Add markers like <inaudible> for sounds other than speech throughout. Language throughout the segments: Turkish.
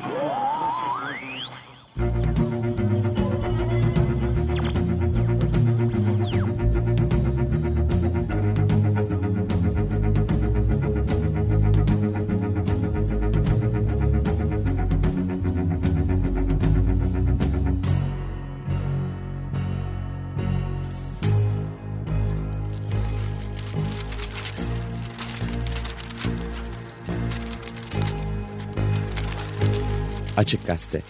Gol! Açık Gazete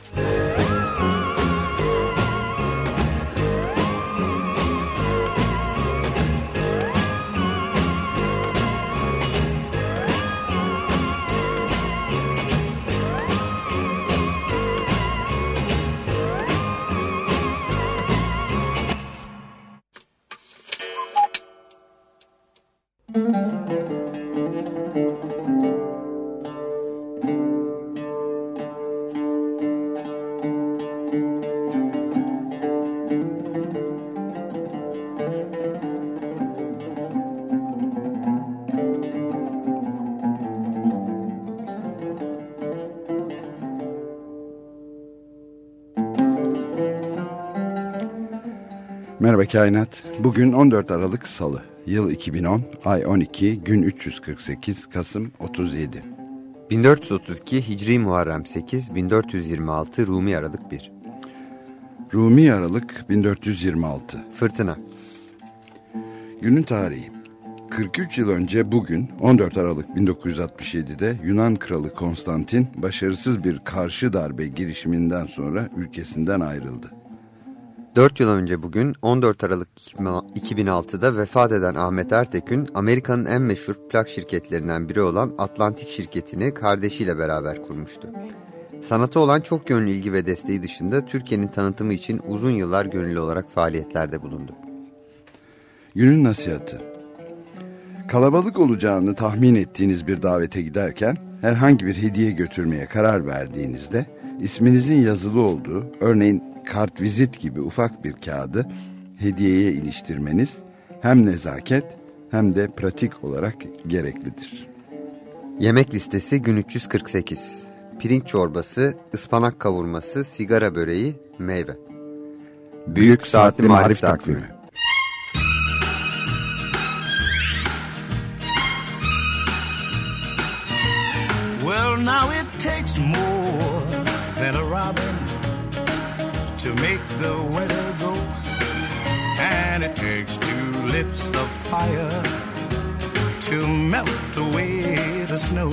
Merhaba Kainat. Bugün 14 Aralık Salı. Yıl 2010, ay 12, gün 348, Kasım 37. 1432 Hicri Muharrem 8, 1426 Rumi Aralık 1. Rumi Aralık 1426. Fırtına. Günün tarihi. 43 yıl önce bugün 14 Aralık 1967'de Yunan Kralı Konstantin başarısız bir karşı darbe girişiminden sonra ülkesinden ayrıldı. 4 yıl önce bugün 14 Aralık 2006'da vefat eden Ahmet Ertekün, Amerika'nın en meşhur plak şirketlerinden biri olan Atlantik şirketini kardeşiyle beraber kurmuştu. Sanata olan çok yönlü ilgi ve desteği dışında Türkiye'nin tanıtımı için uzun yıllar gönüllü olarak faaliyetlerde bulundu. Günün nasihatı. Kalabalık olacağını tahmin ettiğiniz bir davete giderken herhangi bir hediye götürmeye karar verdiğinizde isminizin yazılı olduğu örneğin kartvizit gibi ufak bir kağıdı hediyeye iliştirmeniz hem nezaket hem de pratik olarak gereklidir. Yemek listesi gün 348. Pirinç çorbası, ıspanak kavurması, sigara böreği, meyve. Büyük Saatli Marif Takvimi Well now it takes more than a robin to make the weather go. And it takes two lips of fire to melt away the snow.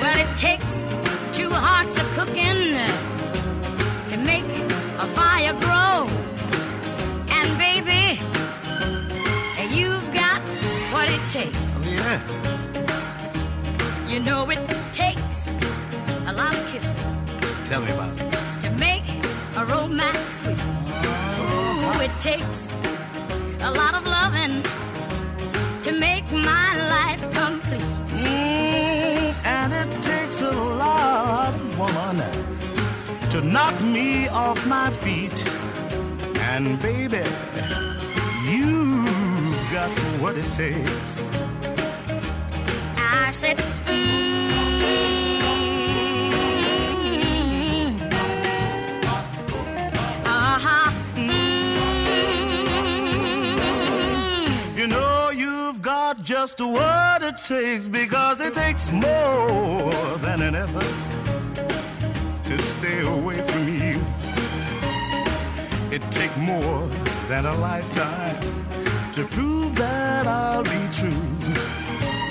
Well, it takes two hearts of cooking to make a fire grow. And baby, you've got what it takes. Oh, yeah. You know it takes a lot of kissing Tell me about it. To make a romance. Ooh, it takes a lot of loving to make my life complete. Mm, and it takes a lot, woman, to knock me off my feet. And baby, you've got what it takes. I said, mm, just what it takes because it takes more than an effort to stay away from you. It takes more than a lifetime to prove that I'll be true.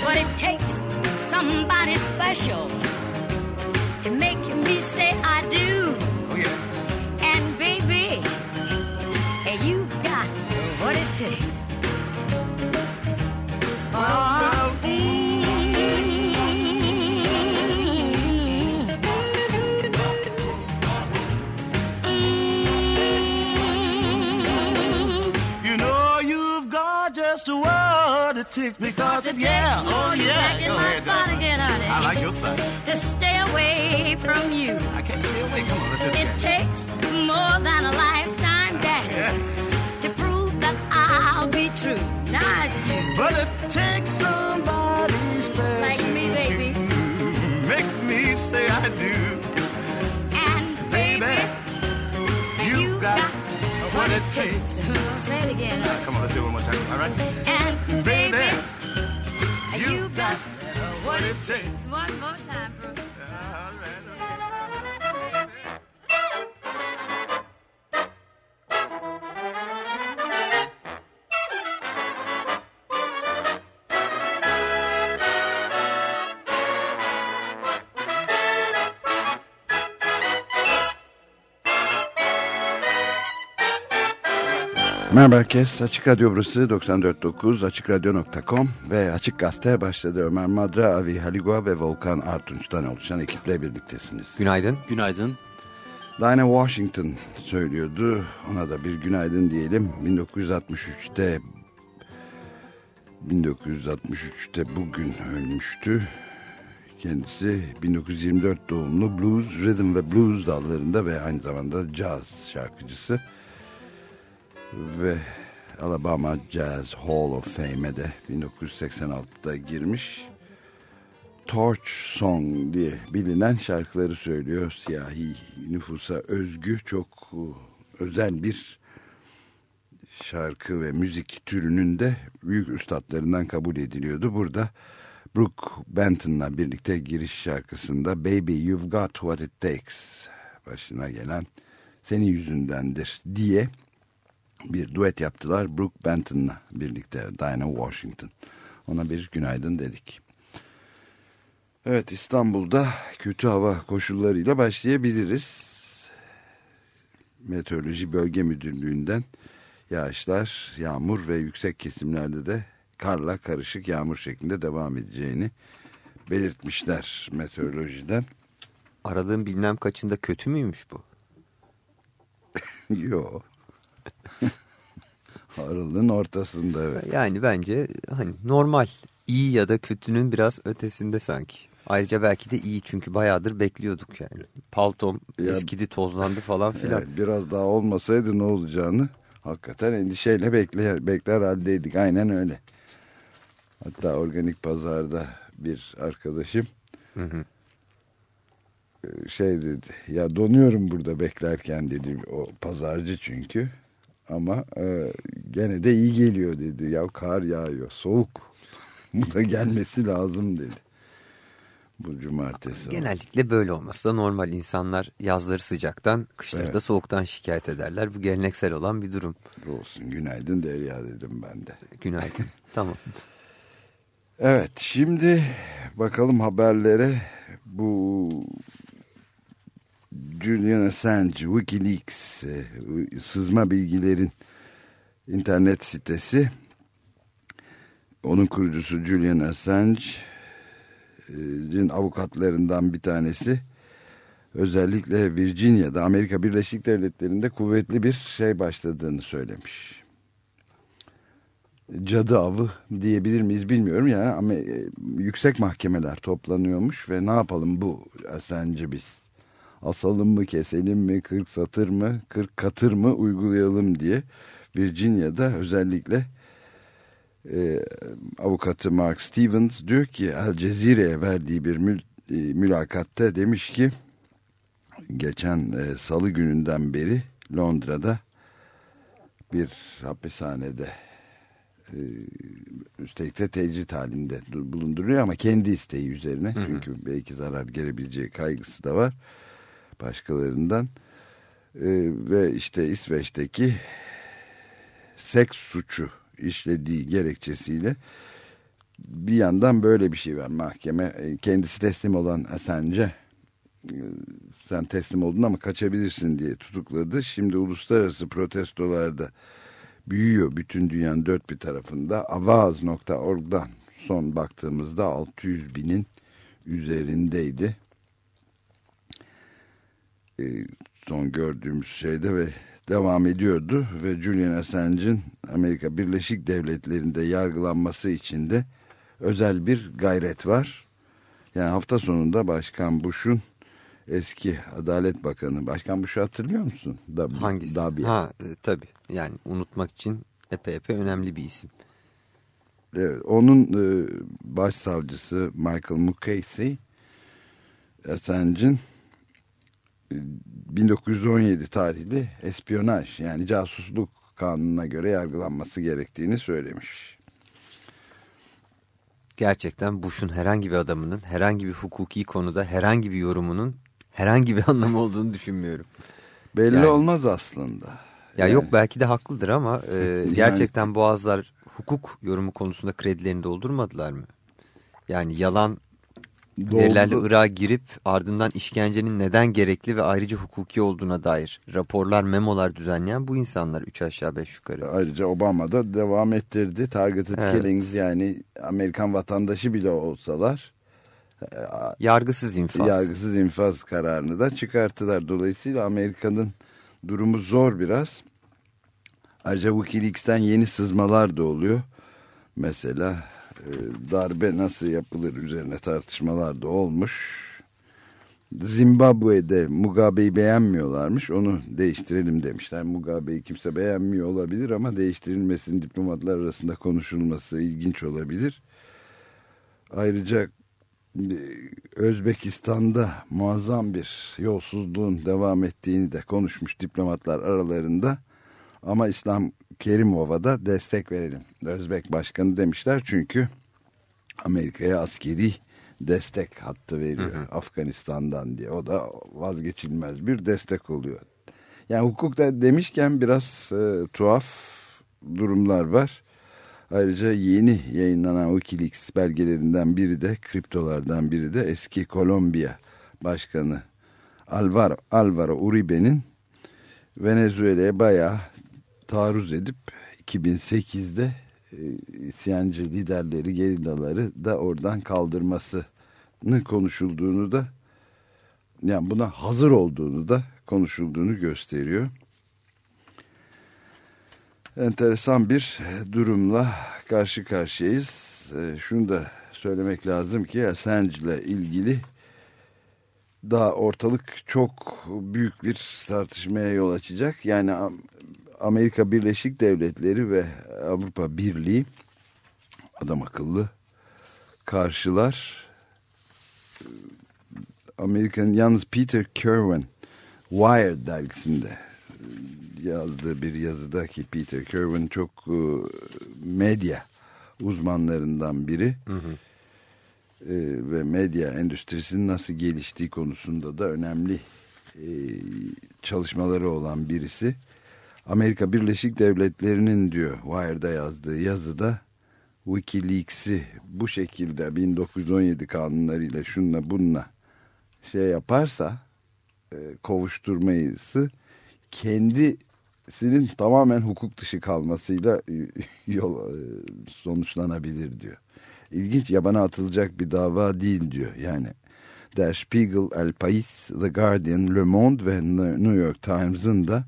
But it takes somebody special to make me say I do. Oh yeah. And baby, you got what it takes. politics because it, oh, yeah, oh yeah. Go ahead, again, I like your spot. To stay away from you. I can't stay away. Come on, let's do it. It takes more than a lifetime, Daddy, yeah. to prove that I'll be true. Not you. But it takes somebody special like me, baby. to make me say I do. And baby, baby you got what it takes. Say it again. Uh, come on, let's do it one more time. All right. And Baby, baby, you you've got what it takes. one more time, Merhaba herkes. Açık Radyo burası 94.9 AçıkRadyo.com ve Açık Gazete başladı. Ömer Madra, Avi Haligua ve Volkan Artunç'tan oluşan ekiple birliktesiniz. Günaydın. Günaydın. Diana Washington söylüyordu. Ona da bir günaydın diyelim. 1963'te 1963'te bugün ölmüştü. Kendisi 1924 doğumlu blues, rhythm ve blues dallarında ve aynı zamanda caz şarkıcısı. Ve Alabama Jazz Hall of Fame'e de 1986'da girmiş. Torch Song diye bilinen şarkıları söylüyor. Siyahi nüfusa özgü çok uh, özel bir şarkı ve müzik türünün de büyük üstadlarından kabul ediliyordu. Burada Brooke Benton'la birlikte giriş şarkısında Baby You've Got What It Takes başına gelen senin yüzündendir diye bir duet yaptılar Brooke Benton'la birlikte Diana Washington. Ona bir günaydın dedik. Evet İstanbul'da kötü hava koşullarıyla başlayabiliriz. Meteoroloji Bölge Müdürlüğü'nden yağışlar, yağmur ve yüksek kesimlerde de karla karışık yağmur şeklinde devam edeceğini belirtmişler meteorolojiden. Aradığım bilmem kaçında kötü müymüş bu? <laughs> Yo. <laughs> Aralığın ortasında evet. Yani bence hani normal. iyi ya da kötünün biraz ötesinde sanki. Ayrıca belki de iyi çünkü bayağıdır bekliyorduk yani. Paltom Ya- eskidi tozlandı falan filan. Evet, biraz daha olmasaydı ne olacağını hakikaten endişeyle bekler, bekler haldeydik. Aynen öyle. Hatta organik pazarda bir arkadaşım Hı hı. e, şey dedi ya donuyorum burada beklerken dedi o pazarcı çünkü ama e, gene de iyi geliyor dedi ya kar yağıyor soğuk <laughs> bu da gelmesi lazım dedi bu cumartesi Genellikle böyle olması da normal. İnsanlar yazları sıcaktan, kışları da Evet. soğuktan şikayet ederler. Bu geleneksel olan bir durum. olsun günaydın Derya dedim ben de <laughs> Günaydın. <laughs> tamam. Evet şimdi bakalım haberlere bu Julian Assange Wikileaks e, sızma bilgilerin internet sitesi. Onun kurucusu Julian Assange'in avukatlarından bir tanesi. Özellikle Virginia'da Amerika Birleşik Devletleri'nde kuvvetli bir şey başladığını söylemiş. Cadı avı diyebilir miyiz bilmiyorum yani ama e, yüksek mahkemeler toplanıyormuş ve ne yapalım bu Assange'i biz asalım mı keselim mi 40 satır mı 40 katır mı uygulayalım diye Virginia'da özellikle e, avukatı Mark Stevens diyor ki Al Cezire'ye verdiği bir mül, e, mülakatte demiş ki geçen e, salı gününden beri Londra'da bir hapishanede e, üstelik de tecrit halinde dur- bulunduruyor ama kendi isteği üzerine. Çünkü belki zarar gelebileceği kaygısı da var başkalarından. E, ve işte İsveç'teki seks suçu işlediği gerekçesiyle bir yandan böyle bir şey var mahkeme e, kendisi teslim olan Assange e, sen teslim oldun ama kaçabilirsin diye tutukladı. Şimdi uluslararası protestolarda büyüyor bütün dünyanın dört bir tarafında. Avaz.org'dan son baktığımızda 600 binin üzerindeydi. E, son gördüğümüz şeyde ve devam ediyordu ve Julian Assange'in Amerika Birleşik Devletleri'nde yargılanması için de özel bir gayret var. Yani hafta sonunda Başkan Bush'un eski Adalet Bakanı Başkan Bush'u hatırlıyor musun? W, Hangisi? W. Ha e, tabii. Yani unutmak için epey epey önemli bir isim. Evet, onun e, başsavcısı Michael Mukasey Assange'in 1917 tarihli espiyonaj yani casusluk kanununa göre yargılanması gerektiğini söylemiş. Gerçekten Bush'un herhangi bir adamının herhangi bir hukuki konuda herhangi bir yorumunun herhangi bir <laughs> anlamı olduğunu düşünmüyorum. Belli Yani- olmaz aslında. Ya Yani- yok belki de haklıdır ama e, <laughs> Yani- gerçekten boğazlar hukuk yorumu konusunda kredilerini doldurmadılar mı? Yani yalan. Verilerle Irak'a girip ardından işkencenin neden gerekli ve ayrıca hukuki olduğuna dair raporlar, memolar düzenleyen bu insanlar üç aşağı beş yukarı. Ayrıca Obama da devam ettirdi. Targeted Evet. killings yani Amerikan vatandaşı bile olsalar Yargısız infaz. yargısız infaz kararını da çıkarttılar. Dolayısıyla Amerika'nın durumu zor biraz. Ayrıca Wikileaks'ten yeni sızmalar da oluyor. Mesela e, darbe nasıl yapılır üzerine tartışmalar da olmuş. Zimbabwe'de Mugabe'yi beğenmiyorlarmış. Onu değiştirelim demişler. Mugabe'yi kimse beğenmiyor olabilir ama değiştirilmesinin diplomatlar arasında konuşulması ilginç olabilir. Ayrıca e, Özbekistan'da muazzam bir yolsuzluğun devam ettiğini de konuşmuş diplomatlar aralarında. Ama İslam Kerimov'a da destek verelim. Özbek başkanı demişler çünkü Amerika'ya askeri destek hattı veriyor Afganistan'dan diye. O da vazgeçilmez bir destek oluyor. Yani hukukta demişken biraz e, tuhaf durumlar var. Ayrıca yeni yayınlanan Wikileaks belgelerinden biri de kriptolardan biri de eski Kolombiya Başkanı Alvaro, Alvaro Uribe'nin Venezuela'ya bayağı taarruz edip 2008'de e, isyancı liderleri, gerillaları da oradan kaldırmasını konuşulduğunu da yani buna hazır olduğunu da konuşulduğunu gösteriyor. Enteresan bir durumla karşı karşıyayız. E, Şunu da söylemek lazım ki Assange ile ilgili daha ortalık çok büyük bir tartışmaya yol açacak. Yani Amerika Birleşik Devletleri ve Avrupa Birliği adam akıllı karşılar. Amerika'nın yalnız Peter Kerwin Wired dergisinde yazdığı bir yazıda ki Peter Kerwin çok e, medya uzmanlarından biri. E, ve medya endüstrisinin nasıl geliştiği konusunda da önemli e, çalışmaları olan birisi. Amerika Birleşik Devletleri'nin diyor Wired'a yazdığı yazıda Wikileaks'i bu şekilde 1917 kanunlarıyla şunla bununla şey yaparsa e, kovuşturmayısı kendisinin tamamen hukuk dışı kalmasıyla yol e, sonuçlanabilir diyor. İlginç yabana atılacak bir dava değil diyor. Yani Der Spiegel, El País, The Guardian, Le Monde ve New York Times'ın da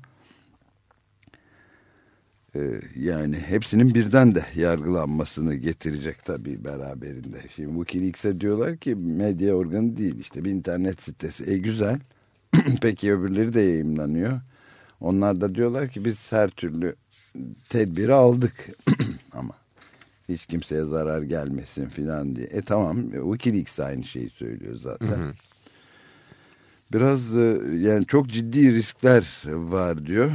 yani hepsinin birden de yargılanmasını getirecek tabii beraberinde. Şimdi Wikileaks'e diyorlar ki medya organı değil işte bir internet sitesi. E güzel. <clears throat> Peki öbürleri de yayınlanıyor. Onlar da diyorlar ki biz her türlü tedbiri aldık <clears throat> ama hiç kimseye zarar gelmesin filan diye. E tamam Wikileaks aynı şeyi söylüyor zaten. Biraz e, yani çok ciddi riskler var diyor.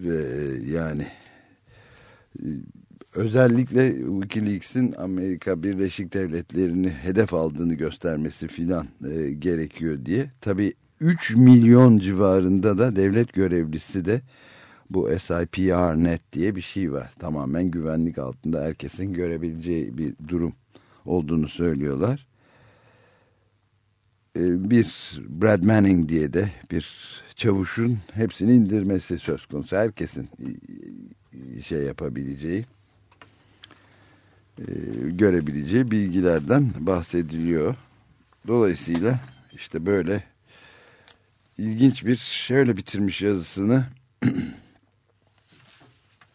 Ve yani e, özellikle Wikileaks'in Amerika Birleşik Devletleri'ni hedef aldığını göstermesi filan e, gerekiyor diye. Tabii 3 milyon civarında da devlet görevlisi de bu SIPR net diye bir şey var. Tamamen güvenlik altında herkesin görebileceği bir durum olduğunu söylüyorlar. E, bir Brad Manning diye de bir çavuşun hepsini indirmesi söz konusu. Herkesin şey yapabileceği e, görebileceği bilgilerden bahsediliyor. Dolayısıyla işte böyle ilginç bir şöyle bitirmiş yazısını <clears throat>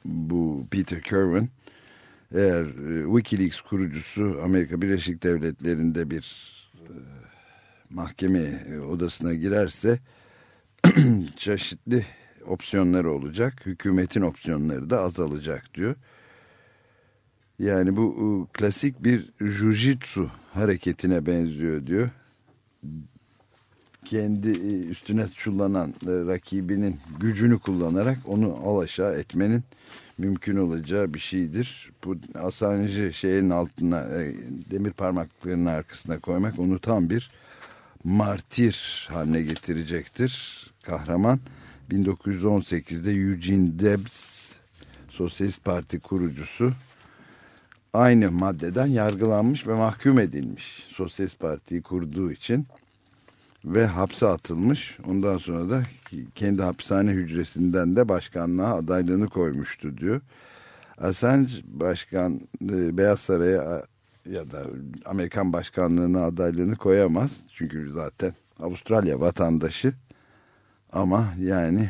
bu Peter Kerwin eğer e, Wikileaks kurucusu Amerika Birleşik Devletleri'nde bir e, mahkeme odasına girerse <clears throat> çeşitli opsiyonları olacak. Hükümetin opsiyonları da azalacak diyor. Yani bu e, klasik bir jujitsu hareketine benziyor diyor. kendi e, üstüne çullanan e, rakibinin gücünü kullanarak onu alaşağı etmenin mümkün olacağı bir şeydir. Bu Assange'i şeyin altına demir parmaklarının arkasına koymak onu tam bir martir haline getirecektir. Kahraman 1918'de Eugene Debs Sosyalist Parti kurucusu aynı maddeden yargılanmış ve mahkum edilmiş. Sosyalist Parti'yi kurduğu için ve hapse atılmış. Ondan sonra da kendi hapishane hücresinden de başkanlığa adaylığını koymuştu diyor. Assange başkan e, Beyaz Saray'a ya da Amerikan başkanlığına adaylığını koyamaz. Çünkü zaten Avustralya vatandaşı ama yani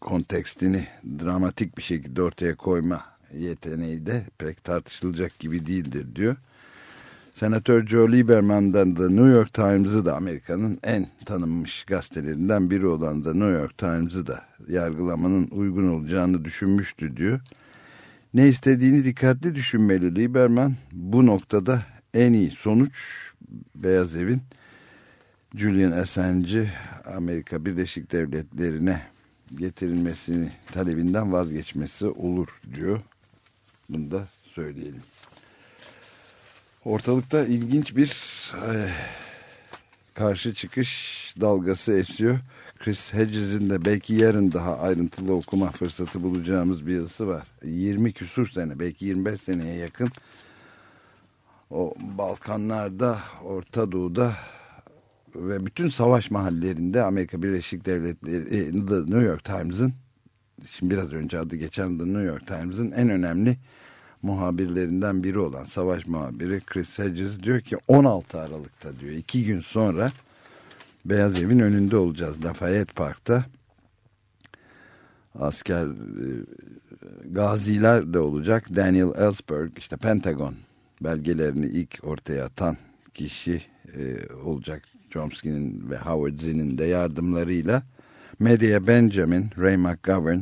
kontekstini dramatik bir şekilde ortaya koyma yeteneği de pek tartışılacak gibi değildir diyor. Senatör Joe Lieberman'dan da New York Times'ı da Amerika'nın en tanınmış gazetelerinden biri olan da New York Times'ı da yargılamanın uygun olacağını düşünmüştü diyor. Ne istediğini dikkatli düşünmeli Lieberman. Bu noktada en iyi sonuç Beyaz Evin Julian Assange'i Amerika Birleşik Devletleri'ne getirilmesini talebinden vazgeçmesi olur diyor. Bunu da söyleyelim. Ortalıkta ilginç bir e, karşı çıkış dalgası esiyor. Chris Hedges'in de belki yarın daha ayrıntılı okuma fırsatı bulacağımız bir yazısı var. 20 küsur sene belki 25 seneye yakın o Balkanlarda, Orta Doğu'da ve bütün savaş mahallelerinde Amerika Birleşik Devletleri, e, New York Times'ın şimdi biraz önce adı geçen The New York Times'ın en önemli muhabirlerinden biri olan savaş muhabiri Chris Hedges diyor ki 16 Aralık'ta diyor iki gün sonra Beyaz Evin önünde olacağız. Lafayette Park'ta asker e, gaziler de olacak. Daniel Ellsberg işte Pentagon belgelerini ilk ortaya atan kişi e, olacak Chomsky'nin ve Howard Zinn'in de yardımlarıyla Medea Benjamin, Ray McGovern,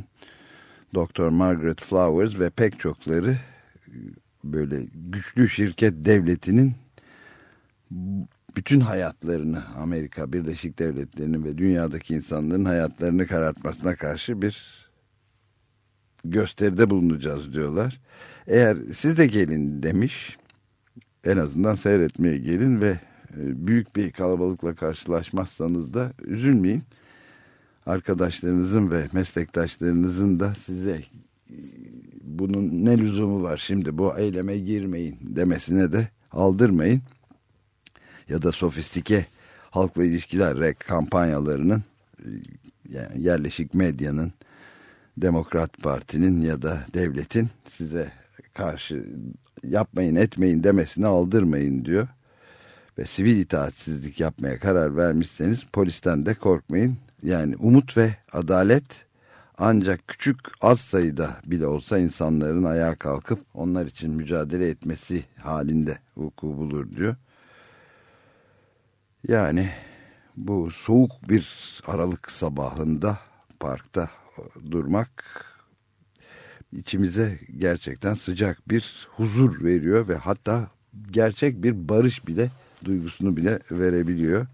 Dr. Margaret Flowers ve pek çokları böyle güçlü şirket devletinin bütün hayatlarını Amerika Birleşik Devletleri'nin ve dünyadaki insanların hayatlarını karartmasına karşı bir gösteride bulunacağız diyorlar. Eğer siz de gelin demiş en azından seyretmeye gelin ve e, büyük bir kalabalıkla karşılaşmazsanız da üzülmeyin. Arkadaşlarınızın ve meslektaşlarınızın da size bunun ne lüzumu var şimdi bu eyleme girmeyin demesine de aldırmayın. Ya da sofistike halkla ilişkiler kampanyalarının yani yerleşik medyanın Demokrat Parti'nin ya da devletin size karşı yapmayın etmeyin demesine aldırmayın diyor. Ve sivil itaatsizlik yapmaya karar vermişseniz polisten de korkmayın. Yani umut ve adalet ancak küçük az sayıda bile olsa insanların ayağa kalkıp onlar için mücadele etmesi halinde vuku bulur diyor. Yani bu soğuk bir Aralık sabahında parkta durmak içimize gerçekten sıcak bir huzur veriyor ve hatta gerçek bir barış bile duygusunu bile verebiliyor.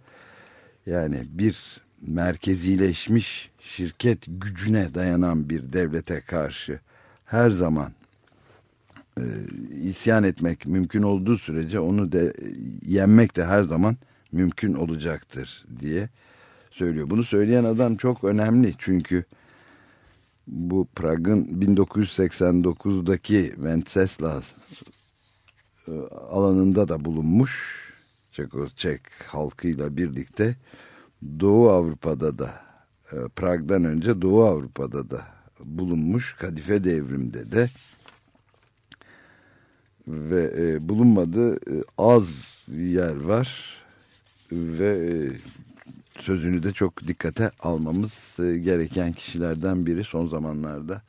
Yani bir merkezileşmiş şirket gücüne dayanan bir devlete karşı her zaman e, isyan etmek mümkün olduğu sürece onu de yenmek de her zaman mümkün olacaktır diye söylüyor. Bunu söyleyen adam çok önemli çünkü bu Prag'ın 1989'daki Venceslas e, alanında da bulunmuş Çek halkıyla birlikte Doğu Avrupa'da da e, Prag'dan önce Doğu Avrupa'da da bulunmuş Kadife devrimde de ve e, bulunmadığı e, az yer var ve e, sözünü de çok dikkate almamız e, gereken kişilerden biri son zamanlarda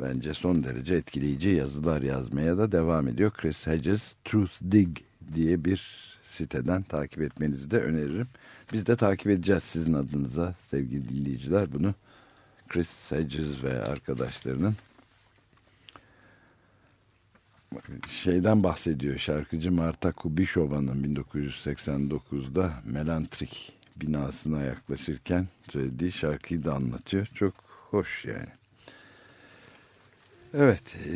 bence son derece etkileyici yazılar yazmaya da devam ediyor. Chris Hedges Truth Dig diye bir siteden takip etmenizi de öneririm. Biz de takip edeceğiz sizin adınıza sevgili dinleyiciler bunu. Chris Hedges ve arkadaşlarının şeyden bahsediyor. Şarkıcı Marta Kubişova'nın 1989'da Melantrik binasına yaklaşırken söylediği şarkıyı da anlatıyor. Çok hoş yani. Evet. e,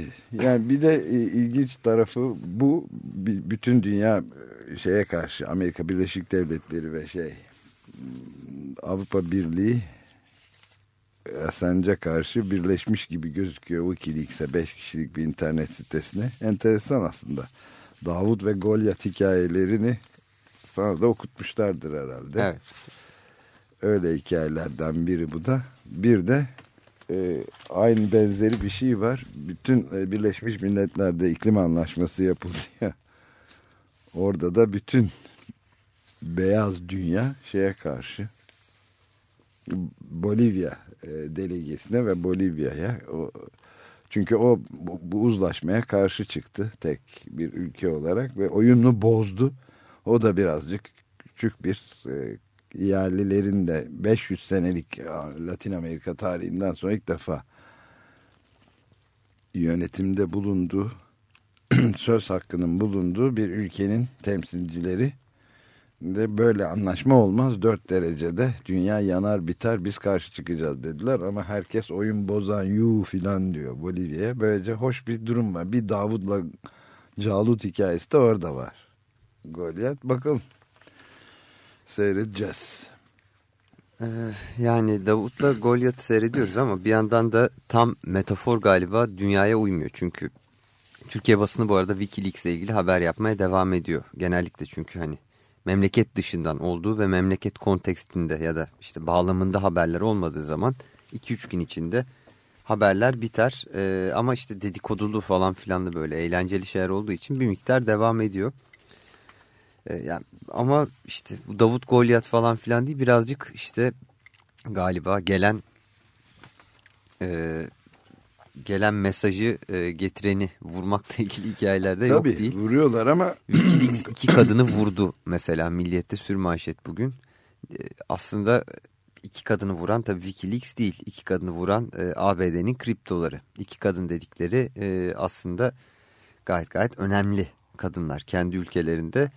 Yani bir de e, ilginç tarafı bu bütün dünya e, şeye karşı Amerika Birleşik Devletleri ve şey m, Avrupa Birliği Assange'a karşı birleşmiş gibi gözüküyor Wikileaks'e 5 kişilik bir internet sitesine. Enteresan aslında. Davut ve Goliath hikayelerini sana da okutmuşlardır herhalde. Evet. Öyle hikayelerden biri bu da. Bir de e, aynı benzeri bir şey var. Bütün e, Birleşmiş Milletler'de iklim anlaşması yapıldı ya. <laughs> Orada da bütün beyaz dünya şeye karşı Bolivya e, delegesine ve Bolivya'ya çünkü o bu, bu uzlaşmaya karşı çıktı tek bir ülke olarak ve oyunu bozdu. O da birazcık küçük bir e, yerlilerin de 500 senelik e, Latin Amerika tarihinden sonra ilk defa yönetimde bulunduğu <clears throat> söz hakkının bulunduğu bir ülkenin temsilcileri de böyle anlaşma olmaz. 4 derecede dünya yanar biter biz karşı çıkacağız dediler. Ama herkes oyun bozan yu filan diyor Bolivya'ya. Böylece hoş bir durum var. Bir Davud'la Calut hikayesi de orada var. Goliath bakalım seyredeceğiz Ee, yani Davut'la Goliath'ı seyrediyoruz ama bir yandan da tam metafor galiba dünyaya uymuyor. Çünkü Türkiye basını bu arada Wikileaks ile ilgili haber yapmaya devam ediyor. Genellikle çünkü hani memleket dışından olduğu ve memleket kontekstinde ya da işte bağlamında haberler olmadığı zaman 2-3 gün içinde haberler biter. Ee, ama işte dedikodulu falan filan da böyle eğlenceli şeyler olduğu için bir miktar devam ediyor. Ee, yani ama işte Davut Goliath falan filan değil birazcık işte galiba gelen e, gelen mesajı e, getireni vurmakla <laughs> ilgili hikayelerde yok tabii değil. vuruyorlar ama Wikileaks <clears throat> iki kadını vurdu mesela milliyette sürmanşet bugün. E, aslında iki kadını vuran tabii Wikileaks değil. İki kadını vuran e, ABD'nin kriptoları. İki kadın dedikleri e, aslında gayet gayet önemli kadınlar kendi ülkelerinde.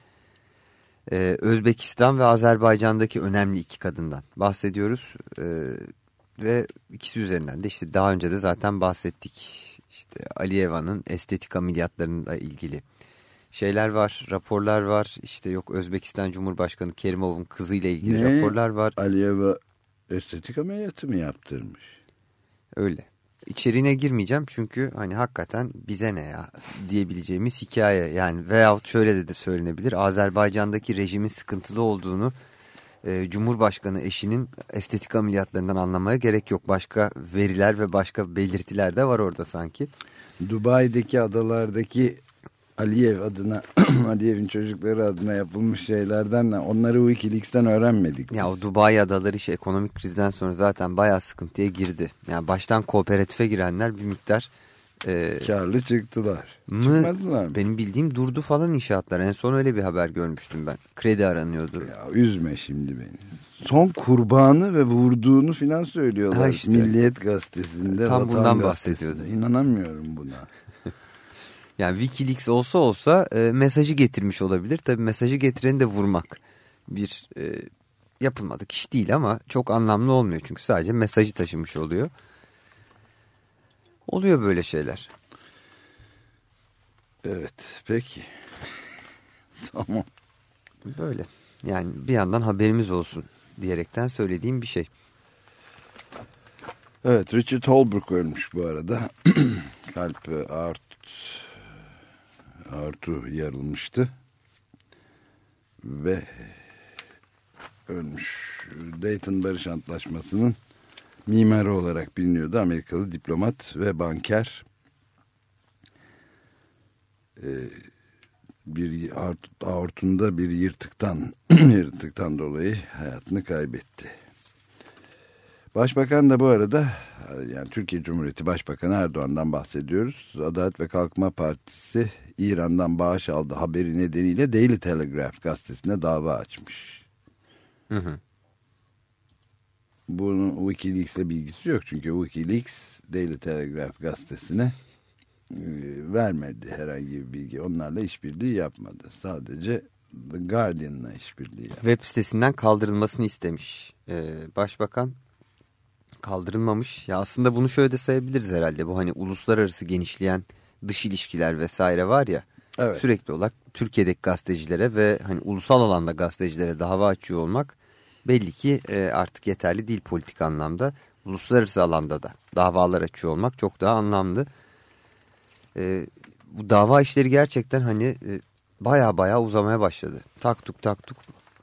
Ee, Özbekistan ve Azerbaycan'daki önemli iki kadından bahsediyoruz. Ee, ve ikisi üzerinden de işte daha önce de zaten bahsettik. İşte Aliyeva'nın estetik ameliyatlarıyla ilgili şeyler var, raporlar var. İşte yok Özbekistan Cumhurbaşkanı Kerimov'un kızıyla ilgili Ne? raporlar var. Aliyeva estetik ameliyatı mı yaptırmış? Öyle. İçeriğine girmeyeceğim çünkü hani hakikaten bize ne ya diyebileceğimiz hikaye. Yani veyahut şöyle de söylenebilir. Azerbaycan'daki rejimin sıkıntılı olduğunu e, Cumhurbaşkanı eşinin estetik ameliyatlarından anlamaya gerek yok. Başka veriler ve başka belirtiler de var orada sanki. Dubai'deki adalardaki Aliyev adına <clears throat> Aliyev'in çocukları adına yapılmış şeylerden de onları Wikileaks'ten öğrenmedik. Ya biz. o Dubai adaları işi ekonomik krizden sonra zaten bayağı sıkıntıya girdi. Yani baştan kooperatife girenler bir miktar e, Karlı çıktılar. mı, Çıkmadılar mı? benim bildiğim durdu falan inşaatlar. En son öyle bir haber görmüştüm ben. Kredi aranıyordu. Ya üzme şimdi beni. Son kurbanı ve vurduğunu filan söylüyorlar. Ha işte. Milliyet gazetesinde. Tam bundan Gazetesi'nde. bahsediyordu. İnanamıyorum buna. Yani Wikileaks olsa olsa e, mesajı getirmiş olabilir. Tabii mesajı getireni de vurmak bir e, yapılmadık iş değil ama çok anlamlı olmuyor. Çünkü sadece mesajı taşımış oluyor. Oluyor böyle şeyler. Evet peki. <laughs> tamam. Böyle. Yani bir yandan haberimiz olsun diyerekten söylediğim bir şey. Evet Richard Holbrooke ölmüş bu arada. <clears throat> Kalp e, art, artu yarılmıştı. Ve ölmüş. Dayton Barış Antlaşması'nın mimarı olarak biliniyordu. Amerikalı diplomat ve banker. Ee, bir aortunda bir yırtıktan <clears throat> yırtıktan dolayı hayatını kaybetti. Başbakan da bu arada yani Türkiye Cumhuriyeti Başbakanı Erdoğan'dan bahsediyoruz. Adalet ve Kalkınma Partisi İran'dan bağış aldı haberi nedeniyle Daily Telegraph gazetesine dava açmış. Hı hı. Bunun Wikileaks'le bilgisi yok çünkü Wikileaks Daily Telegraph gazetesine e, vermedi herhangi bir bilgi. Onlarla işbirliği yapmadı. Sadece The Guardian'la işbirliği yaptı. Web sitesinden kaldırılmasını istemiş ee, başbakan. Kaldırılmamış. Ya aslında bunu şöyle de sayabiliriz herhalde. Bu hani uluslararası genişleyen dış ilişkiler vesaire var ya. Evet. Sürekli olarak Türkiye'deki gazetecilere ve hani ulusal alanda gazetecilere dava açıyor olmak belli ki e, artık yeterli değil politik anlamda. Uluslararası alanda da davalar açıyor olmak çok daha anlamlı. E, bu dava işleri gerçekten hani e, baya baya uzamaya başladı. Tak tuk tak tuk.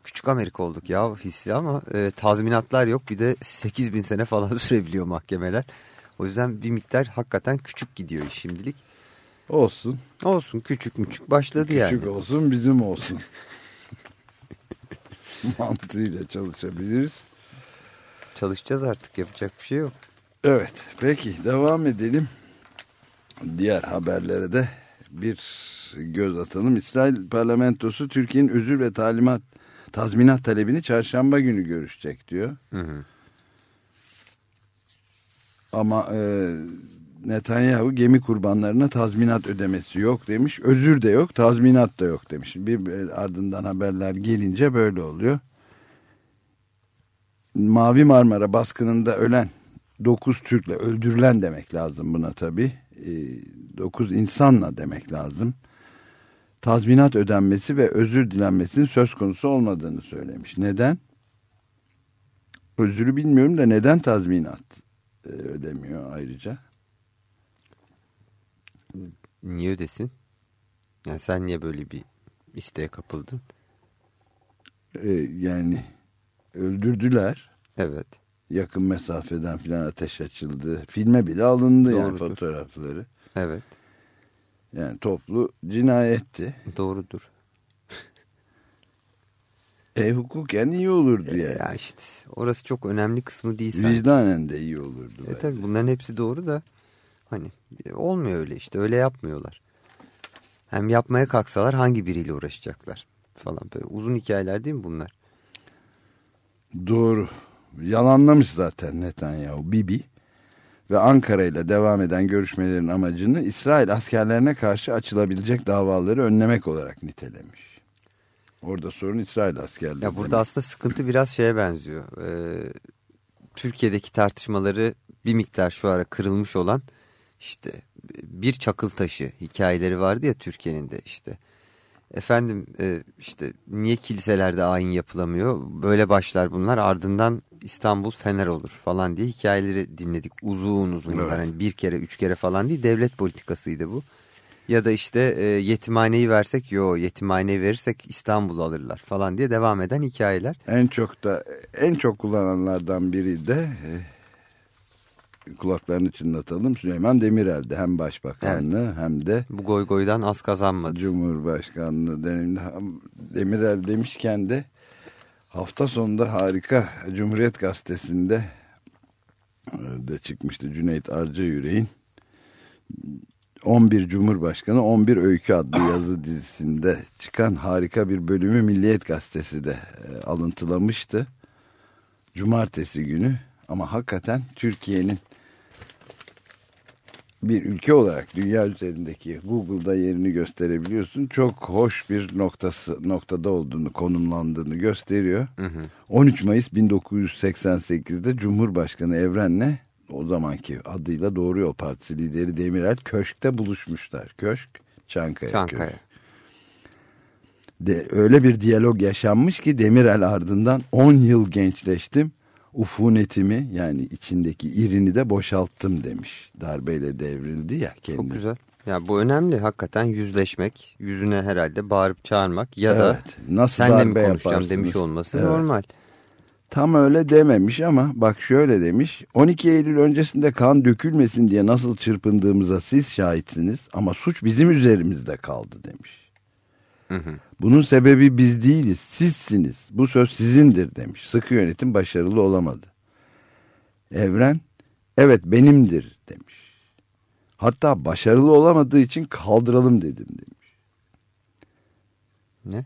Küçük Amerika olduk ya hissi ama e, tazminatlar yok. Bir de 8 bin sene falan <laughs> sürebiliyor mahkemeler. O yüzden bir miktar hakikaten küçük gidiyor şimdilik. Olsun. Olsun küçük müçük başladı yani. Küçük olsun bizim olsun. <laughs> Mantığıyla çalışabiliriz. Çalışacağız artık yapacak bir şey yok. Evet peki devam edelim. Diğer haberlere de bir göz atalım. İsrail parlamentosu Türkiye'nin özür ve talimat tazminat talebini çarşamba günü görüşecek diyor. Hı hı. Ama e, Netanyahu gemi kurbanlarına tazminat ödemesi yok demiş. Özür de yok, tazminat da yok demiş. Bir, ardından haberler gelince böyle oluyor. Mavi Marmara baskınında ölen 9 Türk'le öldürülen demek lazım buna tabi. 9 insanla demek lazım. Tazminat ödenmesi ve özür dilenmesinin söz konusu olmadığını söylemiş. Neden? Özürü bilmiyorum da neden tazminat e, ödemiyor ayrıca? Niye ödesin? Yani sen niye böyle bir isteğe kapıldın? E, yani öldürdüler. Evet. Yakın mesafeden filan ateş açıldı. Filme bile alındı yani Doğrudur. fotoğrafları. Evet. Yani toplu cinayetti. Doğrudur. E hukuken iyi olurdu yani. Ya işte orası çok önemli kısmı değil. Vicdanen de iyi olurdu. E tabi bunların hepsi doğru da hani e, olmuyor öyle işte öyle yapmıyorlar. Hem yapmaya kalksalar hangi biriyle uğraşacaklar falan böyle uzun hikayeler değil mi bunlar? Doğru. Yalanlamış zaten Netanyahu Bibi ve Ankara ile devam eden görüşmelerin amacını İsrail askerlerine karşı açılabilecek davaları önlemek olarak nitelemiş. Orada sorun İsrail askerleri. Ya burada demek. aslında sıkıntı biraz şeye benziyor. Ee, Türkiye'deki tartışmaları bir miktar şu ara kırılmış olan işte bir çakıl taşı hikayeleri vardı ya Türkiye'nin de işte. Efendim e, işte niye kiliselerde ayin yapılamıyor? Böyle başlar bunlar ardından İstanbul Fener olur falan diye hikayeleri dinledik uzun uzun Evet. yıllar. Hani bir kere üç kere falan değil devlet politikasıydı bu. Ya da işte e, yetimhaneyi versek yo yetimhaneyi verirsek İstanbul'u alırlar falan diye devam eden hikayeler. En çok da en çok kullananlardan biri de e, kulaklarını çınlatalım Süleyman Demirel'de hem başbakanlığı hem de Bu goy goydan az kazanmadı. Cumhurbaşkanlığı döneminde. Demirel demişken de hafta sonunda harika Cumhuriyet Gazetesi'nde e, de çıkmıştı Cüneyt Arca Yüreğin. 11 Cumhurbaşkanı 11 Öykü adlı yazı <coughs> dizisinde çıkan harika bir bölümü Milliyet Gazetesi de e, alıntılamıştı. Cumartesi günü. Ama hakikaten Türkiye'nin bir ülke olarak dünya üzerindeki Google'da yerini gösterebiliyorsun. Çok hoş bir noktası noktada olduğunu, konumlandığını gösteriyor. 13 Mayıs 1988'de Cumhurbaşkanı Evren'le o zamanki adıyla Doğru Yol Partisi lideri Demirel Köşk'te buluşmuşlar. Köşk, Çankaya, Çankaya. Köşk. De, öyle bir diyalog yaşanmış ki Demirel ardından 10 yıl gençleştim. Ufunetimi yani içindeki irini de boşalttım demiş. Darbeyle devrildi ya kendi. Çok güzel. Ya bu önemli hakikaten yüzleşmek, yüzüne herhalde bağırıp çağırmak ya da Evet, nasıl senle mi konuşacağım demiş olması Evet. normal. Tam öyle dememiş ama bak şöyle demiş. 12 Eylül öncesinde kan dökülmesin diye nasıl çırpındığımıza siz şahitsiniz ama suç bizim üzerimizde kaldı demiş. Bunun sebebi biz değiliz, sizsiniz. Bu söz sizindir demiş. Sıkı yönetim başarılı olamadı. Evren, evet benimdir demiş. Hatta başarılı olamadığı için kaldıralım dedim demiş. Ne?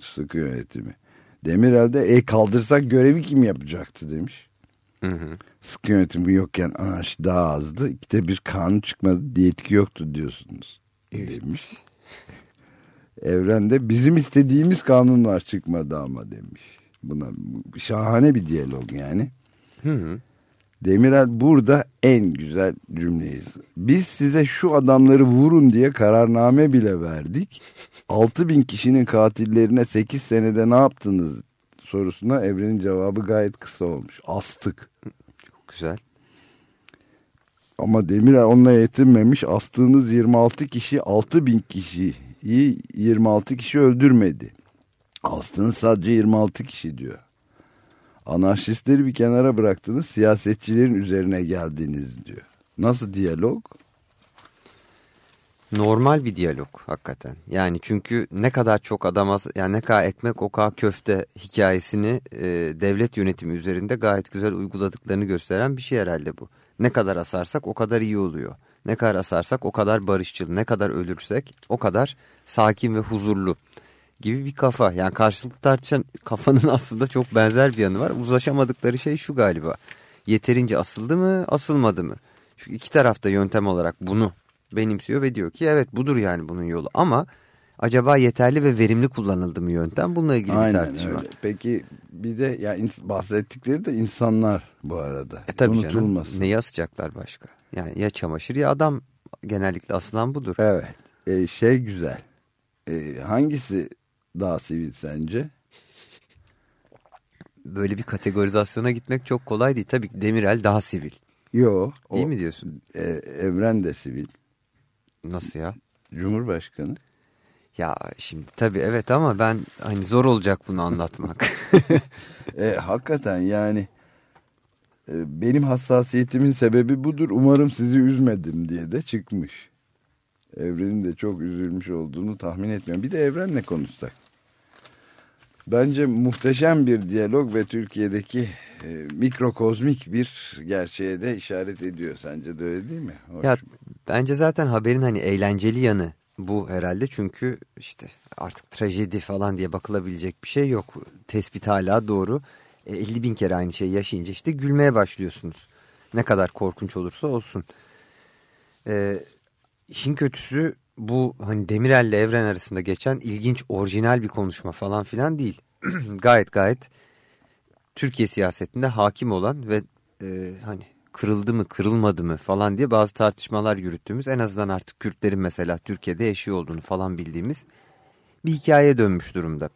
<laughs> Sıkı yönetimi. Demirel'de e kaldırsak görevi kim yapacaktı demiş. Hı hı. Sıkı yönetimi yokken anarşi daha azdı. İkide bir kanun çıkmadı diye etki yoktu diyorsunuz. Demiş. Evrende bizim istediğimiz kanunlar çıkmadı ama demiş. Buna şahane bir diyalog yani. Hı hı. Demirel burada en güzel cümleyiz. Biz size şu adamları vurun diye kararname bile verdik. 6000 kişinin katillerine 8 senede ne yaptınız sorusuna Evren'in cevabı gayet kısa olmuş. Astık. Çok güzel. Ama Demirel onunla yetinmemiş. Astığınız 26 kişi 6000 kişiyi 26 kişi öldürmedi. Astığınız sadece 26 kişi diyor. Anarşistleri bir kenara bıraktınız siyasetçilerin üzerine geldiniz diyor. Nasıl diyalog? Normal bir diyalog hakikaten. Yani çünkü ne kadar çok adam az, yani ne kadar ekmek o kadar köfte hikayesini e, devlet yönetimi üzerinde gayet güzel uyguladıklarını gösteren bir şey herhalde bu. Ne kadar asarsak o kadar iyi oluyor. Ne kadar asarsak o kadar barışçıl. Ne kadar ölürsek o kadar sakin ve huzurlu gibi bir kafa. Yani karşılıklı tartışan kafanın <laughs> aslında çok benzer bir yanı var. Uzlaşamadıkları şey şu galiba. Yeterince asıldı mı asılmadı mı? Çünkü iki tarafta yöntem olarak bunu benimsiyor ve diyor ki evet budur yani bunun yolu. Ama acaba yeterli ve verimli kullanıldı mı yöntem? Bununla ilgili bir tartışma. öyle. Peki bir de ya bahsettikleri de insanlar bu arada. E tabii Unutulmasın. canım. Neyi asacaklar başka? Yani ya çamaşır ya adam genellikle asılan budur. Evet. E, şey güzel. E, hangisi daha sivil sence? Böyle bir kategorizasyona gitmek çok kolay değil. Tabii ki Demirel daha sivil. Yo. Değil o, mi diyorsun? e, Evren de sivil. Nasıl ya? Cumhurbaşkanı. Ya şimdi tabii evet ama ben hani zor olacak bunu anlatmak. <laughs> E, hakikaten yani benim hassasiyetimin sebebi budur. Umarım sizi üzmedim diye de çıkmış. Evrenin de çok üzülmüş olduğunu tahmin etmiyorum. Bir de Evren'le konuşsak. Bence muhteşem bir diyalog ve Türkiye'deki e, mikrokozmik bir gerçeğe de işaret ediyor. Sence de öyle değil mi? Hoş. ya bence zaten haberin hani eğlenceli yanı bu herhalde. Çünkü işte artık trajedi falan diye bakılabilecek bir şey yok. Tespit hala doğru. E, 50 bin kere aynı şeyi yaşayınca işte gülmeye başlıyorsunuz. Ne kadar korkunç olursa olsun. E, işin kötüsü bu hani Demirel'le Evren arasında geçen ilginç orijinal bir konuşma falan filan değil. <clears throat> gayet gayet Türkiye siyasetinde hakim olan ve e, hani kırıldı mı kırılmadı mı falan diye bazı tartışmalar yürüttüğümüz en azından artık Kürtlerin mesela Türkiye'de yaşıyor olduğunu falan bildiğimiz bir hikayeye dönmüş durumda.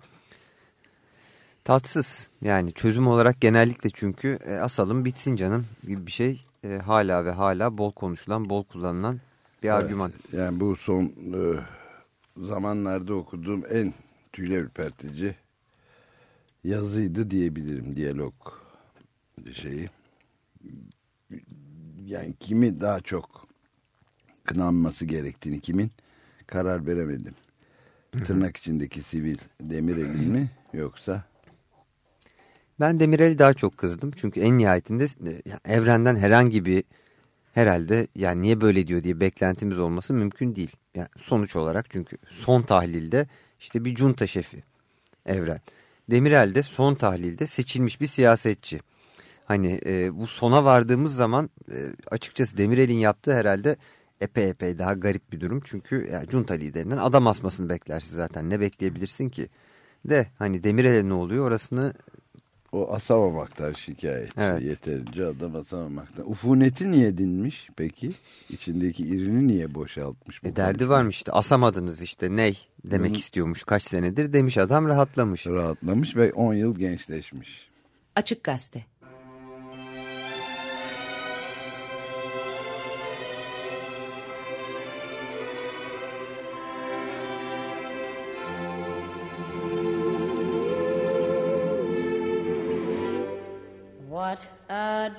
Tatsız yani çözüm olarak genellikle çünkü e, asalım bitsin canım gibi bir şey e, hala ve hala bol konuşulan bol kullanılan bir Evet, argüman. Yani bu son e, zamanlarda okuduğum en tüyler ürpertici yazıydı diyebilirim. Diyalog şeyi. Yani kimi daha çok kınanması gerektiğini kimin karar veremedim. Tırnak içindeki sivil Demirel'in mi yoksa Ben Demirel'i daha çok kızdım. Çünkü en nihayetinde e, evrenden herhangi bir herhalde yani niye böyle diyor diye beklentimiz olması mümkün değil. Yani sonuç olarak çünkü son tahlilde işte bir junta şefi evren. Demirel de son tahlilde seçilmiş bir siyasetçi. Hani e, bu sona vardığımız zaman e, açıkçası Demirel'in yaptığı herhalde epey epey daha garip bir durum. Çünkü yani junta liderinden adam asmasını beklersin zaten ne bekleyebilirsin ki. De hani Demirel'e ne oluyor orasını o asamamaktan şikayet. Evet. Yeterince adam asamamaktan. Ufuneti niye dinmiş peki? İçindeki irini niye boşaltmış? E derdi konuşma? varmış işte asamadınız işte ney demek Hı. istiyormuş kaç senedir demiş adam rahatlamış. Rahatlamış ve 10 yıl gençleşmiş. Açık Gazete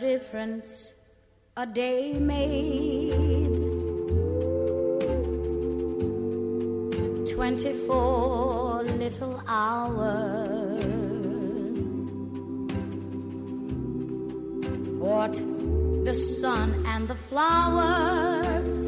difference a day made. Twenty-four little hours. What the sun and the flowers.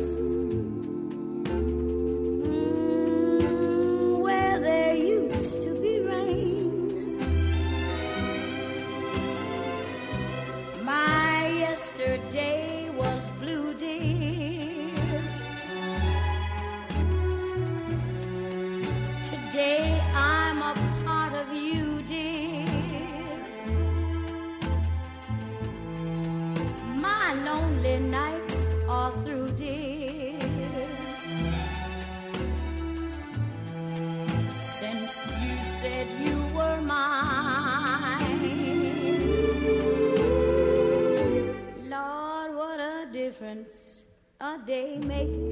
A day makes.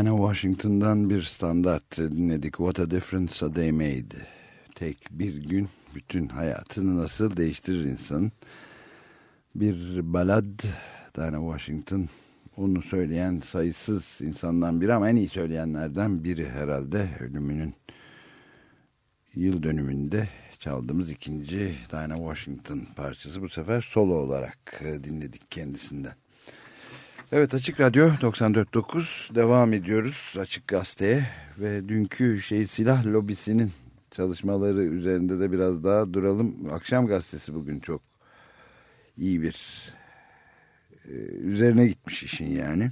Dinah Washington'dan bir standart dinledik. What a difference a day made. Tek bir gün bütün hayatını nasıl değiştirir insanın. Bir balad Dinah Washington onu söyleyen sayısız insandan biri ama en iyi söyleyenlerden biri herhalde ölümünün yıl dönümünde çaldığımız ikinci Dinah Washington parçası bu sefer solo olarak e, dinledik kendisinden. Evet Açık Radyo 94.9 devam ediyoruz Açık Gazete'ye ve dünkü şey silah lobisinin çalışmaları üzerinde de biraz daha duralım. Akşam gazetesi bugün çok iyi bir e, üzerine gitmiş işin yani.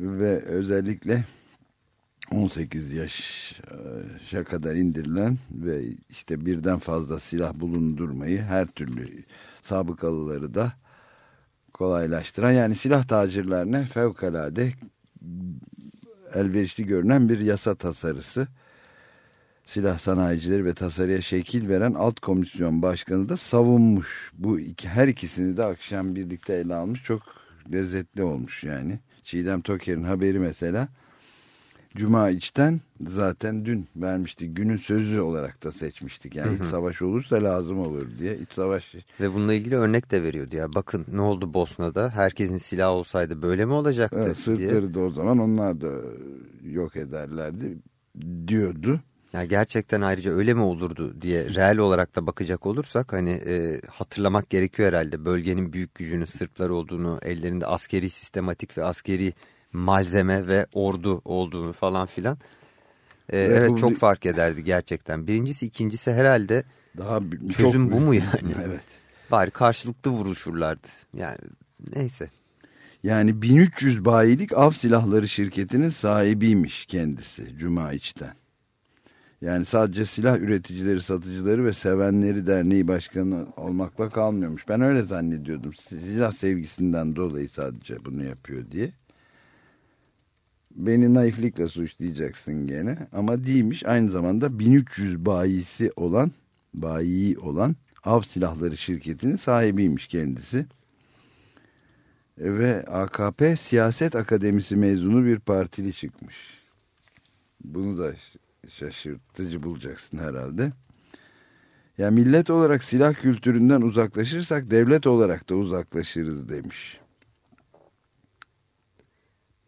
Ve özellikle 18 yaşa kadar indirilen ve işte birden fazla silah bulundurmayı her türlü sabıkalıları da kolaylaştıran yani silah tacirlerine fevkalade elverişli görünen bir yasa tasarısı. Silah sanayicileri ve tasarıya şekil veren alt komisyon başkanı da savunmuş. Bu iki, her ikisini de akşam birlikte ele almış. Çok lezzetli olmuş yani. Çiğdem Toker'in haberi mesela. Cuma içten zaten dün vermiştik. Günün sözü olarak da seçmiştik. Yani iç savaş olursa lazım olur diye. İç savaş Ve bununla ilgili örnek de veriyordu ya. Bakın ne oldu Bosna'da? Herkesin silahı olsaydı böyle mi olacaktı Evet, diye. sırtları da o zaman onlar da yok ederlerdi diyordu. Ya gerçekten ayrıca öyle mi olurdu diye reel olarak da bakacak olursak hani e, hatırlamak gerekiyor herhalde. Bölgenin büyük gücünün Sırplar olduğunu, ellerinde askeri sistematik ve askeri malzeme ve ordu olduğunu falan filan. E, evet bu- çok fark ederdi gerçekten. Birincisi ikincisi herhalde Daha Çözüm çok bu mu <laughs> yani? evet. bari karşılıklı vuruşurlardı. Yani neyse. Yani 1300 bayilik av silahları şirketinin sahibiymiş kendisi Cuma içten. Yani sadece silah üreticileri, satıcıları ve sevenleri derneği başkanı olmakla kalmıyormuş. Ben öyle zannediyordum. Silah sevgisinden dolayı sadece bunu yapıyor diye. Beni naiflikle suçlayacaksın gene. Ama değilmiş. Aynı zamanda 1300 bayisi olan, bayi olan av silahları şirketinin sahibiymiş kendisi. Ve AKP Siyaset Akademisi mezunu bir partili çıkmış. Bunu da şaşırtıcı bulacaksın herhalde. Ya millet olarak silah kültüründen uzaklaşırsak devlet olarak da uzaklaşırız demiş.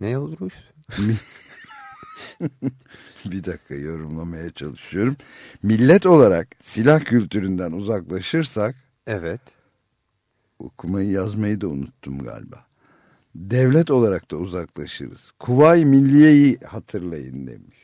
Ne olurmuş? <laughs> bir dakika yorumlamaya çalışıyorum. Millet olarak silah kültüründen uzaklaşırsak Evet. okumayı yazmayı da unuttum galiba. Devlet olarak da uzaklaşırız. Kuvayi Milliye'yi hatırlayın demiş.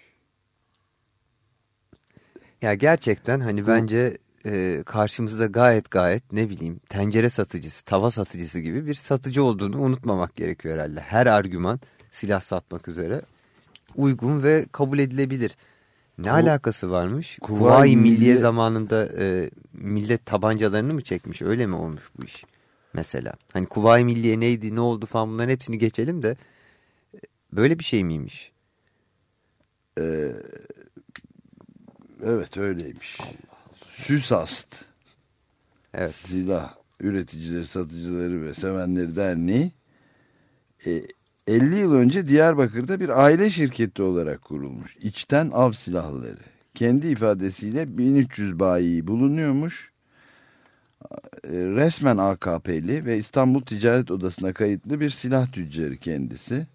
Ya gerçekten hani bence e, karşımızda gayet gayet ne bileyim tencere satıcısı, tava satıcısı gibi bir satıcı olduğunu unutmamak gerekiyor herhalde. Her argüman silah satmak üzere uygun ve kabul edilebilir. Ne Ku- alakası varmış? Kuvayi Kuvayi Milliye Milliye- zamanında e, millet tabancalarını mı çekmiş? Öyle mi olmuş bu iş? Mesela. Hani Kuvayi Milliye neydi, ne oldu falan bunların hepsini geçelim de e, böyle bir şey miymiş? Ee, evet öyleymiş. Süsast Evet. silah Üreticileri, Satıcıları ve Sevenleri Derneği e, 50 yıl önce Diyarbakır'da bir aile şirketi olarak kurulmuş. İçten av silahları. Kendi ifadesiyle 1300 bayi bulunuyormuş. E, resmen AKP'li ve İstanbul Ticaret Odası'na kayıtlı bir silah tüccarı kendisi.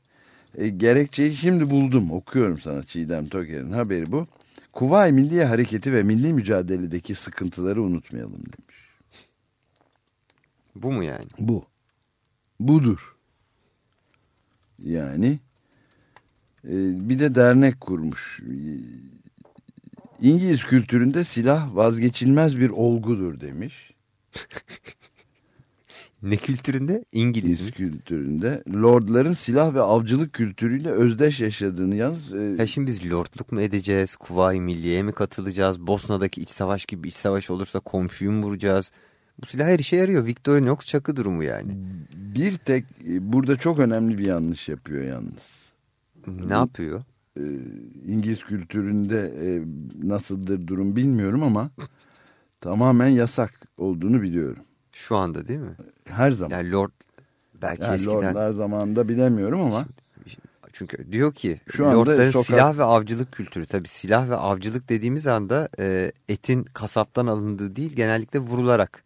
E, gerekçeyi şimdi buldum. Okuyorum sana Çiğdem Toker'in haberi bu. Kuvayi Milliye Hareketi ve milli mücadeledeki sıkıntıları unutmayalım demiş. Bu mu yani? Bu. Budur. Yani e, bir de dernek kurmuş. İngiliz kültüründe silah vazgeçilmez bir olgudur demiş. <laughs> Ne kültüründe? İngiliz? İngiliz kültüründe lordların silah ve avcılık kültürüyle özdeş yaşadığını yalnız e, Ya şimdi biz lordluk mu edeceğiz? Kuvayi Milliye'ye mi katılacağız? Bosna'daki iç savaş gibi iç savaş olursa komşuyu mu vuracağız? Bu silah her işe yarıyor. Victorinox çakı durumu yani. bir tek e, burada çok önemli bir yanlış yapıyor yalnız. Ne yapıyor? e, İngiliz kültüründe e, nasıldır durum bilmiyorum ama tamamen yasak olduğunu biliyorum. Şu anda değil mi? Her zaman. Yani lord belki Yani eskiden. lordlar zamanında bilemiyorum ama Çünkü diyor ki Şu anda lordların sokak- silah ve avcılık kültürü. Tabii silah ve avcılık dediğimiz anda e, etin kasaptan alındığı değil genellikle vurularak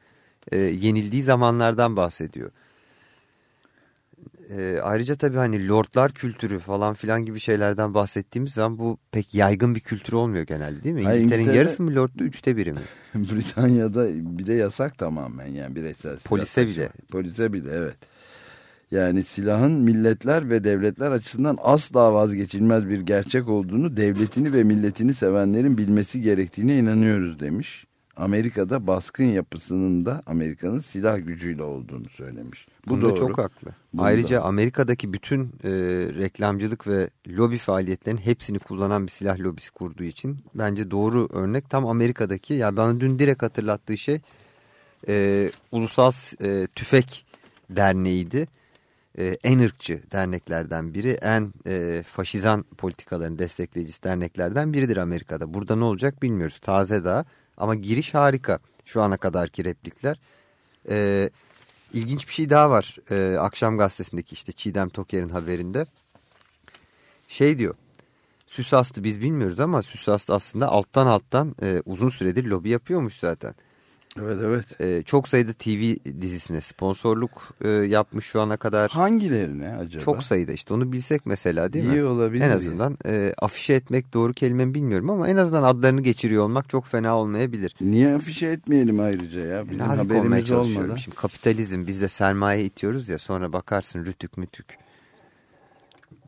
e, yenildiği zamanlardan bahsediyor. E, ayrıca tabii hani lordlar kültürü falan filan gibi şeylerden bahsettiğimiz zaman bu pek yaygın bir kültür olmuyor genelde değil mi? İngiltere'nin İngiltere'de- yarısı mı lordlu üçte biri mi? <laughs> Britanya'da bir de yasak tamamen yani bireysel silah Polise taşıma. bile. Polise bile evet. Yani silahın milletler ve devletler açısından asla vazgeçilmez bir gerçek olduğunu devletini ve milletini sevenlerin bilmesi gerektiğine inanıyoruz demiş. Amerika'da baskın yapısının da Amerika'nın silah gücüyle olduğunu söylemiş. Bu Bunda doğru. çok haklı. Bunda. Ayrıca Amerika'daki bütün e, reklamcılık ve lobi faaliyetlerinin hepsini kullanan bir silah lobisi kurduğu için bence doğru örnek tam Amerika'daki ya bana dün direkt hatırlattığı şey e, Ulusal e, Tüfek Derneği'ydi. E, en ırkçı derneklerden biri, en e, faşizan politikaların destekleyicisi derneklerden biridir Amerika'da. Burada ne olacak bilmiyoruz. Taze daha ama giriş harika şu ana kadarki replikler. E, İlginç bir şey daha var e, akşam gazetesindeki işte Çiğdem Toker'in haberinde. Şey diyor Süsast'ı biz bilmiyoruz ama Süsast aslında alttan alttan e, uzun süredir lobi yapıyormuş zaten. Evet evet. E, çok sayıda TV dizisine sponsorluk e, yapmış şu ana kadar. Hangilerine acaba? Çok sayıda işte onu bilsek mesela değil İyi mi? olabilir. En azından e, afişe etmek doğru kelime mi bilmiyorum ama en azından adlarını geçiriyor olmak çok fena olmayabilir. Niye afişe etmeyelim ayrıca ya? Bizim Nazik olmaya haberimiz olmadan. Şimdi kapitalizm biz de sermaye itiyoruz ya sonra bakarsın rütük mütük.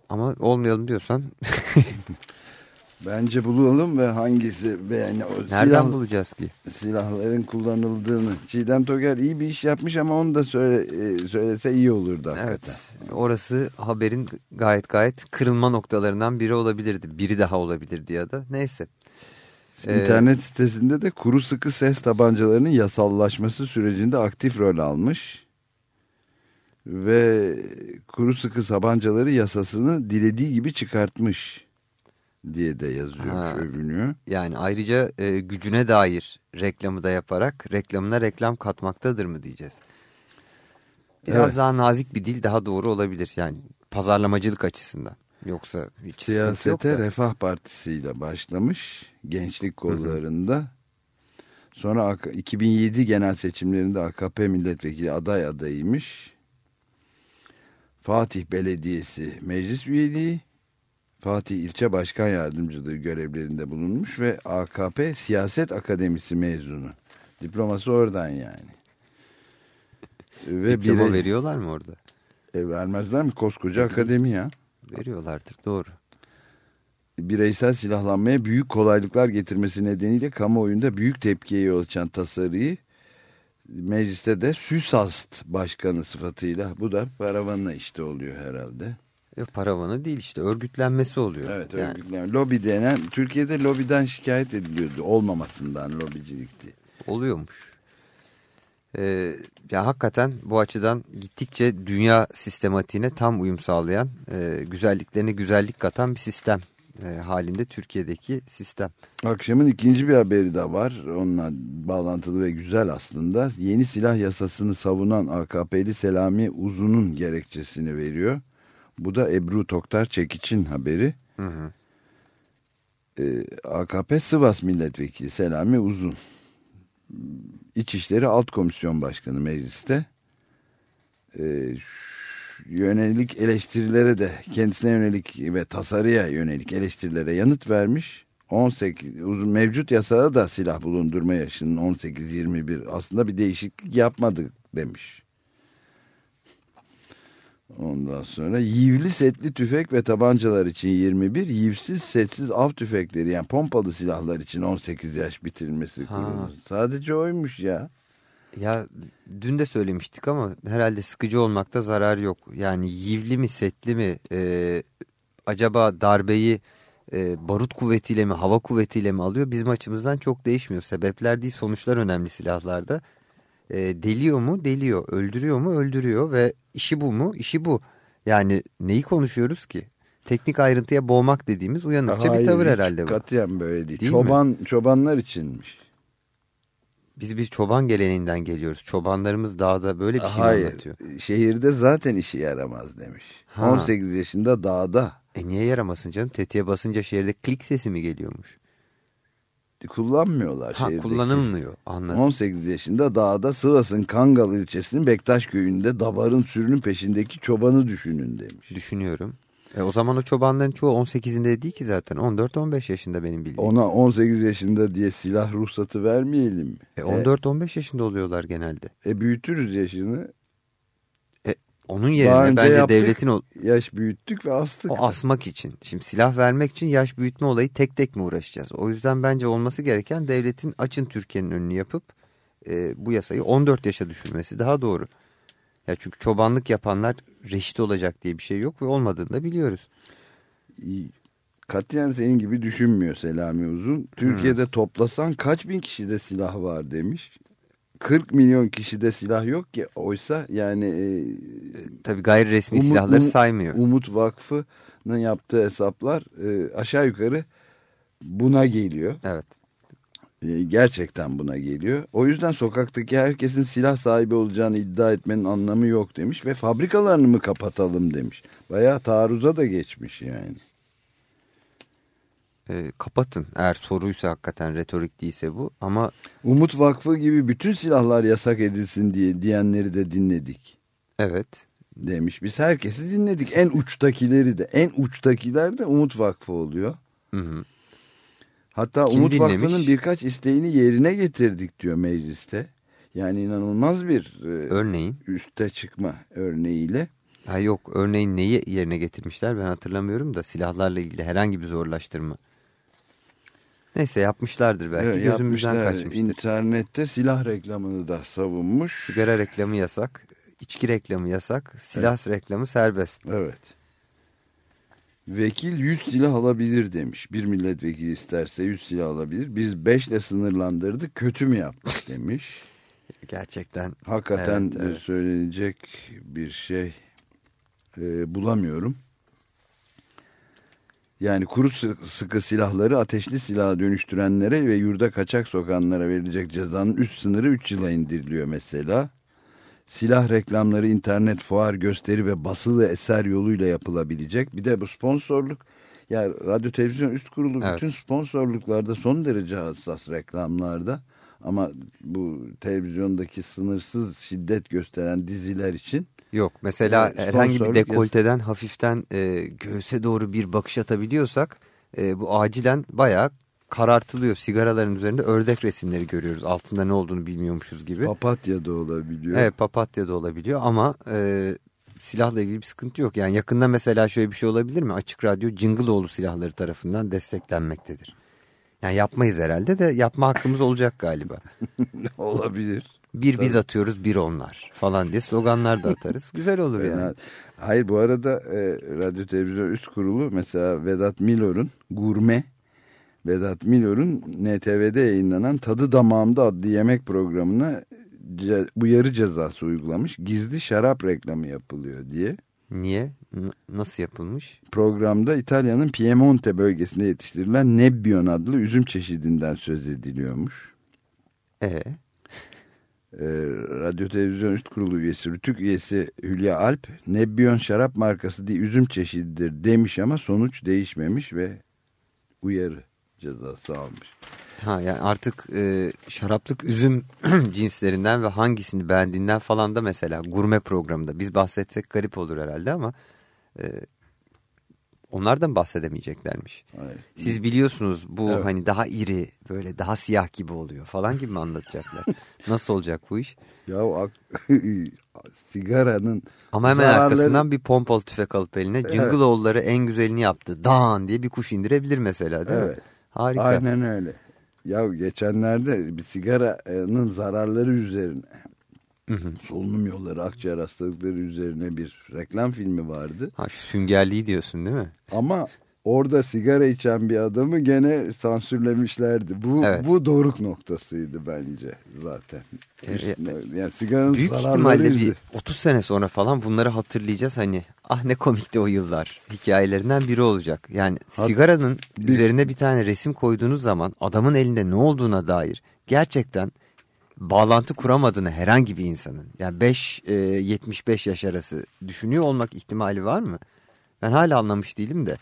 Ama olmayalım diyorsan <laughs> Bence bulalım ve hangisi yani o nereden silah, bulacağız ki? silahların kullanıldığını. Çiğdem Toker iyi bir iş yapmış ama onu da söyle, e, söylese iyi olurdu hakikaten. Evet orası haberin gayet gayet kırılma noktalarından biri olabilirdi. Biri daha olabilirdi ya da neyse. Ee, İnternet sitesinde de kuru sıkı ses tabancalarının yasallaşması sürecinde aktif rol almış. Ve kuru sıkı tabancaları yasasını dilediği gibi çıkartmış diye de yazıyor, Ha. övünüyor. Yani ayrıca e, gücüne dair reklamı da yaparak reklamına reklam katmaktadır mı diyeceğiz. Biraz Evet. daha nazik bir dil daha doğru olabilir yani pazarlamacılık açısından. Yoksa hiç yok Siyasete da. Refah Partisi ile başlamış gençlik kollarında. Sonra AK- 2007 genel seçimlerinde AKP milletvekili aday adayıymış. Fatih Belediyesi meclis üyeliği, Fatih İlçe Başkan Yardımcılığı görevlerinde bulunmuş ve AKP Siyaset Akademisi mezunu. Diploması oradan yani. Ve Diploma bire- veriyorlar mı orada? e, vermezler mi koskoca akademi ya? Veriyorlardır doğru. bireysel silahlanmaya büyük kolaylıklar getirmesi nedeniyle kamuoyunda büyük tepkiye yol açan tasarıyı mecliste de SÜSAST başkanı sıfatıyla bu da paravanla işte oluyor herhalde. Paravanı değil işte örgütlenmesi oluyor. Evet yani, örgütlenme. Lobi denen Türkiye'de lobiden şikayet ediliyordu olmamasından lobicilikti. oluyormuş. Ee, ya hakikaten bu açıdan gittikçe dünya sistematiğine tam uyum sağlayan, e, güzelliklerine güzellik katan bir sistem e, halinde Türkiye'deki sistem. Akşamın ikinci bir haberi de var. Onunla bağlantılı ve güzel aslında. Yeni silah yasasını savunan AKP'li Selami Uzun'un gerekçesini veriyor. Bu da Ebru Toktar Çekiç'in haberi. Hı hı. Ee, AKP Sivas Milletvekili Selami Uzun. İçişleri Alt Komisyon Başkanı mecliste. Ee, yönelik eleştirilere de kendisine yönelik ve tasarıya yönelik eleştirilere yanıt vermiş. 18 uzun mevcut yasada da silah bulundurma yaşının 18-21 aslında bir değişiklik yapmadık demiş. Ondan sonra yivli setli tüfek ve tabancalar için 21, yivsiz setsiz av tüfekleri yani pompalı silahlar için 18 yaş bitirilmesi kurulu. Sadece oymuş ya. Ya dün de söylemiştik ama herhalde sıkıcı olmakta zarar yok. Yani yivli mi setli mi e, acaba darbeyi e, barut kuvvetiyle mi hava kuvvetiyle mi alıyor bizim açımızdan çok değişmiyor. Sebepler değil sonuçlar önemli silahlarda. E, deliyor mu deliyor öldürüyor mu öldürüyor ve işi bu mu işi bu. Yani neyi konuşuyoruz ki? Teknik ayrıntıya boğmak dediğimiz uyanıkça Hayır, bir tavır herhalde bu. Katiyen böyle değil. Değil Çoban çobanlar içinmiş. Biz biz çoban geleneğinden geliyoruz. Çobanlarımız dağda böyle bir şey Hayır. anlatıyor. Şehirde zaten işi yaramaz demiş. Ha. 18 yaşında dağda. E niye yaramasın canım? Tetiğe basınca şehirde klik sesi mi geliyormuş? Kullanmıyorlar Ha şehirdeki. kullanılmıyor anladım. 18 yaşında dağda Sivas'ın Kangal ilçesinin Bektaş köyünde davarın sürünün peşindeki çobanı düşünün demiş. Düşünüyorum. E o zaman o çobanların çoğu 18'inde değil ki zaten. 14-15 yaşında benim bildiğim. Ona 18 yaşında diye silah ruhsatı vermeyelim mi? E 14-15 yaşında oluyorlar genelde. E, büyütürüz yaşını. Onun Daha yerine önce bence yaptık. devletin o, Yaş büyüttük ve astık. o asmak için. Şimdi silah vermek için yaş büyütme olayı tek tek mi uğraşacağız? O yüzden bence olması gereken devletin açın Türkiye'nin önünü yapıp e, bu yasayı 14 yaşa düşürmesi daha doğru. Ya çünkü çobanlık yapanlar reşit olacak diye bir şey yok ve olmadığını da biliyoruz. Katiyen senin gibi düşünmüyor Selami Uzun. Türkiye'de toplasan kaç bin kişide silah var demiş. 40 milyon kişide silah yok ki. Oysa yani e, Tabii gayri resmi Umut- silahları saymıyor. Umut Vakfı'nın yaptığı hesaplar e, aşağı yukarı buna geliyor. Evet. E, gerçekten buna geliyor. O yüzden sokaktaki herkesin silah sahibi olacağını iddia etmenin anlamı yok demiş ve fabrikalarını mı kapatalım demiş. Bayağı taarruza da geçmiş yani. E, kapatın eğer soruysa hakikaten retorik değilse bu ama Umut Vakfı gibi bütün silahlar yasak edilsin diye diyenleri de dinledik evet demiş. Biz herkesi dinledik. En uçtakileri de. En uçtakiler de Umut Vakfı oluyor. Hı hı. Hatta Kim Umut dinlemiş? Vakfı'nın birkaç isteğini yerine getirdik diyor mecliste. Yani inanılmaz bir e, örneğin üste çıkma örneğiyle. ha yok örneğin neyi yerine getirmişler ben hatırlamıyorum da silahlarla ilgili herhangi bir zorlaştırma. Neyse yapmışlardır belki Evet, gözümüzden yapmışlar. kaçmıştır. İnternette silah reklamını da savunmuş. Sigara reklamı yasak, içki reklamı yasak, silah reklamı serbest. Evet. Vekil 100 silah alabilir demiş. Bir milletvekili isterse 100 silah alabilir. Biz 5 ile sınırlandırdık. Kötü mü yaptık demiş. <laughs> Gerçekten Hakikaten Evet, evet. söylenecek bir şey e, bulamıyorum. Yani kuru sı- sıkı silahları ateşli silaha dönüştürenlere ve yurda kaçak sokanlara verilecek cezanın üst sınırı 3 yıla indiriliyor mesela. Silah reklamları internet, fuar, gösteri ve basılı eser yoluyla yapılabilecek. Bir de bu sponsorluk. Yani radyo televizyon üst kurulu Evet. bütün sponsorluklarda son derece hassas reklamlarda. Ama bu televizyondaki sınırsız şiddet gösteren diziler için Yok mesela Evet, herhangi bir dekolteden hafiften e, göğse doğru bir bakış atabiliyorsak e, bu acilen bayağı karartılıyor. Sigaraların üzerinde ördek resimleri görüyoruz. Altında ne olduğunu bilmiyormuşuz gibi. papatya da olabiliyor. Evet papatya da olabiliyor ama e, silahla ilgili bir sıkıntı yok. Yani yakında mesela şöyle bir şey olabilir mi? Açık Radyo Cıngıloğlu silahları tarafından desteklenmektedir. Yani yapmayız herhalde de yapma hakkımız olacak galiba. <laughs> olabilir. Bir biz atıyoruz bir onlar falan diye sloganlar da atarız. <laughs> Güzel olur Fena- yani. Hayır bu arada e, radyo televizyon üst kurulu mesela Vedat Milor'un Gurme Vedat Milor'un NTV'de yayınlanan Tadı Damağımda adlı yemek programına ce, uyarı cezası uygulamış. Gizli şarap reklamı yapılıyor diye. Niye? N- nasıl yapılmış? Programda İtalya'nın Piemonte bölgesinde yetiştirilen Nebbion adlı üzüm çeşidinden söz ediliyormuş. Ee, Ee, Radyo Televizyon Üst Kurulu üyesi, Rütük üyesi Hülya Alp, Nebbion şarap markası değil üzüm çeşididir demiş ama sonuç değişmemiş ve uyarı cezası almış. ha yani artık e, şaraplık üzüm <clears throat> cinslerinden ve hangisini beğendiğinden falan da mesela gurme programında biz bahsetsek garip olur herhalde ama e, onlardan bahsedemeyeceklermiş. Evet. Siz biliyorsunuz bu Evet. hani daha iri böyle daha siyah gibi oluyor falan gibi mi anlatacaklar? <laughs> Nasıl olacak bu iş? Ya ak- <laughs> sigaranın Ama hemen zararları- arkasından bir pompalı tüfek alıp eline Evet. Cingleoğulları en güzelini yaptı. Dan diye bir kuş indirebilir mesela değil mi? Evet. Harika. Aynen öyle. Ya geçenlerde bir sigaranın zararları üzerine Hı hı. solunum yolları, akciğer hastalıkları üzerine bir reklam filmi vardı. Ha şu süngerliği diyorsun değil mi? Ama orada sigara içen bir adamı gene sansürlemişlerdi. Bu Evet. bu doruk noktasıydı bence zaten. Ee, Üstüne- yani sigaranın Büyük ihtimalle bir yüzü- 30 sene sonra falan bunları hatırlayacağız hani ah ne komikti o yıllar hikayelerinden biri olacak. Yani Hat- sigaranın bir- üzerine bir tane resim koyduğunuz zaman adamın elinde ne olduğuna dair gerçekten bağlantı kuramadığını herhangi bir insanın yani 5-75 yaş arası düşünüyor olmak ihtimali var mı? Ben hala anlamış değilim de.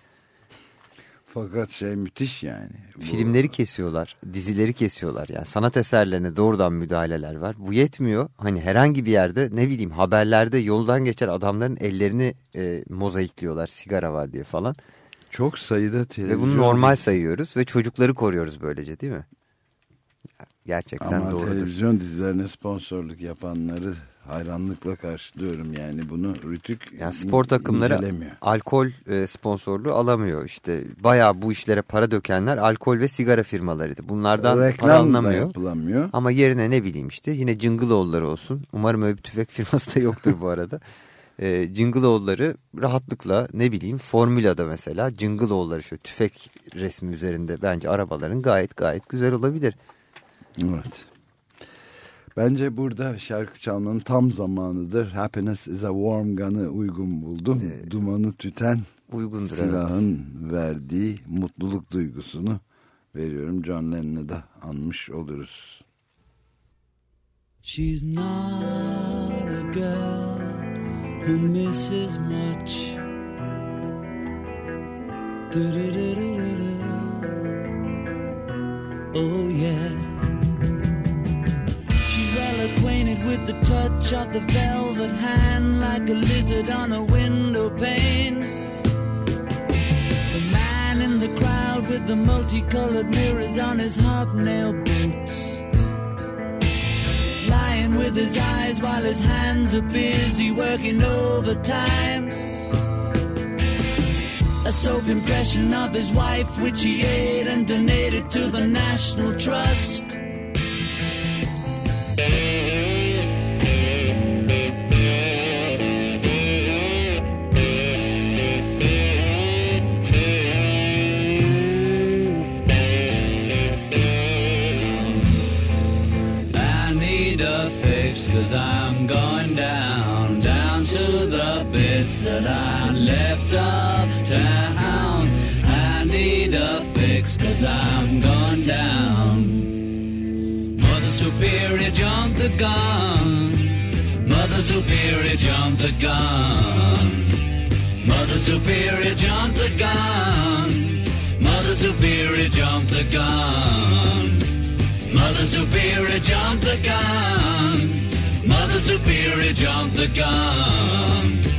Fakat şey müthiş yani. Bu- Filmleri kesiyorlar, dizileri kesiyorlar. Yani sanat eserlerine doğrudan müdahaleler var. Bu yetmiyor. Hani herhangi bir yerde ne bileyim haberlerde yoldan geçer adamların ellerini e, mozaikliyorlar sigara var diye falan. Çok sayıda Ve televizyon. bunu normal sayıyoruz ve çocukları koruyoruz böylece değil mi? Gerçekten Ama doğrudur. televizyon dizilerine sponsorluk yapanları hayranlıkla karşılıyorum yani bunu Rütük Yani spor takımları alkol e, sponsorluğu alamıyor. İşte bayağı bu işlere para dökenler alkol ve sigara firmalarıydı. Bunlardan para Reklam da alınamıyor. yapılamıyor. Ama yerine ne bileyim işte yine Cıngıloğulları olsun. Umarım öyle bir tüfek <laughs> firması da yoktur bu arada. E, Cıngıloğulları rahatlıkla ne bileyim Formula'da mesela Cıngıloğulları şu tüfek resmi üzerinde bence arabaların gayet gayet güzel olabilir. Evet. Bence burada şarkı çalmanın tam zamanıdır. Happiness is a warm gun'ı uygun buldum. Dumanı tüten Uygundur evet. silahın verdiği mutluluk duygusunu veriyorum. John Lennon'ı da anmış oluruz. She's not a girl who misses much. Do-do-do-do-do-do. Oh, yeah. She's well acquainted with the touch of the velvet hand, like a lizard on a window pane. The man in the crowd with the multicolored mirrors on his hobnail boots lying with his eyes while his hands are busy working overtime. A soap impression of his wife, which he ate and donated to the National Trust. Cause I'm going down. Mother Superior jumped the gun. Mother Superior jumped the gun. Mother Superior jumped the gun. Mother Superior jumped the gun. Mother Superior jumped the gun. Mother Superior jumped the gun.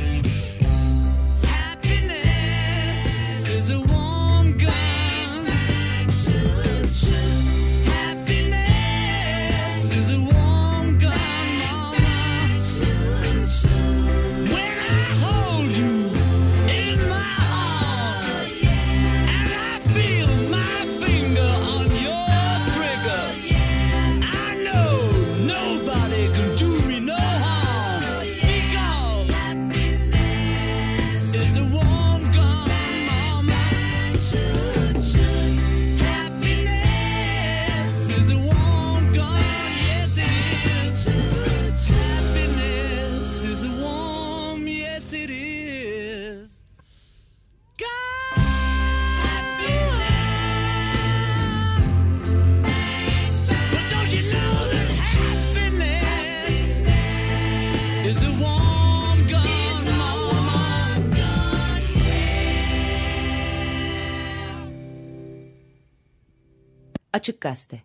Açık Gazete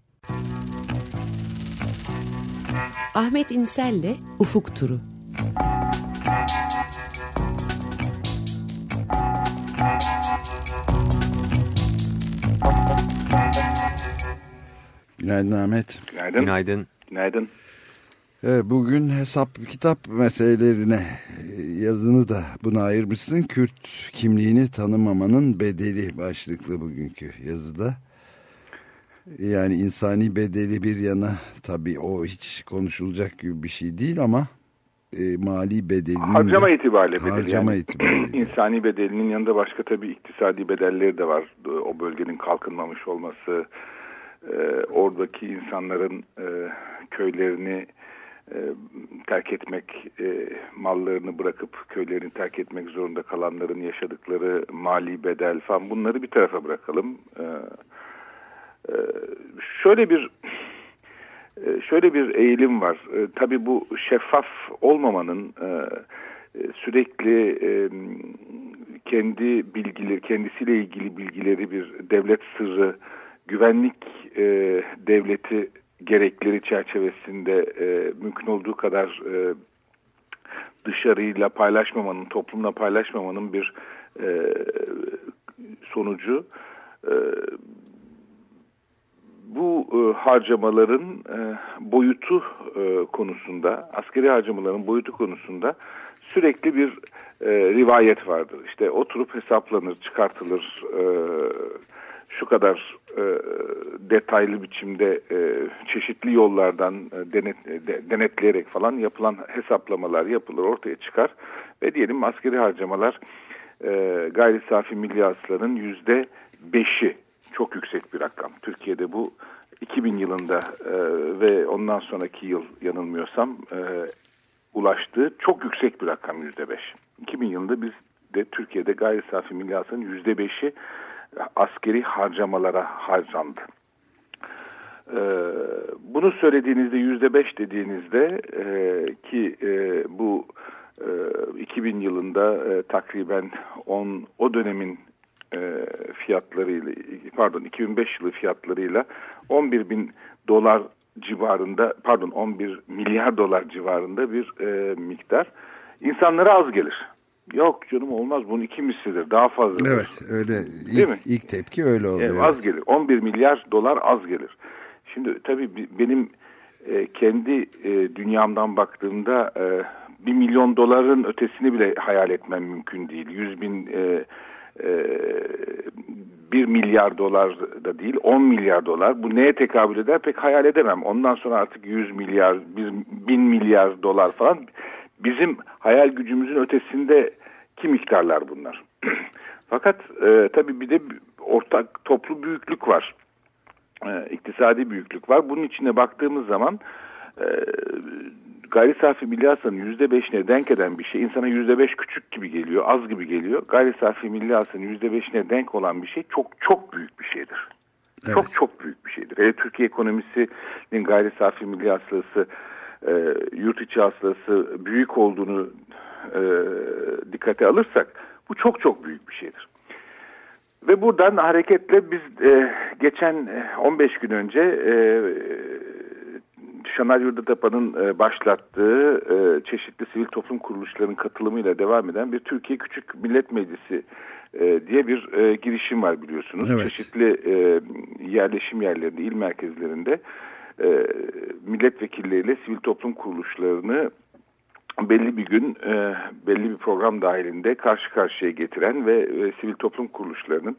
Ahmet İnsel'le Ufuk Turu Günaydın Ahmet. Günaydın. Günaydın. Günaydın. Evet, bugün hesap kitap meselelerine e, yazını da buna ayırmışsın. Kürt kimliğini tanımamanın bedeli başlıklı bugünkü yazıda. Yani insani bedeli bir yana tabii o hiç konuşulacak gibi bir şey değil ama e, mali bedelinin Harcama de, itibariyle bedeli. harcama yani. itibariyle. <clears throat> İnsani bedelinin yanında başka tabii iktisadi bedelleri de var. O bölgenin kalkınmamış olması, e, oradaki insanların e, köylerini e, terk etmek, e, mallarını bırakıp köylerini terk etmek zorunda kalanların yaşadıkları mali bedel falan bunları bir tarafa bırakalım. E, e, şöyle bir e, şöyle bir eğilim var. E, tabii bu şeffaf olmamanın e, e, sürekli kendi bilgileri, kendisiyle ilgili bilgileri bir devlet sırrı, güvenlik devleti gerekleri çerçevesinde mümkün olduğu kadar dışarıyla paylaşmamanın, toplumla paylaşmamanın bir sonucu. Bu e, harcamaların e, boyutu e, konusunda, askeri harcamaların boyutu konusunda sürekli bir e, rivayet vardır. İşte oturup hesaplanır, çıkartılır, e, şu kadar e, detaylı biçimde e, çeşitli yollardan e, denet, de, denetleyerek falan yapılan hesaplamalar yapılır, ortaya çıkar ve diyelim askeri harcamalar e, gayri safi milli hasılanın yüzde beşi çok yüksek bir rakam. Türkiye'de bu 2000 yılında e, ve ondan sonraki yıl yanılmıyorsam e, ulaştığı çok yüksek bir rakam yüzde beş. 2000 yılında biz de Türkiye'de gayri safi milli hasılanın yüzde beşi askeri harcamalara harcandı. E, bunu söylediğinizde yüzde beş dediğinizde e, ki e, bu e, 2000 yılında e, takriben 10 o dönemin e, fiyatlarıyla pardon 2005 yılı fiyatlarıyla 11 bin dolar civarında pardon 11 milyar dolar civarında bir e, miktar insanlara az gelir. Yok canım olmaz bunun iki mislidir daha fazla. Evet öyle ilk, Değil mi? ilk tepki öyle oldu. Evet, az gelir 11 milyar dolar az gelir. Şimdi tabii benim e, kendi e, dünyamdan baktığımda e, 1 milyon doların ötesini bile hayal etmem mümkün değil. 100 bin e, e, 1 milyar dolar da değil 10 milyar dolar bu neye tekabül eder pek hayal edemem. Ondan sonra artık 100 milyar 1000 milyar dolar falan bizim hayal gücümüzün ötesinde ki miktarlar bunlar. <clears throat> Fakat e, tabii bir de ortak toplu büyüklük var. E, iktisadi büyüklük var. Bunun içine baktığımız zaman e, gayri safi milli hasılanın yüzde beşine denk eden bir şey insana yüzde beş küçük gibi geliyor, az gibi geliyor. Gayri safi milli hasılanın yüzde beşine denk olan bir şey çok çok büyük bir şeydir. Evet. Çok çok büyük bir şeydir. Hele Türkiye ekonomisinin gayri safi milli hasılası, e, yurt içi hasılası büyük olduğunu e, dikkate alırsak bu çok çok büyük bir şeydir. Ve buradan hareketle biz e, geçen 15 gün önce e, Şanar Yurdatapa'nın e, başlattığı e, çeşitli sivil toplum kuruluşlarının katılımıyla devam eden bir Türkiye Küçük Millet Meclisi e, diye bir girişim var biliyorsunuz. Evet. Çeşitli yerleşim yerlerinde, il merkezlerinde milletvekilleriyle sivil toplum kuruluşlarını belli bir gün e, belli bir program dahilinde karşı karşıya getiren ve e, sivil toplum kuruluşlarının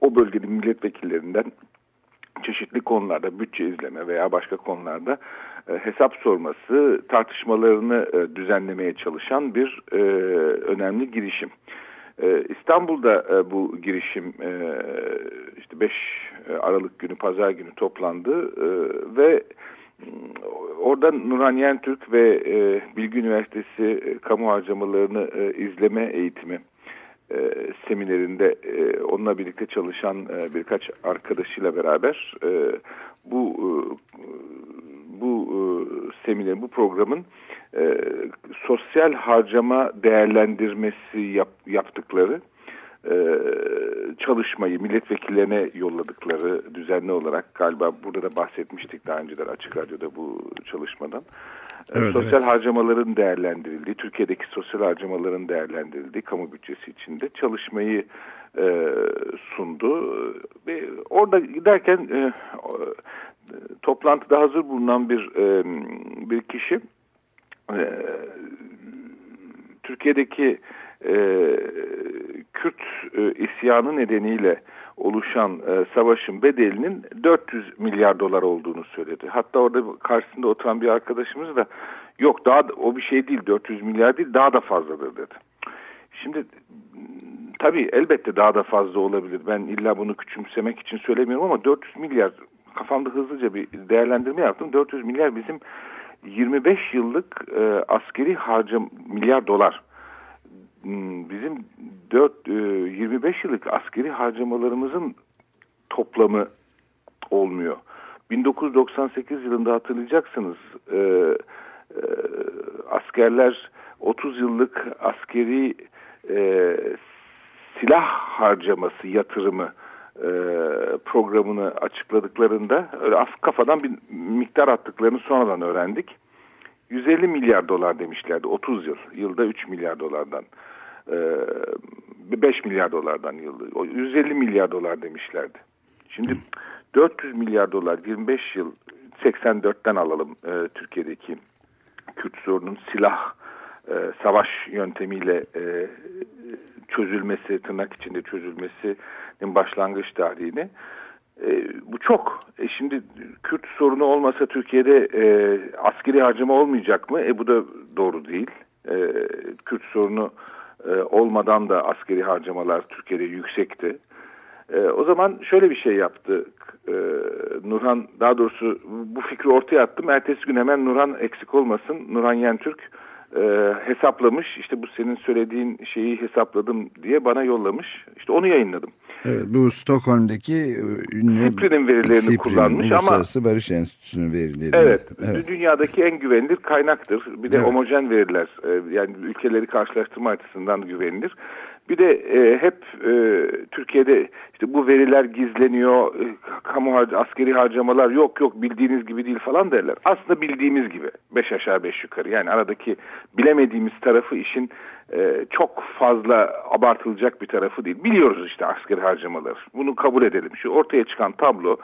o bölgenin milletvekillerinden çeşitli konularda bütçe izleme veya başka konularda e, hesap sorması tartışmalarını e, düzenlemeye çalışan bir e, önemli girişim. İstanbul'da bu girişim işte 5 Aralık günü pazar günü toplandı ve Orada Nurhan Yentürk ve Bilgi Üniversitesi kamu harcamalarını e, izleme eğitimi e, seminerinde e, onunla birlikte çalışan e, birkaç arkadaşıyla beraber e, bu e, bu e, seminer, bu programın e, sosyal harcama değerlendirmesi yap, yaptıkları e, çalışmayı milletvekillerine yolladıkları düzenli olarak galiba burada da bahsetmiştik daha önceden Açık Radyo'da bu çalışmadan. E, Evet, sosyal evet. harcamaların değerlendirildiği, Türkiye'deki sosyal harcamaların değerlendirildiği kamu bütçesi içinde çalışmayı e, sundu. Ve orada giderken e, e, toplantıda hazır bulunan bir e, bir kişi e, Türkiye'deki e, Kürt e, isyanı nedeniyle oluşan e, savaşın bedelinin 400 milyar dolar olduğunu söyledi. Hatta orada karşısında oturan bir arkadaşımız da yok daha da- o bir şey değil 400 milyar değil daha da fazladır dedi. Şimdi tabii elbette daha da fazla olabilir. Ben illa bunu küçümsemek için söylemiyorum ama 400 milyar kafamda hızlıca bir değerlendirme yaptım. 400 milyar bizim 25 yıllık e, askeri harcam milyar dolar. Hmm, Bizim 4 e, 25 yıllık askeri harcamalarımızın toplamı olmuyor. 1998 yılında hatırlayacaksınız e, e, askerler 30 yıllık askeri e, silah harcaması yatırımı e, programını açıkladıklarında öyle af kafadan bir miktar attıklarını sonradan öğrendik. 150 milyar dolar demişlerdi 30 yıl. Yılda 3 milyar dolardan. E, 5 milyar dolardan yılda. O 150 milyar dolar demişlerdi. Şimdi 400 milyar dolar 25 yıl 84'ten alalım e, Türkiye'deki Kürt sorunun silah e, savaş yöntemiyle e, çözülmesi tırnak içinde çözülmesinin başlangıç tarihini e, bu çok. E şimdi Kürt sorunu olmasa Türkiye'de e, askeri harcama olmayacak mı? E bu da doğru değil. E, Kürt sorunu olmadan da askeri harcamalar Türkiye'de yüksekti. E, o zaman şöyle bir şey yaptı e, Nurhan daha doğrusu bu fikri ortaya attım. Ertesi gün hemen Nurhan eksik olmasın. Nurhan Yentürk e, hesaplamış. İşte bu senin söylediğin şeyi hesapladım diye bana yollamış. İşte onu yayınladım. Evet, bu Stockholm'daki e, ünlü Siprin'in verilerini Siprin, kullanmış ama- Uluslararası Barış Enstitüsü'nün verileri. Evet, evet. dünyadaki en güvenilir kaynaktır. Bir de Evet. homojen veriler, e, yani ülkeleri karşılaştırma açısından güvenilir. Bir de e, hep e, Türkiye'de işte bu veriler gizleniyor, e, kamu har- askeri harcamalar yok yok bildiğiniz gibi değil falan derler. Aslında bildiğimiz gibi beş aşağı beş yukarı. Yani aradaki bilemediğimiz tarafı işin e, çok fazla abartılacak bir tarafı değil. Biliyoruz işte askeri harcamalar. Bunu kabul edelim. Şu ortaya çıkan tablo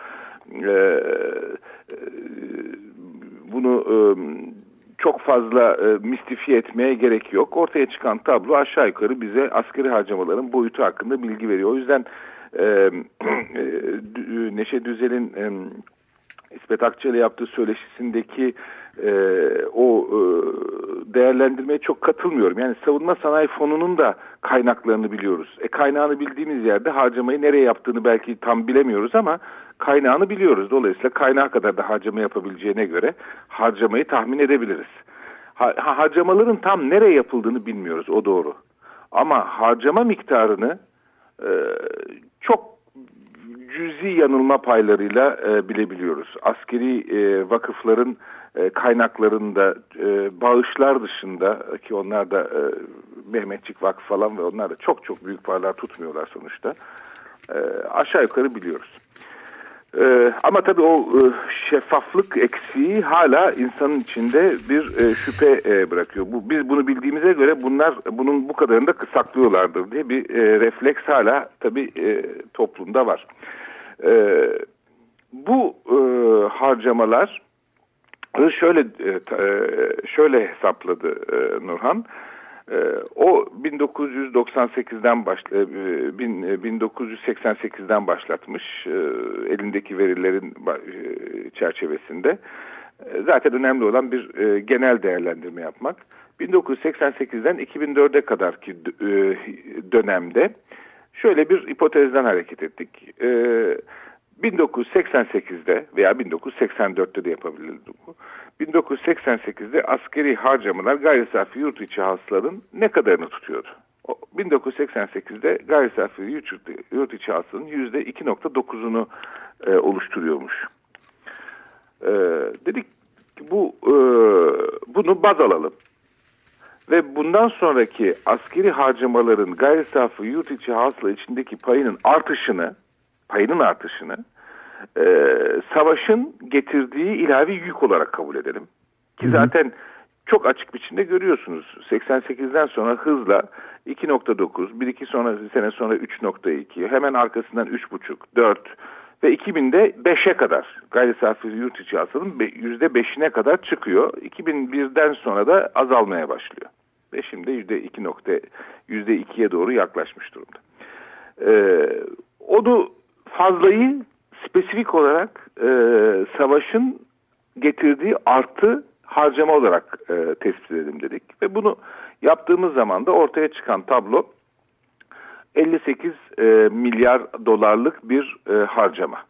e, e, bunu e, çok fazla e, mistifiye etmeye gerek yok. Ortaya çıkan tablo aşağı yukarı bize askeri harcamaların boyutu hakkında bilgi veriyor. O yüzden e, <clears throat> e, Dü- Neşe Düzel'in e, İsmet Akçay'la yaptığı söyleşisindeki e, o e, değerlendirmeye çok katılmıyorum. Yani savunma sanayi fonunun da kaynaklarını biliyoruz. E kaynağını bildiğimiz yerde harcamayı nereye yaptığını belki tam bilemiyoruz ama kaynağını biliyoruz. Dolayısıyla kaynağı kadar da harcama yapabileceğine göre harcamayı tahmin edebiliriz. Ha, ha- harcamaların tam nereye yapıldığını bilmiyoruz. O doğru. Ama harcama miktarını e, çok cüzi yanılma paylarıyla e, bilebiliyoruz. Askeri e, vakıfların e, kaynaklarında e, bağışlar dışında ki onlar da e, Mehmetçik Vakfı falan ve onlar da çok çok büyük paralar tutmuyorlar sonuçta. E, aşağı yukarı biliyoruz. Ee, ama tabii o e, şeffaflık eksiği hala insanın içinde bir e, şüphe e, bırakıyor. Bu, biz bunu bildiğimize göre bunlar bunun bu kadarını da saklıyorlardır diye bir e, refleks hala tabii e, toplumda var. E, bu e, harcamalar şöyle e, e, şöyle hesapladı e, Nurhan. E, o 1998'den başla e, bin- e, 1988'den başlatmış e, elindeki verilerin e, çerçevesinde. E, Zaten önemli olan bir e, genel değerlendirme yapmak. 1988'den 2004'e kadarki e, dönemde şöyle bir hipotezden hareket ettik. E, 1988'de veya 1984'te de yapabilirdi bu. 1988'de askeri harcamalar gayri safi yurt içi hasılanın ne kadarını tutuyordu? O, 1988'de gayri safi yurt, içi hasılanın %2.9'unu e, oluşturuyormuş. E, dedik bu e, bunu baz alalım. ve bundan sonraki askeri harcamaların gayri safi yurt içi hasıla içindeki payının artışını, payının artışını e, savaşın getirdiği ilavi yük olarak kabul edelim. Ki zaten çok açık biçimde görüyorsunuz. 88'den sonra hızla 2.9, bir iki sonra sene sonra 3.2, hemen arkasından 3.5, 4 ve 2000'de 5'e kadar gayri safi yurt içi hasılın %5'ine kadar çıkıyor. 2001'den sonra da azalmaya başlıyor. Ve şimdi %2 nokta, %2'ye doğru yaklaşmış durumda. Ee, onu fazlayı spesifik olarak e, savaşın getirdiği artı harcama olarak e, tespit edelim dedik. Ve bunu yaptığımız zaman da ortaya çıkan tablo 58 e, milyar dolarlık bir e, harcama.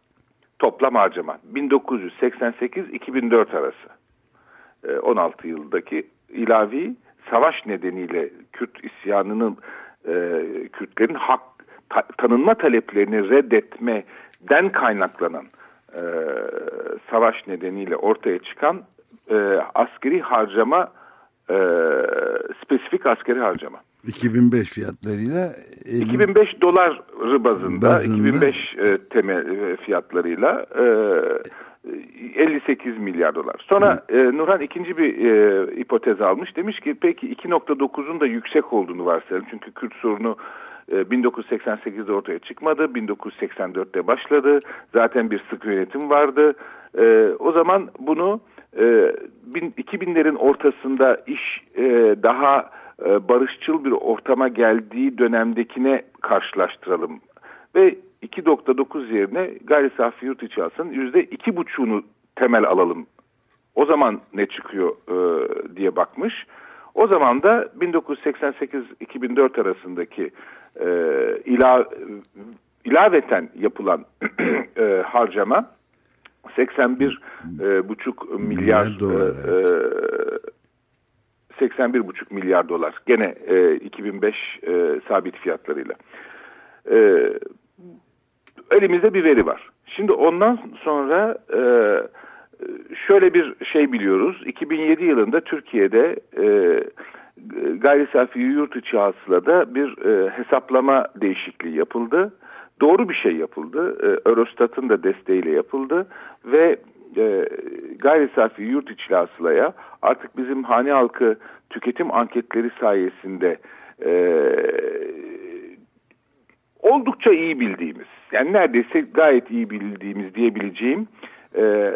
Toplam harcama. 1988-2004 arası. E, 16 yıldaki ilavi savaş nedeniyle Kürt isyanının e, Kürtlerin hak ta, tanınma taleplerini reddetmeden kaynaklanan e, savaş nedeniyle ortaya çıkan e, askeri harcama e, spesifik askeri harcama. 2005 fiyatlarıyla 50, 2005 dolar bazında, bazında 2005 e, temel e, fiyatlarıyla e, 58 milyar dolar. Sonra e, Nurhan ikinci bir e, hipotez almış. Demiş ki peki 2.9'un da yüksek olduğunu varsayalım. Çünkü Kürt sorunu 1988'de ortaya çıkmadı. 1984'te başladı. Zaten bir sık yönetim vardı. E, o zaman bunu e, 2000'lerin ortasında iş e, daha e, barışçıl bir ortama geldiği dönemdekine karşılaştıralım. Ve 2.9 yerine gayri safi yurt içi alsın %2.5'unu temel alalım. O zaman ne çıkıyor e, diye bakmış. O zaman da 1988-2004 arasındaki e, ila, ilaveten yapılan <clears throat> e, harcama 81 e, buçuk milyar, milyar dolar, e, evet. 81,5 milyar dolar. Gene e, 2005 e, sabit fiyatlarıyla. E, elimizde bir veri var. Şimdi ondan sonra e, şöyle bir şey biliyoruz. 2007 yılında Türkiye'de e, gayri safi yurt içi hasılada bir e, hesaplama değişikliği yapıldı. Doğru bir şey yapıldı. E, Eurostat'ın da desteğiyle yapıldı ve e, gayri safi yurt içi hasılaya artık bizim hane halkı tüketim anketleri sayesinde e, oldukça iyi bildiğimiz yani neredeyse gayet iyi bildiğimiz diyebileceğim e,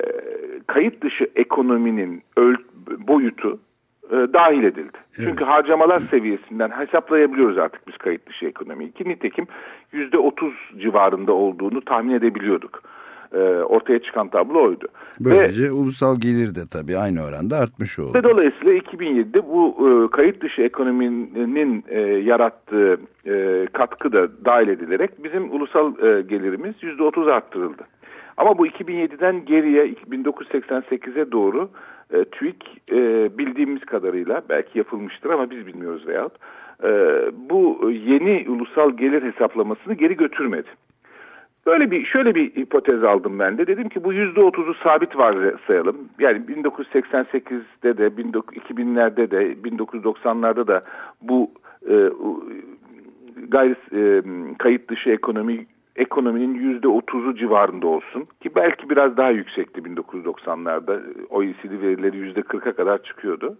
kayıt dışı ekonominin öl, boyutu e, dahil edildi. Evet. Çünkü harcamalar seviyesinden hesaplayabiliyoruz artık biz kayıt dışı ekonomiyi. Ki nitekim %30 civarında olduğunu tahmin edebiliyorduk e, ortaya çıkan tablo oydu. Böylece ve, ulusal gelir de tabii aynı oranda artmış oldu. Ve dolayısıyla 2007'de bu e, kayıt dışı ekonominin e, yarattığı e, katkı da dahil edilerek bizim ulusal e, gelirimiz %30 arttırıldı. Ama bu 2007'den geriye 1988'e doğru e, TÜİK e, bildiğimiz kadarıyla belki yapılmıştır ama biz bilmiyoruz veyahut e, bu yeni ulusal gelir hesaplamasını geri götürmedi. Böyle bir şöyle bir hipotez aldım ben de. Dedim ki bu yüzde otuzu sabit var sayalım. Yani 1988'de de 2000'lerde de 1990'larda da bu e, gayri e, kayıt dışı ekonomi ekonominin yüzde otuzu civarında olsun ki belki biraz daha yüksekti 1990'larda OECD verileri yüzde kırka kadar çıkıyordu.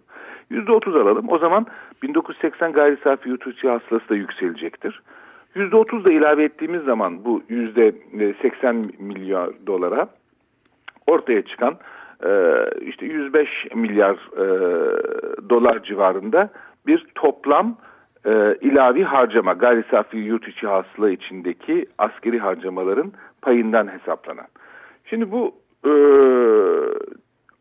Yüzde otuz alalım o zaman 1980 gayri safi yurt içi hasılası da yükselecektir. %30 da ilave ettiğimiz zaman bu %80 milyar dolara ortaya çıkan e, işte 105 milyar e, dolar civarında bir toplam e, ilavi harcama gayri safi yurt içi hasıla içindeki askeri harcamaların payından hesaplanan. Şimdi bu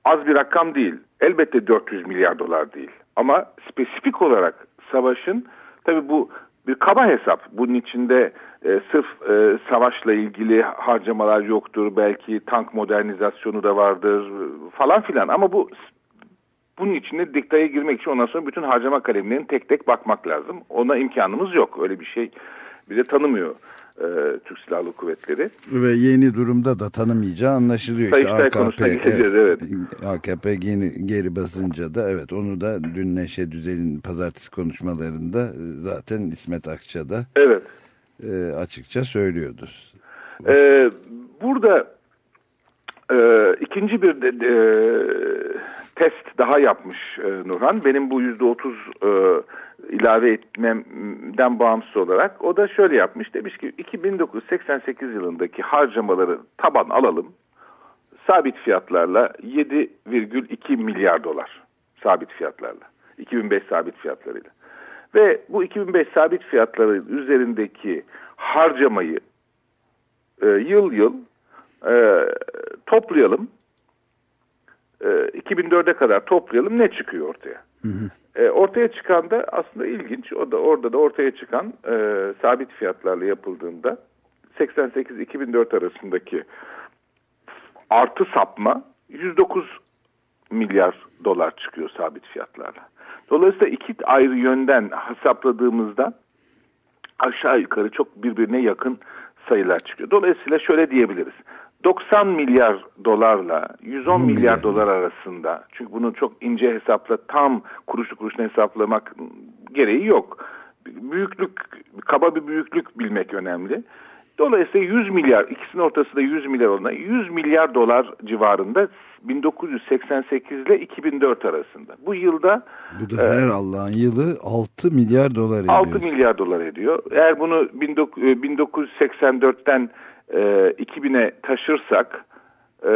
az bir rakam değil. Elbette 400 milyar dolar değil. Ama spesifik olarak savaşın tabi bu bir kaba hesap. Bunun içinde e, sırf e, savaşla ilgili harcamalar yoktur. Belki tank modernizasyonu da vardır falan filan. Ama bu bunun içinde diktaya girmek için ondan sonra bütün harcama kalemlerine tek tek bakmak lazım. Ona imkanımız yok. Öyle bir şey bize tanımıyor e, Türk Silahlı Kuvvetleri. Ve yeni durumda da tanımayacağı anlaşılıyor. Sayıştay konusuna geleceğiz, evet. AKP geri, geri basınca da evet onu da dün Neşe Düzel'in pazartesi konuşmalarında e, zaten İsmet Akça da Evet. e, açıkça söylüyordu. Ee, burada e, ikinci bir de, de, test daha yapmış e, Nurhan. Benim bu yüzde otuz e, ilave etmemden bağımsız olarak. O da şöyle yapmış. Demiş ki 1988 yılındaki harcamaları taban alalım. Sabit fiyatlarla 7,2 milyar dolar. Sabit fiyatlarla. 2005 sabit fiyatlarıyla. Ve bu 2005 sabit fiyatları üzerindeki harcamayı e, yıl yıl e, toplayalım. E, 2004'e kadar toplayalım ne çıkıyor ortaya? E, ortaya çıkan da aslında ilginç. O da orada da ortaya çıkan e, sabit fiyatlarla yapıldığında 88-2004 arasındaki artı sapma 109 milyar dolar çıkıyor sabit fiyatlarla. Dolayısıyla iki ayrı yönden hesapladığımızda aşağı yukarı çok birbirine yakın sayılar çıkıyor. Dolayısıyla şöyle diyebiliriz. 90 milyar dolarla 110 Hmm, milyar dolar arasında çünkü bunu çok ince hesapla tam kuruşu kuruşuna hesaplamak gereği yok. Büyüklük, kaba bir büyüklük bilmek önemli. Dolayısıyla 100 milyar, ikisinin ortasında 100 milyar olan 100 milyar dolar civarında 1988 ile 2004 arasında. Bu yılda Bu da her Allah'ın yılı 6 milyar dolar ediyor. 6 milyar dolar ediyor. Eğer bunu 19 e, 1984'ten e, 2000'e taşırsak e,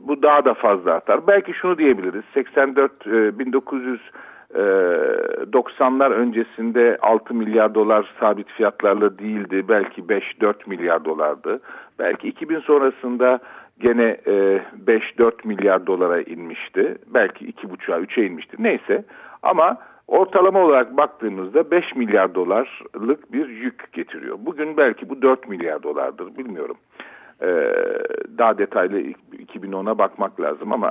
bu daha da fazla artar. Belki şunu diyebiliriz. 84 e, 1990'lar öncesinde 6 milyar dolar sabit fiyatlarla değildi. Belki 5-4 milyar dolardı. Belki 2000 sonrasında gene e, 5-4 milyar dolara inmişti. Belki 2,5'a 3'e inmişti. Neyse ama ortalama olarak baktığımızda 5 milyar dolarlık bir yük getiriyor. Bugün belki bu 4 milyar dolardır bilmiyorum. Ee, daha detaylı 2010'a bakmak lazım ama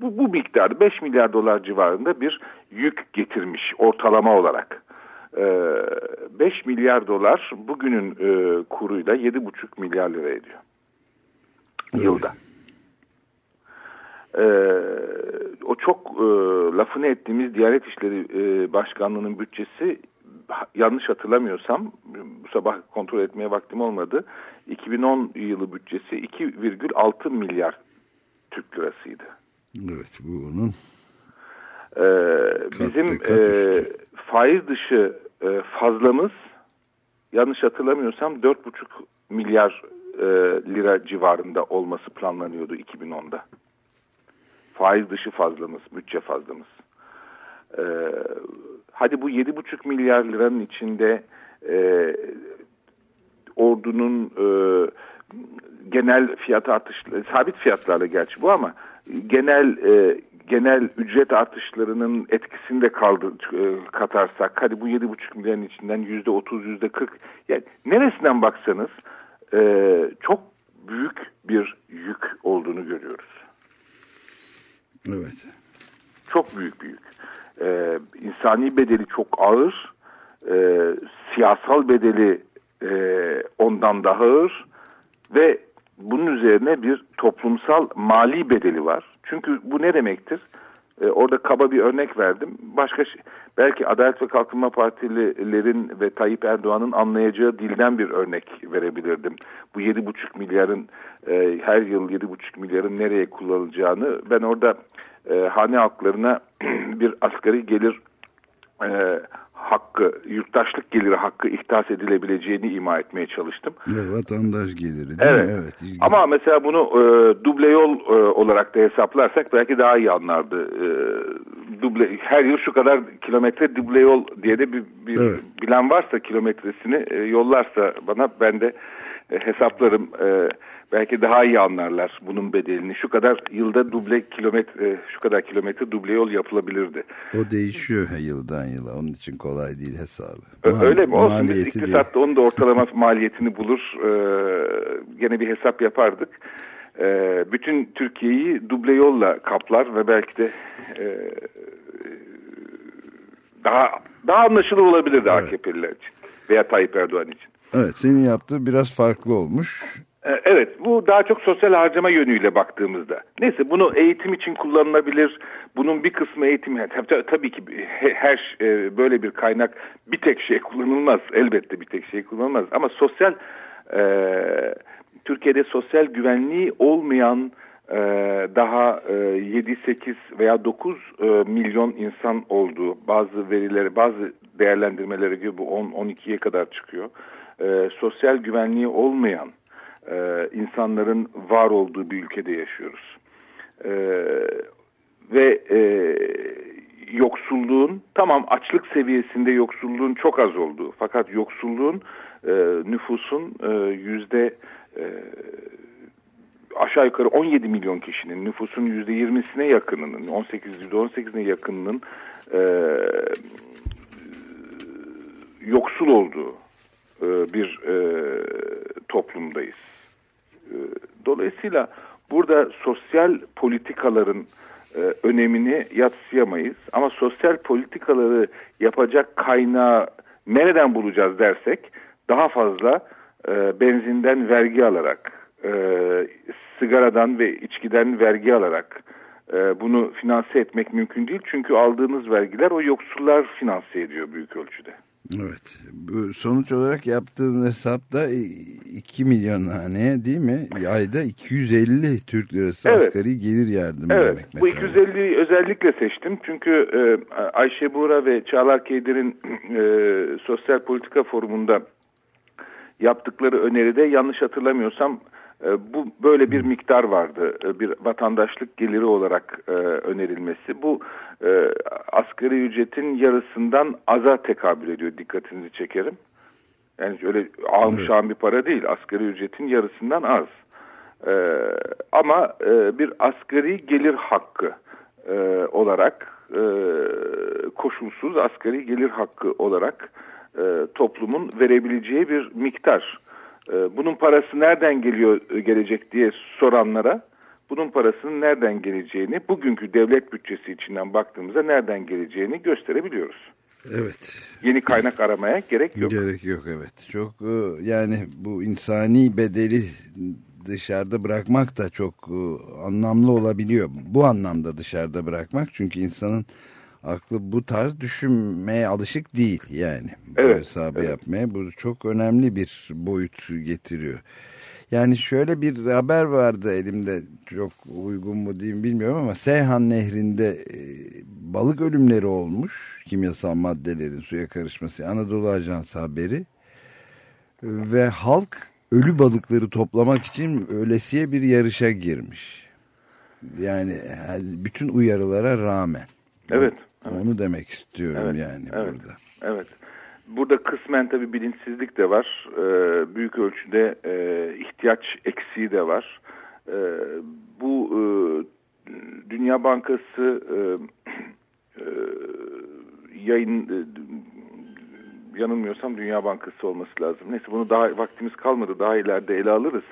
bu, bu miktar 5 milyar dolar civarında bir yük getirmiş ortalama olarak. Ee, 5 milyar dolar bugünün e, kuruyla 7,5 milyar lira ediyor. Yılda. Ee, o çok e, lafını ettiğimiz Diyanet İşleri e, Başkanlığı'nın bütçesi yanlış hatırlamıyorsam bu sabah kontrol etmeye vaktim olmadı. 2010 yılı bütçesi 2,6 milyar Türk lirasıydı. Evet bu onun Ee, Kat bizim kat e, faiz dışı e, fazlamız yanlış hatırlamıyorsam 4,5 milyar e, lira civarında olması planlanıyordu 2010'da. Faiz dışı fazlamız, bütçe fazlamız. Ee, hadi bu 7,5 milyar liranın içinde e, ordunun e, genel fiyat artışları, sabit fiyatlarla gerçi bu ama genel e, genel ücret artışlarının etkisinde kaldı e, katarsak hadi bu 7,5 milyarın içinden yüzde 30 yüzde 40 yani neresinden baksanız e, çok büyük bir yük olduğunu görüyoruz. Evet. Çok büyük bir yük. Ee, insani bedeli çok ağır. Ee, siyasal bedeli e, ondan daha ağır. Ve bunun üzerine bir toplumsal mali bedeli var. Çünkü bu ne demektir? Ee, orada kaba bir örnek verdim. Başka şey, belki Adalet ve Kalkınma Partililerin ve Tayyip Erdoğan'ın anlayacağı dilden bir örnek verebilirdim. Bu 7,5 milyarın e, her yıl 7,5 milyarın nereye kullanılacağını ben orada e, hane halklarına <clears throat> bir asgari gelir e, hakkı, yurttaşlık geliri hakkı ihtas edilebileceğini ima etmeye çalıştım. Ve vatandaş geliri değil Evet. mi? Evet. ilginç. Ama mesela bunu e, duble yol e, olarak da hesaplarsak belki daha iyi anlardı. E, duble her yıl şu kadar kilometre duble yol diye de bir, bir Evet. bilen varsa kilometresini e, yollarsa bana ben de e, hesaplarım. E, belki daha iyi anlarlar bunun bedelini. Şu kadar yılda duble kilometre e, şu kadar kilometre duble yol yapılabilirdi. O değişiyor yıldan yıla. Onun için kolay değil hesabı. Ö- Ma- Öyle mi? Olsun biz iktisatta onun da ortalama <laughs> maliyetini bulur. Ee, gene bir hesap yapardık. Ee, bütün Türkiye'yi duble yolla kaplar ve belki de e, daha daha anlaşılır olabilirdi AKP'liler için veya Tayyip Erdoğan için. Evet senin yaptığı biraz farklı olmuş. E, Evet bu daha çok sosyal harcama yönüyle baktığımızda. Neyse bunu eğitim için kullanılabilir. Bunun bir kısmı eğitim. Tabii, ki he- her e, böyle bir kaynak bir tek şey kullanılmaz. Elbette bir tek şey kullanılmaz. Ama sosyal e, Türkiye'de sosyal güvenliği olmayan e, daha e, 7-8 veya 9 e, milyon insan olduğu bazı verileri bazı değerlendirmelere göre bu 10-12'ye kadar çıkıyor. E, sosyal güvenliği olmayan e, insanların var olduğu bir ülkede yaşıyoruz. E, ve e, yoksulluğun tamam açlık seviyesinde yoksulluğun çok az olduğu fakat yoksulluğun e, nüfusun e, yüzde e, aşağı yukarı 17 milyon kişinin nüfusun yüzde 20'sine yakınının 18 yüzde 18'ine yakınının e, yoksul olduğu e, bir e, toplumdayız. E, Dolayısıyla burada sosyal politikaların e, önemini yatsıyamayız. Ama sosyal politikaları yapacak kaynağı nereden bulacağız dersek daha fazla e, benzinden vergi alarak, e, sigaradan ve içkiden vergi alarak e, bunu finanse etmek mümkün değil. Çünkü aldığınız vergiler o yoksullar finanse ediyor büyük ölçüde. Evet. Bu sonuç olarak yaptığın hesapta 2 milyon haneye değil mi? Ayda 250 Türk lirası Evet. asgari gelir yardımı Evet, demek bu mesela. 250'yi özellikle seçtim çünkü e, Ayşe Buğra ve Çağlar Keyder'in e, Sosyal Politika Forumu'nda yaptıkları öneride yanlış hatırlamıyorsam bu böyle bir miktar vardı. E, bir vatandaşlık geliri olarak e, önerilmesi. Bu e, asgari ücretin yarısından aza tekabül ediyor dikkatinizi çekerim. Yani öyle almış bir para değil. Asgari ücretin yarısından az. Ama e, bir asgari gelir hakkı e, olarak e, koşulsuz asgari gelir hakkı olarak e, toplumun verebileceği bir miktar. E, bunun parası nereden geliyor e, gelecek diye soranlara bunun parasının nereden geleceğini bugünkü devlet bütçesi içinden baktığımızda nereden geleceğini gösterebiliyoruz. Evet. Yeni kaynak aramaya gerek yok. Gerek yok evet. Çok e, yani bu insani bedeli dışarıda bırakmak da çok e, anlamlı olabiliyor. Bu anlamda dışarıda bırakmak çünkü insanın aklı bu tarz düşünmeye alışık değil yani. Bu Evet, hesabı evet. yapmaya bu çok önemli bir boyut getiriyor. Yani şöyle bir haber vardı elimde çok uygun mu diyeyim bilmiyorum ama Seyhan Nehri'nde e, balık ölümleri olmuş kimyasal maddelerin suya karışması Anadolu Ajansı haberi ve halk ölü balıkları toplamak için öylesiye bir yarışa girmiş. Yani her- bütün uyarılara rağmen. Evet. Onu demek istiyorum Evet, yani evet. burada. Evet. Burada kısmen tabii bilinçsizlik de var. Ee, büyük ölçüde e, ihtiyaç eksiği de var. Ee, bu e, Dünya Bankası e, e, yayın e, yanılmıyorsam Dünya Bankası olması lazım. Neyse bunu daha vaktimiz kalmadı. Daha ileride ele alırız.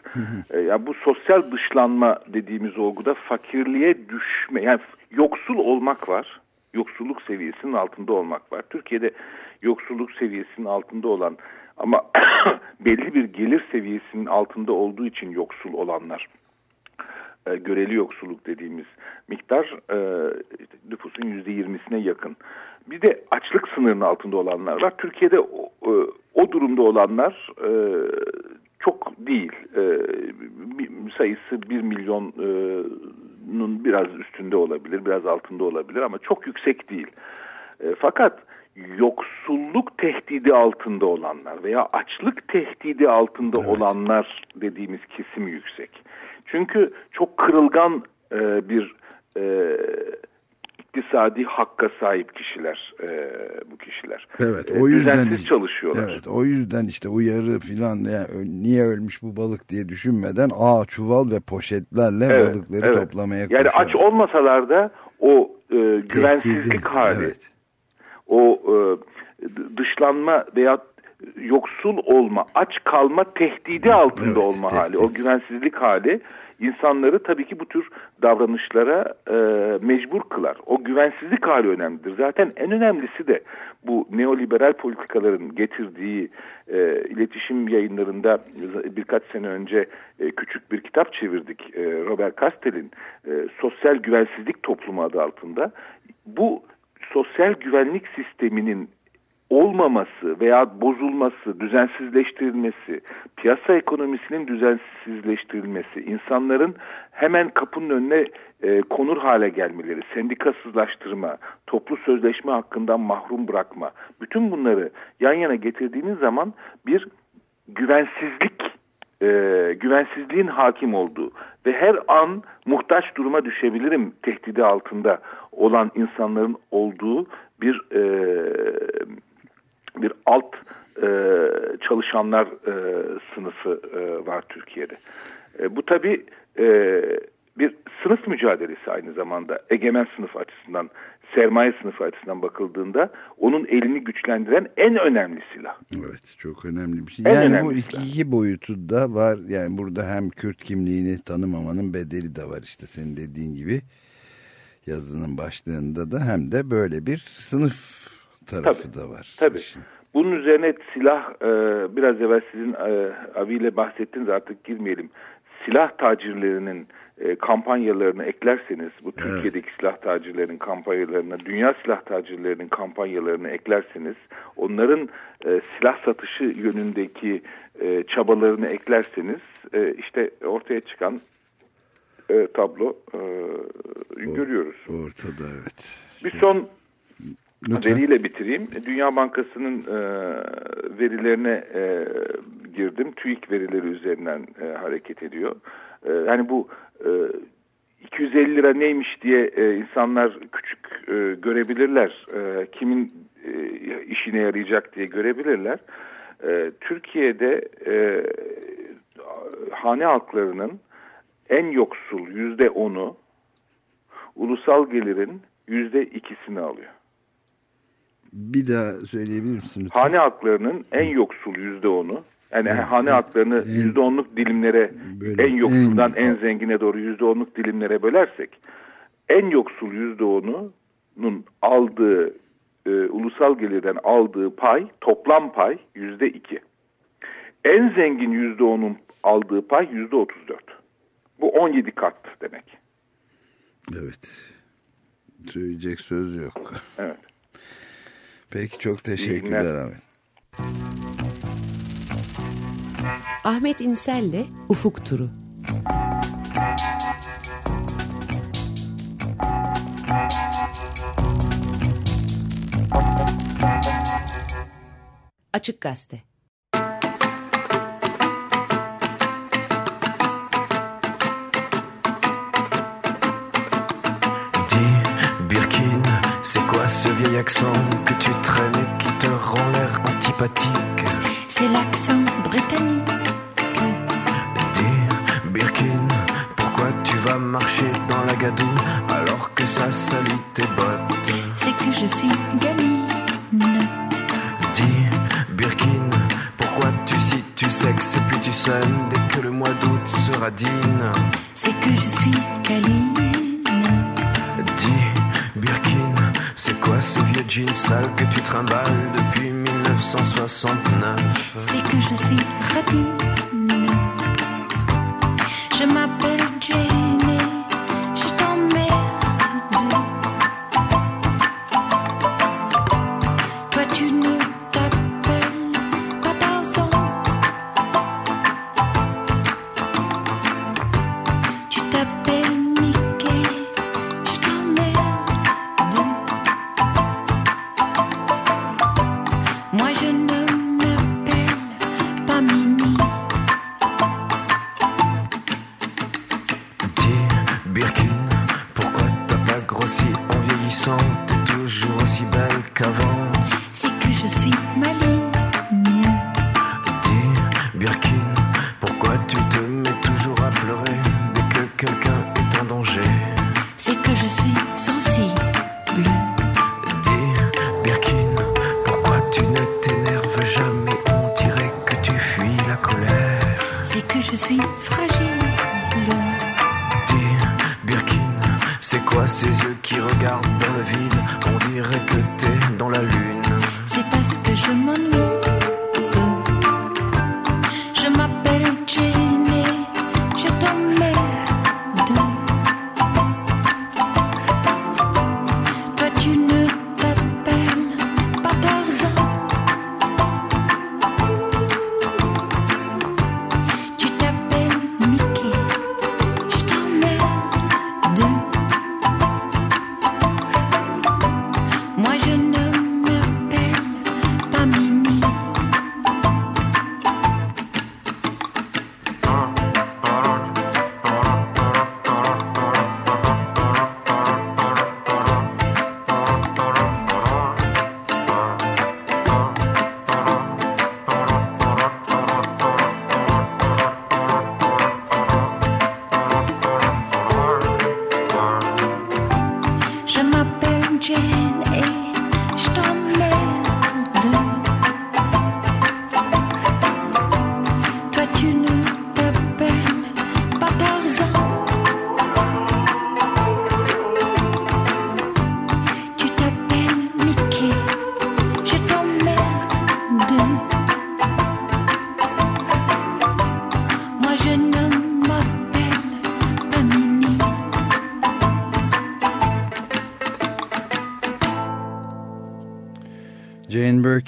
Ee, yani bu sosyal dışlanma dediğimiz olguda fakirliğe düşme yani yoksul olmak var. Yoksulluk seviyesinin altında olmak var. Türkiye'de yoksulluk seviyesinin altında olan ama <coughs> belli bir gelir seviyesinin altında olduğu için yoksul olanlar e, göreli yoksulluk dediğimiz miktar e, nüfusun yüzde yirmisine yakın. Bir de açlık sınırının altında olanlar var. Türkiye'de o, e, o durumda olanlar e, çok değil. E, sayısı bir milyonun biraz üstünde olabilir, biraz altında olabilir ama çok yüksek değil. E, fakat yoksulluk tehdidi altında olanlar veya açlık tehdidi altında olanlar dediğimiz kesim yüksek. Çünkü çok kırılgan e, bir e, iktisadi hakka sahip kişiler e, bu kişiler. Evet, E, o yüzden düzensiz çalışıyorlar. Evet, o yüzden işte uyarı filan yani niye ölmüş bu balık diye düşünmeden ağ çuval ve poşetlerle Evet, balıkları evet. toplamaya Yani koşuyorlar. aç olmasalar da o e, güvensizlik Tehdidi, hali, evet. o e, dışlanma veya yoksul olma, aç kalma tehdidi altında Evet, olma tehdit. hali, o güvensizlik hali insanları tabii ki bu tür davranışlara e, mecbur kılar. O güvensizlik hali önemlidir. Zaten en önemlisi de bu neoliberal politikaların getirdiği e, iletişim yayınlarında birkaç sene önce e, küçük bir kitap çevirdik. E, Robert Castell'in e, Sosyal Güvensizlik Toplumu adı altında. Bu sosyal güvenlik sisteminin olmaması veya bozulması, düzensizleştirilmesi, piyasa ekonomisinin düzensizleştirilmesi, insanların hemen kapının önüne e, konur hale gelmeleri, sendikasızlaştırma, toplu sözleşme hakkından mahrum bırakma, bütün bunları yan yana getirdiğiniz zaman bir güvensizlik, e, güvensizliğin hakim olduğu ve her an muhtaç duruma düşebilirim tehdidi altında olan insanların olduğu bir e, bir alt e, çalışanlar e, sınıfı e, var Türkiye'de. E, bu tabi e, bir sınıf mücadelesi aynı zamanda egemen sınıf açısından, sermaye sınıfı açısından bakıldığında onun elini güçlendiren en önemli silah. Evet çok önemli bir şey. En Yani bu iki, iki boyutu da var. Yani burada hem Kürt kimliğini tanımamanın bedeli de var işte senin dediğin gibi yazının başlığında da hem de böyle bir sınıf tarafı Tabii, da var. tabii. İşin. Bunun üzerine silah e, biraz evvel sizin e, abiyle bahsettiniz artık girmeyelim. Silah tacirlerinin e, kampanyalarını eklerseniz bu Türkiye'deki silah tacirlerinin kampanyalarına, dünya silah tacirlerinin kampanyalarını eklerseniz onların e, silah satışı yönündeki e, çabalarını eklerseniz e, işte ortaya çıkan e, tablo e, görüyoruz. Ortada evet. Bir son Lütfen. veriyle bitireyim. Dünya Bankası'nın e, verilerine e, girdim. TÜİK verileri üzerinden e, hareket ediyor. E, yani bu e, 250 lira neymiş diye e, insanlar küçük e, görebilirler. E, kimin e, işine yarayacak diye görebilirler. E, Türkiye'de e, hane halklarının en yoksul yüzde onu ulusal gelirin yüzde ikisini alıyor. Bir daha söyleyebilir misin lütfen? Hane halklarının en yoksul yüzde onu yani Evet, hane en- yüzde onluk dilimlere Böyle en yoksuldan en- en, zengine doğru yüzde onluk dilimlere bölersek en yoksul yüzde onunun aldığı e, ulusal gelirden aldığı pay toplam pay yüzde iki. En zengin yüzde onun aldığı pay yüzde otuz dört. Bu 17 kat demek. Evet. Söyleyecek söz yok. Evet. Peki çok teşekkürler. Ahmet. Ahmet İnsel'le Ufuk Turu. Açık Gazete vieil accent que tu traînes et qui te rend l'air antipathique C'est l'accent britannique. Dis, Birkin, pourquoi tu vas marcher dans la gadoue alors que ça salit tes bottes? C'est que je suis gamine. Dis, Birkin, pourquoi tu cites tu sexes puis tu sonnes dès que le mois d'août sera digne? C'est que je suis câline. Jean sale que tu trimbales depuis 1969 C'est que je suis radine.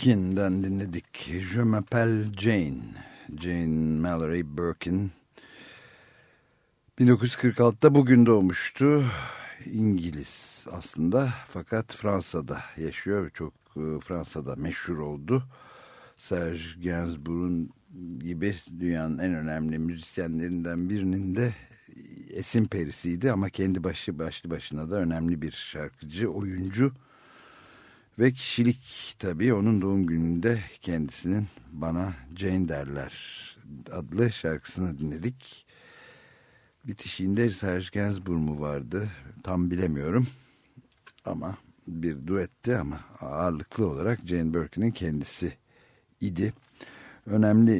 Birkin'den dinledik. Je m'appelle Jane. Jane Mallory Birkin. 1946'da bugün doğmuştu. İngiliz aslında fakat Fransa'da yaşıyor. Çok e, Fransa'da meşhur oldu. Serge Gainsbourg'un gibi dünyanın en önemli müzisyenlerinden birinin de esin perisiydi ama kendi başı başlı başına da önemli bir şarkıcı, oyuncu ve kişilik tabii onun doğum gününde kendisinin bana Jane derler adlı şarkısını dinledik. Bitişiğinde Serge Gainsbourg mu vardı tam bilemiyorum ama bir duetti ama ağırlıklı olarak Jane Birkin'in kendisi idi. Önemli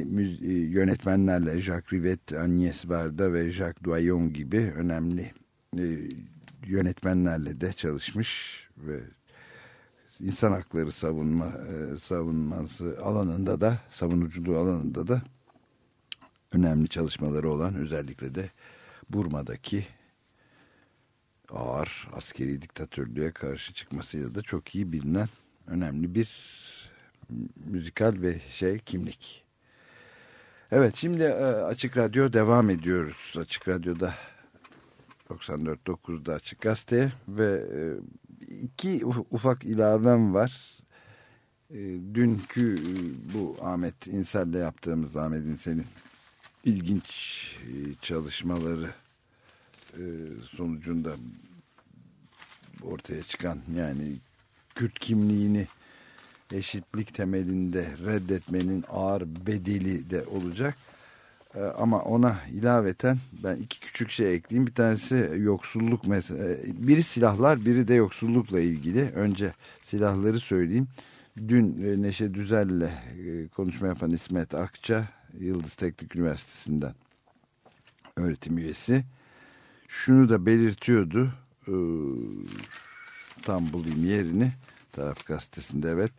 e, yönetmenlerle Jacques Rivette, Agnès Varda ve Jacques Doyon gibi önemli e, yönetmenlerle de çalışmış ve insan hakları savunma e, savunması alanında da savunuculuğu alanında da önemli çalışmaları olan özellikle de Burma'daki ağır askeri diktatörlüğe karşı çıkmasıyla da çok iyi bilinen önemli bir müzikal ve şey kimlik. Evet şimdi e, Açık Radyo devam ediyoruz. Açık Radyo'da 94.9'da Açık Gazete ve e, iki uf- ufak ilavem var. E, dünkü e, bu Ahmet İnsel'le yaptığımız Ahmet İnsel'in ilginç e, çalışmaları e, sonucunda ortaya çıkan yani Kürt kimliğini eşitlik temelinde reddetmenin ağır bedeli de olacak. Ee, Ama ona ilaveten ben iki küçük şey ekleyeyim. Bir tanesi yoksulluk mesela. Biri silahlar, biri de yoksullukla ilgili. Önce silahları söyleyeyim. Dün e, Neşe Düzel'le e, konuşma yapan İsmet Akça, Yıldız Teknik Üniversitesi'nden öğretim üyesi. Şunu da belirtiyordu. Ee, Tam bulayım yerini. Taraf gazetesinde evet.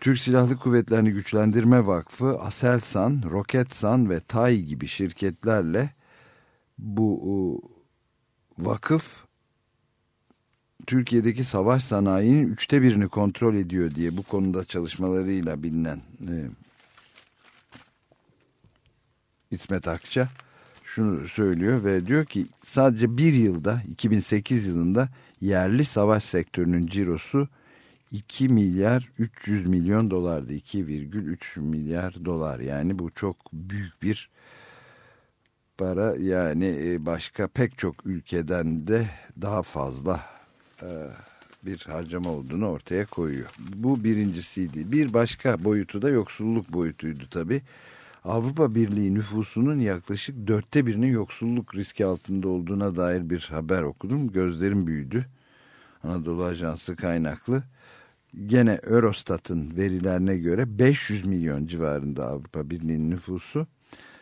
Türk Silahlı Kuvvetlerini Güçlendirme Vakfı, Aselsan, Roketsan ve TAY gibi şirketlerle bu vakıf Türkiye'deki savaş sanayinin üçte birini kontrol ediyor diye bu konuda çalışmalarıyla bilinen e, İsmet Akça şunu söylüyor ve diyor ki sadece bir yılda 2008 yılında yerli savaş sektörünün cirosu 2 milyar 300 milyon dolardı. 2,3 milyar dolar yani bu çok büyük bir para yani e, başka pek çok ülkeden de daha fazla e, bir harcama olduğunu ortaya koyuyor. Bu birincisiydi. Bir başka boyutu da yoksulluk boyutuydu tabi. Avrupa Birliği nüfusunun yaklaşık dörtte birinin yoksulluk riski altında olduğuna dair bir haber okudum. Gözlerim büyüdü. Anadolu Ajansı kaynaklı. Gene Eurostat'ın verilerine göre 500 milyon civarında Avrupa Birliği'nin nüfusu.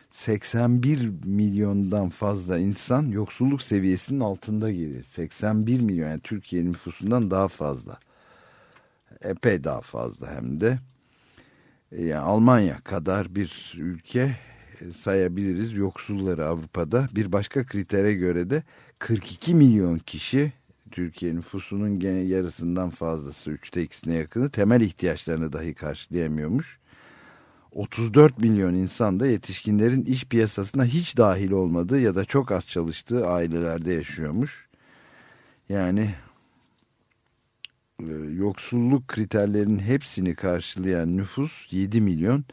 81 milyondan fazla insan yoksulluk seviyesinin altında gelir. 81 milyon yani Türkiye nüfusundan daha fazla. Epey daha fazla hem de. E, Yani Almanya kadar bir ülke sayabiliriz yoksulları Avrupa'da. Bir başka kritere göre de 42 milyon kişi Türkiye nüfusunun gene yarısından fazlası üçte ikisine yakını temel ihtiyaçlarını dahi karşılayamıyormuş. 34 milyon insan da yetişkinlerin iş piyasasına hiç dahil olmadığı ya da çok az çalıştığı ailelerde yaşıyormuş. Yani e, yoksulluk kriterlerinin hepsini karşılayan nüfus 7 milyon.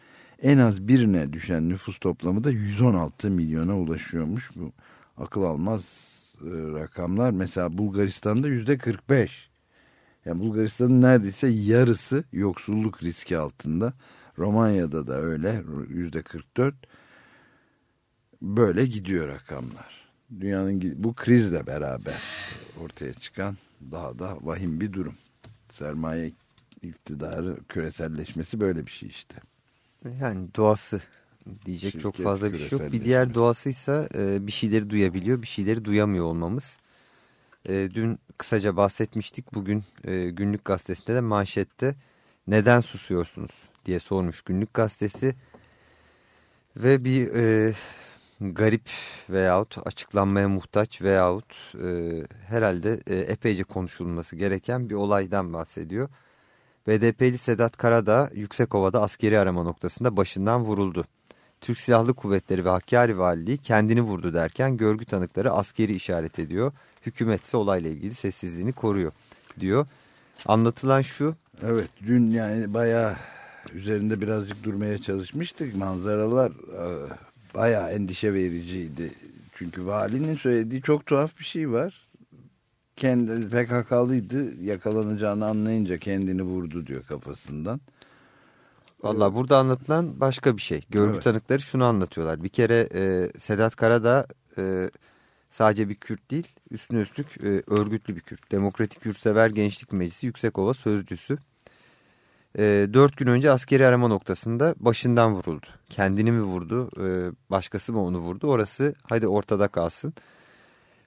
En az birine düşen nüfus toplamı da 116 milyona ulaşıyormuş. Bu akıl almaz rakamlar. Mesela Bulgaristan'da yüzde 45. Yani Bulgaristan'ın neredeyse yarısı yoksulluk riski altında. Romanya'da da öyle yüzde 44. Böyle gidiyor rakamlar. Dünyanın bu krizle beraber ortaya çıkan daha da vahim bir durum. Sermaye iktidarı küreselleşmesi böyle bir şey işte. Yani doğası diyecek çok Şirket fazla bir şey yok. Bir diğer doğasıysa e, bir şeyleri duyabiliyor, bir şeyleri duyamıyor olmamız. E, dün kısaca bahsetmiştik. Bugün e, Günlük Gazetesi'nde de manşette neden susuyorsunuz diye sormuş Günlük Gazetesi. Ve bir e, garip veyahut açıklanmaya muhtaç veyahut e, herhalde e, epeyce konuşulması gereken bir olaydan bahsediyor. BDP'li Sedat Karadağ Yüksekova'da askeri arama noktasında başından vuruldu. Türk Silahlı Kuvvetleri ve Hakkari Valiliği kendini vurdu derken görgü tanıkları askeri işaret ediyor. Hükümet ise olayla ilgili sessizliğini koruyor diyor. Anlatılan şu Evet dün yani bayağı üzerinde birazcık durmaya çalışmıştık. Manzaralar e, bayağı endişe vericiydi. Çünkü valinin söylediği çok tuhaf bir şey var. Kendi PKK'lıydı yakalanacağını anlayınca kendini vurdu diyor kafasından. Valla burada anlatılan başka bir şey. Görgü Evet. tanıkları şunu anlatıyorlar. Bir kere e, Sedat Karadağ e, sadece bir Kürt değil, üstüne üstlük e, örgütlü bir Kürt. Demokratik Yurtsever Gençlik Meclisi Yüksekova sözcüsü. E, dört gün önce askeri arama noktasında başından vuruldu. Kendini mi vurdu, e, başkası mı onu vurdu? Orası hadi ortada kalsın.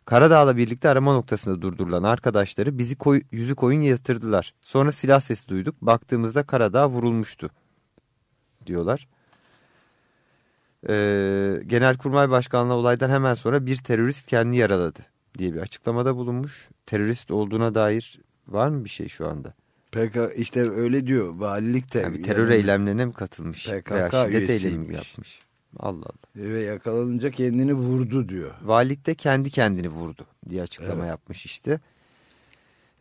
Karadağ'la birlikte arama noktasında durdurulan arkadaşları bizi koy, yüzü koyun yatırdılar. Sonra silah sesi duyduk. Baktığımızda Karadağ vurulmuştu diyorlar. Ee, Genelkurmay Başkanlığı olaydan hemen sonra bir terörist kendini yaraladı diye bir açıklamada bulunmuş. Terörist olduğuna dair var mı bir şey şu anda? PK işte öyle diyor valilik de. Yani terör yani- eylemlerine mi katılmış? PKK veya şiddet eylemi yapmış? Allah Allah. Ve yakalanınca kendini vurdu diyor. Valilik de kendi kendini vurdu diye açıklama Evet. yapmış işte.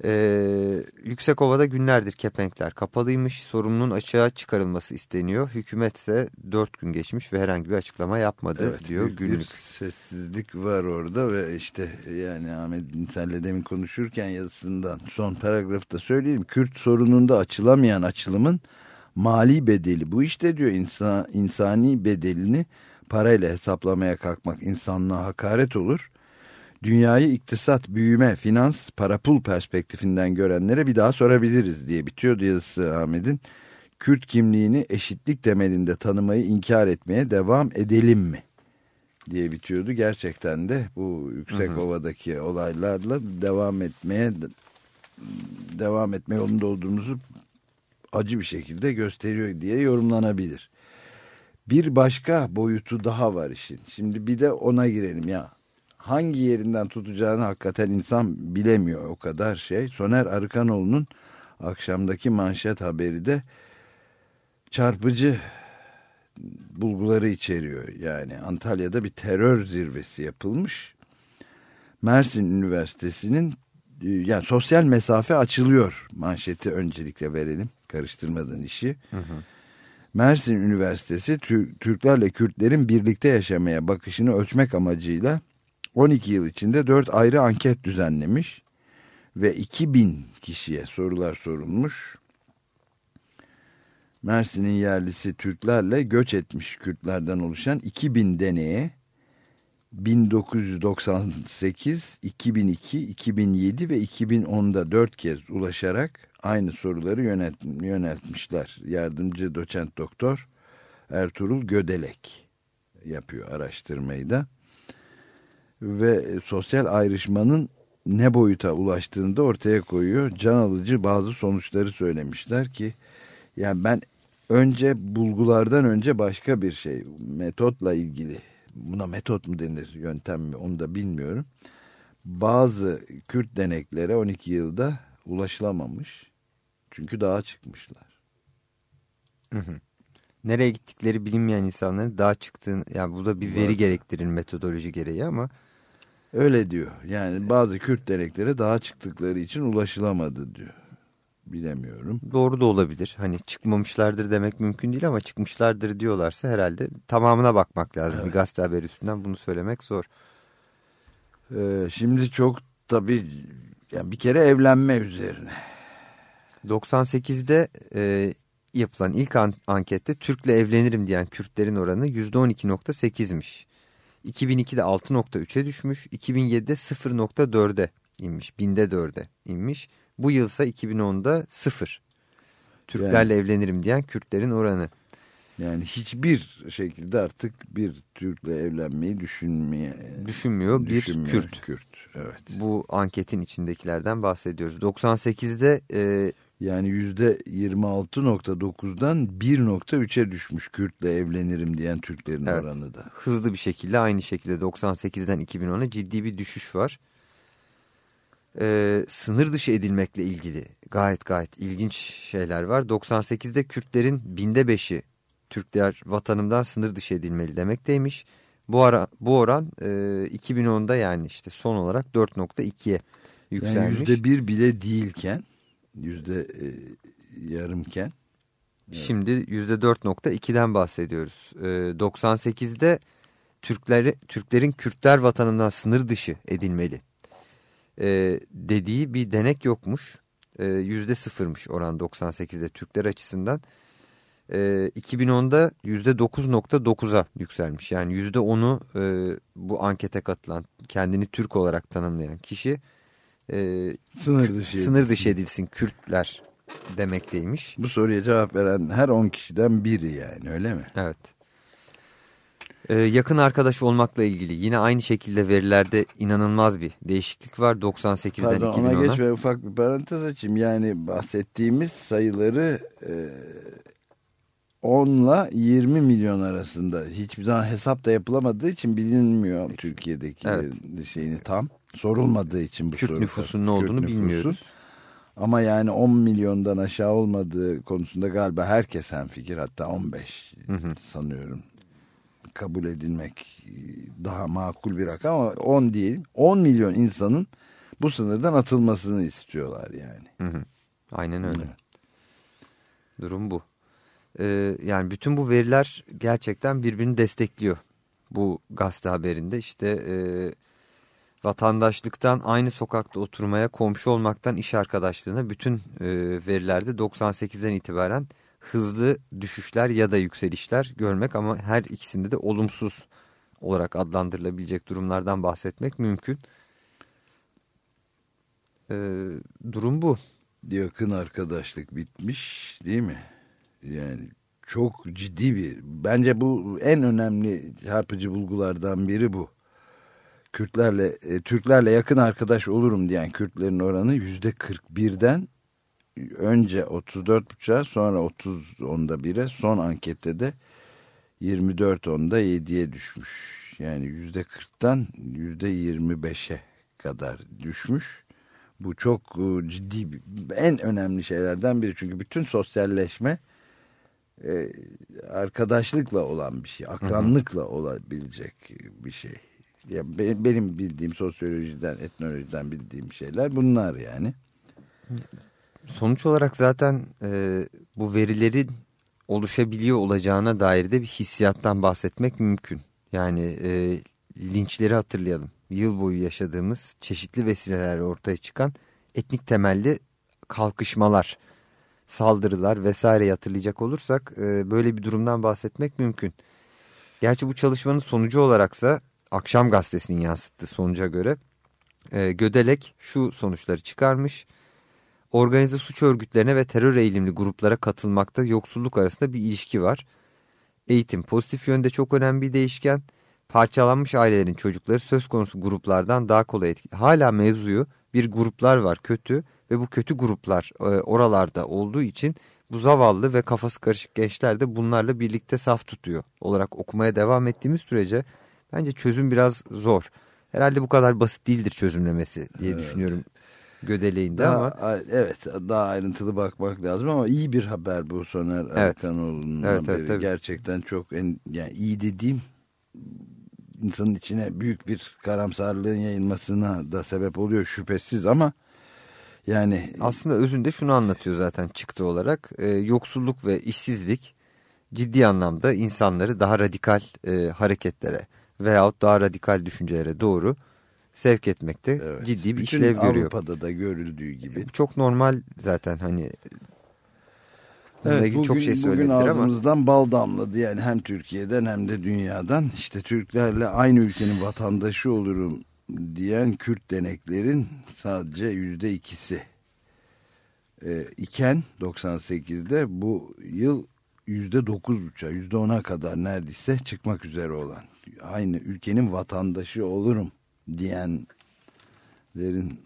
Ee, Yüksekova'da günlerdir kepenkler kapalıymış. Sorumlunun açığa çıkarılması isteniyor. Hükümet ise dört gün geçmiş ve herhangi bir açıklama yapmadı Evet, diyor bir günlük. sessizlik var orada ve işte yani Ahmet İnsel'le demin konuşurken yazısından son paragrafta söyleyeyim. Kürt sorununda açılamayan açılımın mali bedeli bu işte diyor insan, insani bedelini parayla hesaplamaya kalkmak insanlığa hakaret olur. Dünyayı iktisat, büyüme, finans, para pul perspektifinden görenlere bir daha sorabiliriz diye bitiyordu yazısı Ahmet'in. Kürt kimliğini eşitlik temelinde tanımayı inkar etmeye devam edelim mi? diye bitiyordu. Gerçekten de bu Yüksekova'daki olaylarla devam etmeye devam etme yolunda olduğumuzu acı bir şekilde gösteriyor diye yorumlanabilir. Bir başka boyutu daha var işin. Şimdi bir de ona girelim ya. Hangi yerinden tutacağını hakikaten insan bilemiyor o kadar şey. Soner Arıkanoğlu'nun akşamdaki manşet haberi de çarpıcı bulguları içeriyor. Yani Antalya'da bir terör zirvesi yapılmış. Mersin Üniversitesi'nin e, yani sosyal mesafe açılıyor manşeti öncelikle verelim karıştırmadan işi. Mersin Üniversitesi Tür- Türklerle Kürtlerin birlikte yaşamaya bakışını ölçmek amacıyla 12 yıl içinde 4 ayrı anket düzenlemiş ve 2000 kişiye sorular sorulmuş. Mersin'in yerlisi Türklerle göç etmiş Kürtlerden oluşan 2000 deneye 1998, 2002, 2007 ve 2010'da 4 kez ulaşarak aynı soruları yöneltmişler. Yardımcı doçent doktor Ertuğrul Gödelek yapıyor araştırmayı da. Ve sosyal ayrışmanın ne boyuta ulaştığını da ortaya koyuyor. Can alıcı bazı sonuçları söylemişler ki yani ben önce bulgulardan önce başka bir şey metotla ilgili buna metot mu denir yöntem mi onu da bilmiyorum. Bazı Kürt deneklere 12 yılda ulaşılamamış. Çünkü dağa çıkmışlar. Hı hı. Nereye gittikleri bilinmeyen insanların daha çıktığını yani bu da bir veri gerektirir metodoloji gereği ama Öyle diyor. Yani bazı Kürt deneklere dağa çıktıkları için ulaşılamadı diyor. Bilemiyorum. doğru da olabilir. Hani çıkmamışlardır demek mümkün değil ama çıkmışlardır diyorlarsa herhalde tamamına bakmak lazım. Bir gazete haberi üstünden bunu söylemek zor. Ee, şimdi çok tabii yani bir kere evlenme üzerine. 98'de e, yapılan ilk an- ankette Türk'le evlenirim diyen Kürtlerin oranı %12.8'miş. 2002'de 6.3'e düşmüş. 2007'de 0.4'e inmiş. Binde 4'e inmiş. Bu yılsa 2010'da 0. Türklerle evlenirim diyen Kürtlerin oranı. Yani hiçbir şekilde artık bir Türk'le evlenmeyi düşünmeye Düşünmüyor bir düşünmüyor Kürt. Kürt. Evet. Bu anketin içindekilerden bahsediyoruz. 98'de e, Yani yüzde 26.9'dan 1.3'e düşmüş Kürt'le evlenirim diyen Türklerin Evet. oranı da. hızlı bir şekilde aynı şekilde 98'den 2010'a ciddi bir düşüş var. Ee, sınır dışı edilmekle ilgili gayet gayet ilginç şeyler var. 98'de Kürtlerin binde beşi Türkler vatanımdan sınır dışı edilmeli demekteymiş. Bu, ara, bu oran e, 2010'da yani işte son olarak 4.2'ye Yani yükselmiş. yüzde bir bile değilken yüzde e, yarımken Şimdi %4.2'den bahsediyoruz. Ee, 98'de Türkleri, Türklerin Kürtler vatanından sınır dışı edilmeli ee, dediği bir denek yokmuş. Ee, %0'mış oran 98'de Türkler açısından. Ee, 2010'da %9.9'a yükselmiş. Yani %10'u e, bu ankete katılan kendini Türk olarak tanımlayan kişi e, sınır dışı sınır dışı edilsin Kürtler demekteymiş. Bu soruya cevap veren her 10 kişiden biri yani öyle mi? Evet. Ee, yakın arkadaş olmakla ilgili yine aynı şekilde verilerde inanılmaz bir değişiklik var 98'den Pardon ona 2010'a. geç ve ufak bir parantez açayım. Yani bahsettiğimiz sayıları e, 10 ile 20 milyon arasında hiçbir zaman hesap da yapılamadığı için bilinmiyor Türkiye'deki Evet. şeyini tam. Sorulmadığı için bu Kürt soru. nüfusunun ne Kürt olduğunu nüfusu. bilmiyoruz. Ama yani 10 milyondan aşağı olmadığı konusunda galiba herkes hemfikir hatta 15 Hı hı. sanıyorum kabul edilmek daha makul bir rakam ama 10 değil 10 milyon insanın bu sınırdan atılmasını istiyorlar yani. Hı hı. Aynen öyle. Evet. Durum bu. Ee, yani bütün bu veriler gerçekten birbirini destekliyor. Bu gazete haberinde işte e, vatandaşlıktan aynı sokakta oturmaya, komşu olmaktan iş arkadaşlığına bütün e, verilerde 98'den itibaren hızlı düşüşler ya da yükselişler görmek ama her ikisinde de olumsuz olarak adlandırılabilecek durumlardan bahsetmek mümkün. Ee, durum bu. Yakın arkadaşlık bitmiş değil mi? Yani çok ciddi bir bence bu en önemli çarpıcı bulgulardan biri bu. Kürtlerle e, Türklerle yakın arkadaş olurum diyen Kürtlerin oranı yüzde 41'den önce 34.5'a sonra 30 onda 1'e son ankette de 24 onda 7'ye düşmüş. Yani yüzde 40'tan yüzde 25'e kadar düşmüş. Bu çok e, ciddi en önemli şeylerden biri. Çünkü bütün sosyalleşme e, arkadaşlıkla olan bir şey. Akranlıkla olabilecek bir şey. Ya be- benim bildiğim sosyolojiden, etnolojiden bildiğim şeyler bunlar yani. Sonuç olarak zaten e, bu verilerin oluşabiliyor olacağına dair de bir hissiyattan bahsetmek mümkün. Yani e, linçleri hatırlayalım. Yıl boyu yaşadığımız çeşitli vesilelerle ortaya çıkan etnik temelli kalkışmalar, saldırılar vesaire hatırlayacak olursak e, böyle bir durumdan bahsetmek mümkün. Gerçi bu çalışmanın sonucu olaraksa Akşam Gazetesi'nin yansıttığı sonuca göre e, Gödelek şu sonuçları çıkarmış organize suç örgütlerine ve terör eğilimli gruplara katılmakta yoksulluk arasında bir ilişki var. Eğitim pozitif yönde çok önemli bir değişken. Parçalanmış ailelerin çocukları söz konusu gruplardan daha kolay etkili. Hala mevzuyu bir gruplar var kötü ve bu kötü gruplar e, oralarda olduğu için bu zavallı ve kafası karışık gençler de bunlarla birlikte saf tutuyor olarak okumaya devam ettiğimiz sürece bence çözüm biraz zor. Herhalde bu kadar basit değildir çözümlemesi diye düşünüyorum Gödeleğinde Daha, ama evet daha ayrıntılı bakmak lazım ama iyi bir haber bu Soner Evet. Erkanoğlu'nun Evet, evet, haberi. tabii. Gerçekten çok en, yani iyi dediğim insanın içine büyük bir karamsarlığın yayılmasına da sebep oluyor şüphesiz ama yani aslında özünde şunu anlatıyor zaten çıktı olarak. Ee, yoksulluk ve işsizlik ciddi anlamda insanları daha radikal e, hareketlere veyahut daha radikal düşüncelere doğru sevk etmekte evet, ciddi bir bütün işlev görüyor. Avrupa'da da görüldüğü gibi. Çok normal zaten hani Evet, bugün, çok şey bugün söylediler ama ağzımızdan bal damladı yani hem Türkiye'den hem de dünyadan işte Türklerle aynı ülkenin vatandaşı olurum diyen Kürt deneklerin sadece yüzde ikisi ee, iken 98'de bu yıl yüzde dokuz buçuğa yüzde ona kadar neredeyse çıkmak üzere olan aynı ülkenin vatandaşı olurum diyenlerin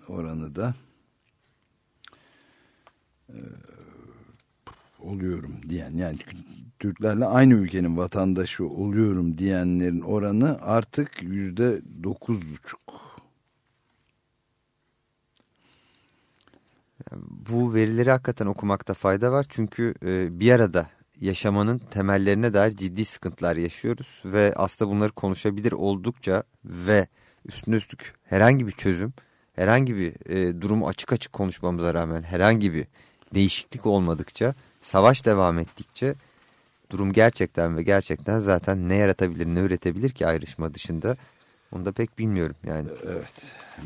oranı da e, oluyorum diyen yani Türklerle aynı ülkenin vatandaşı oluyorum diyenlerin oranı artık yüzde dokuz buçuk. bu verileri hakikaten okumakta fayda var. Çünkü e, bir arada yaşamanın temellerine dair ciddi sıkıntılar yaşıyoruz. Ve aslında bunları konuşabilir oldukça ve üstüne üstlük herhangi bir çözüm, herhangi bir e, durumu açık açık konuşmamıza rağmen herhangi bir değişiklik olmadıkça, savaş devam ettikçe durum gerçekten ve gerçekten zaten ne yaratabilir ne üretebilir ki ayrışma dışında onu da pek bilmiyorum yani. Evet.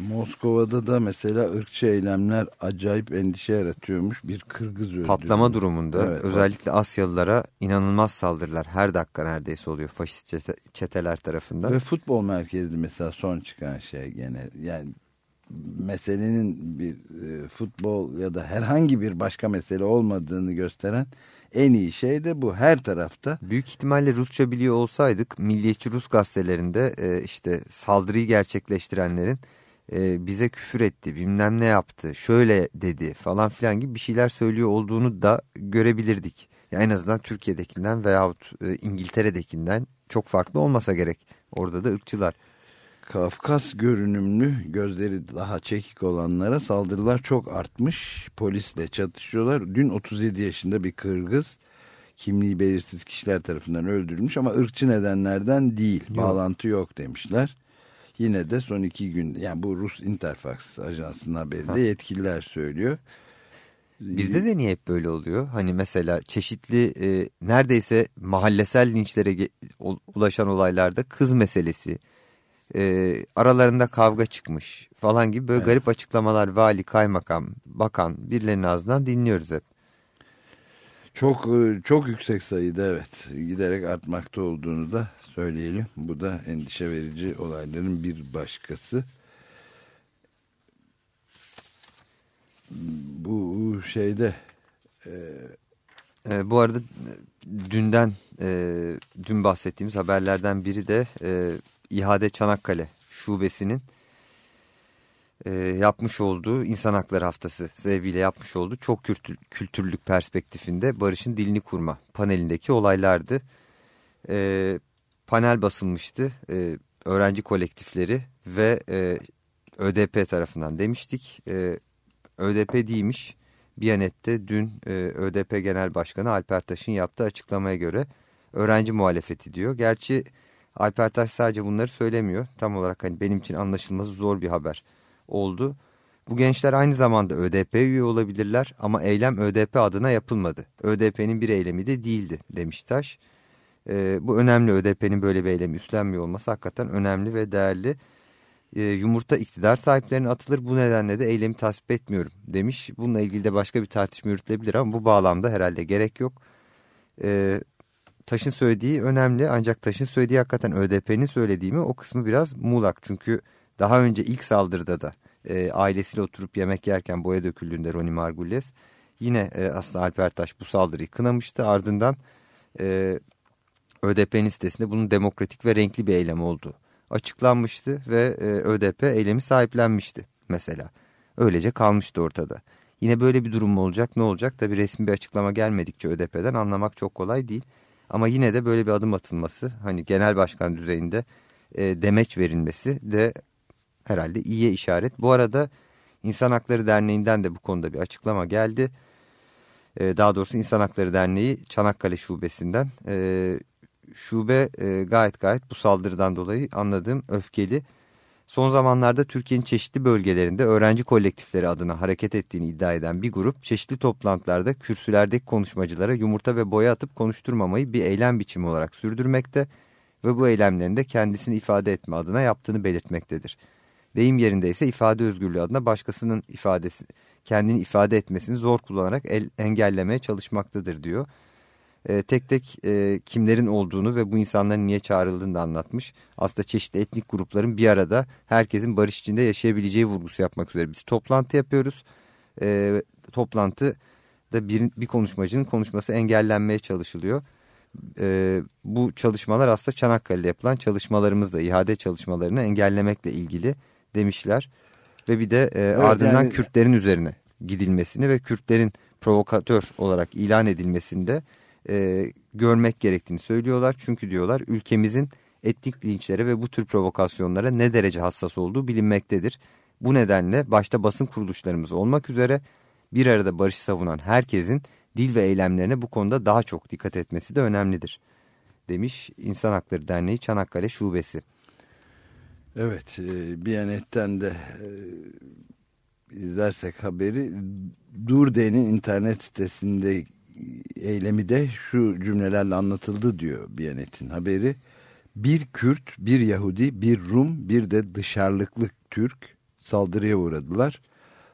Moskova'da da mesela ırkçı eylemler acayip endişe yaratıyormuş. Bir Kırgız öldürülmüş. patlama durumunda Evet, özellikle Asyalılara inanılmaz saldırılar her dakika neredeyse oluyor faşist çete- çeteler tarafından. Ve futbol merkezli mesela son çıkan şey gene yani meselenin bir e, futbol ya da herhangi bir başka mesele olmadığını gösteren en iyi şey de bu her tarafta. Büyük ihtimalle Rusça biliyor olsaydık milliyetçi Rus gazetelerinde e, işte saldırıyı gerçekleştirenlerin e, bize küfür etti bilmem ne yaptı şöyle dedi falan filan gibi bir şeyler söylüyor olduğunu da görebilirdik. Ya en azından Türkiye'dekinden veyahut e, İngiltere'dekinden çok farklı olmasa gerek. Orada da ırkçılar. Kafkas görünümlü gözleri daha çekik olanlara saldırılar çok artmış. Polisle çatışıyorlar. Dün 37 yaşında bir Kırgız kimliği belirsiz kişiler tarafından öldürülmüş ama ırkçı nedenlerden değil. Bağlantı yok demişler. Yine de son iki gün yani bu Rus Interfax ajansının haberinde yetkililer söylüyor. Bizde de niye hep böyle oluyor? Hani mesela çeşitli e, neredeyse mahallesel linçlere ulaşan olaylarda kız meselesi, e, aralarında kavga çıkmış falan gibi böyle garip açıklamalar vali, kaymakam, bakan birilerinin ağzından dinliyoruz hep. Çok e, çok yüksek sayıda evet giderek artmakta olduğunu da söyleyelim. Bu da endişe verici olayların bir başkası. Bu şeyde E, bu arada e, dünden e, dün bahsettiğimiz haberlerden biri de e, İHA'de Çanakkale şubesinin e, yapmış olduğu İnsan Hakları Haftası sebebiyle yapmış olduğu çok kültür, kültürlük perspektifinde barışın dilini kurma panelindeki olaylardı. E, panel basılmıştı e, öğrenci kolektifleri ve e, ÖDP tarafından demiştik. E, ÖDP değilmiş. Biyanet'te dün e, ÖDP Genel Başkanı Alper Taş'ın yaptığı açıklamaya göre öğrenci muhalefeti diyor. Gerçi Alper Taş sadece bunları söylemiyor. Tam olarak hani benim için anlaşılması zor bir haber oldu. Bu gençler aynı zamanda ÖDP üye olabilirler ama eylem ÖDP adına yapılmadı. ÖDP'nin bir eylemi de değildi demiş Taş. E, bu önemli ÖDP'nin böyle bir eylemi üstlenmiyor olması hakikaten önemli ve değerli. E, yumurta iktidar sahiplerine atılır bu nedenle de eylemi tasvip etmiyorum demiş. Bununla ilgili de başka bir tartışma yürütülebilir ama bu bağlamda herhalde gerek yok. E, Taş'ın söylediği önemli ancak Taş'ın söylediği hakikaten ÖDP'nin söylediği mi o kısmı biraz muğlak. Çünkü daha önce ilk saldırıda da e, ailesiyle oturup yemek yerken boya döküldüğünde Roni Margulles yine e, aslında Alper Taş bu saldırıyı kınamıştı. Ardından e, ÖDP'nin sitesinde bunun demokratik ve renkli bir eylem olduğu açıklanmıştı ve e, ÖDP eylemi sahiplenmişti mesela. Öylece kalmıştı ortada. Yine böyle bir durum mu olacak ne olacak tabi resmi bir açıklama gelmedikçe ÖDP'den anlamak çok kolay değil. Ama yine de böyle bir adım atılması hani genel başkan düzeyinde e, demeç verilmesi de herhalde iyiye işaret. Bu arada İnsan Hakları Derneği'nden de bu konuda bir açıklama geldi. E, daha doğrusu İnsan Hakları Derneği Çanakkale Şubesi'nden e, şube e, gayet gayet bu saldırıdan dolayı anladığım öfkeli. Son zamanlarda Türkiye'nin çeşitli bölgelerinde öğrenci kolektifleri adına hareket ettiğini iddia eden bir grup çeşitli toplantılarda kürsülerdeki konuşmacılara yumurta ve boya atıp konuşturmamayı bir eylem biçimi olarak sürdürmekte ve bu eylemlerinde kendisini ifade etme adına yaptığını belirtmektedir. Deyim yerinde ise ifade özgürlüğü adına başkasının ifadesi, kendini ifade etmesini zor kullanarak el, engellemeye çalışmaktadır diyor e, tek tek e, kimlerin olduğunu ve bu insanların niye çağrıldığını da anlatmış. Aslında çeşitli etnik grupların bir arada herkesin barış içinde yaşayabileceği vurgusu yapmak üzere biz toplantı yapıyoruz. E, toplantı da bir, bir konuşmacının konuşması engellenmeye çalışılıyor. E, bu çalışmalar aslında Çanakkale'de yapılan çalışmalarımızla ihade çalışmalarını engellemekle ilgili demişler. Ve bir de e, evet, ardından yani... Kürtlerin üzerine gidilmesini ve Kürtlerin provokatör olarak ilan edilmesinde e, görmek gerektiğini söylüyorlar. Çünkü diyorlar ülkemizin etnik linçlere ve bu tür provokasyonlara ne derece hassas olduğu bilinmektedir. Bu nedenle başta basın kuruluşlarımız olmak üzere bir arada barış savunan herkesin dil ve eylemlerine bu konuda daha çok dikkat etmesi de önemlidir. Demiş İnsan Hakları Derneği Çanakkale Şubesi. Evet, e, Biyanet'ten de e, izlersek haberi Durde'nin internet sitesinde eylemi de şu cümlelerle anlatıldı diyor Biyanet'in haberi. Bir Kürt, bir Yahudi, bir Rum, bir de dışarılıklı Türk saldırıya uğradılar.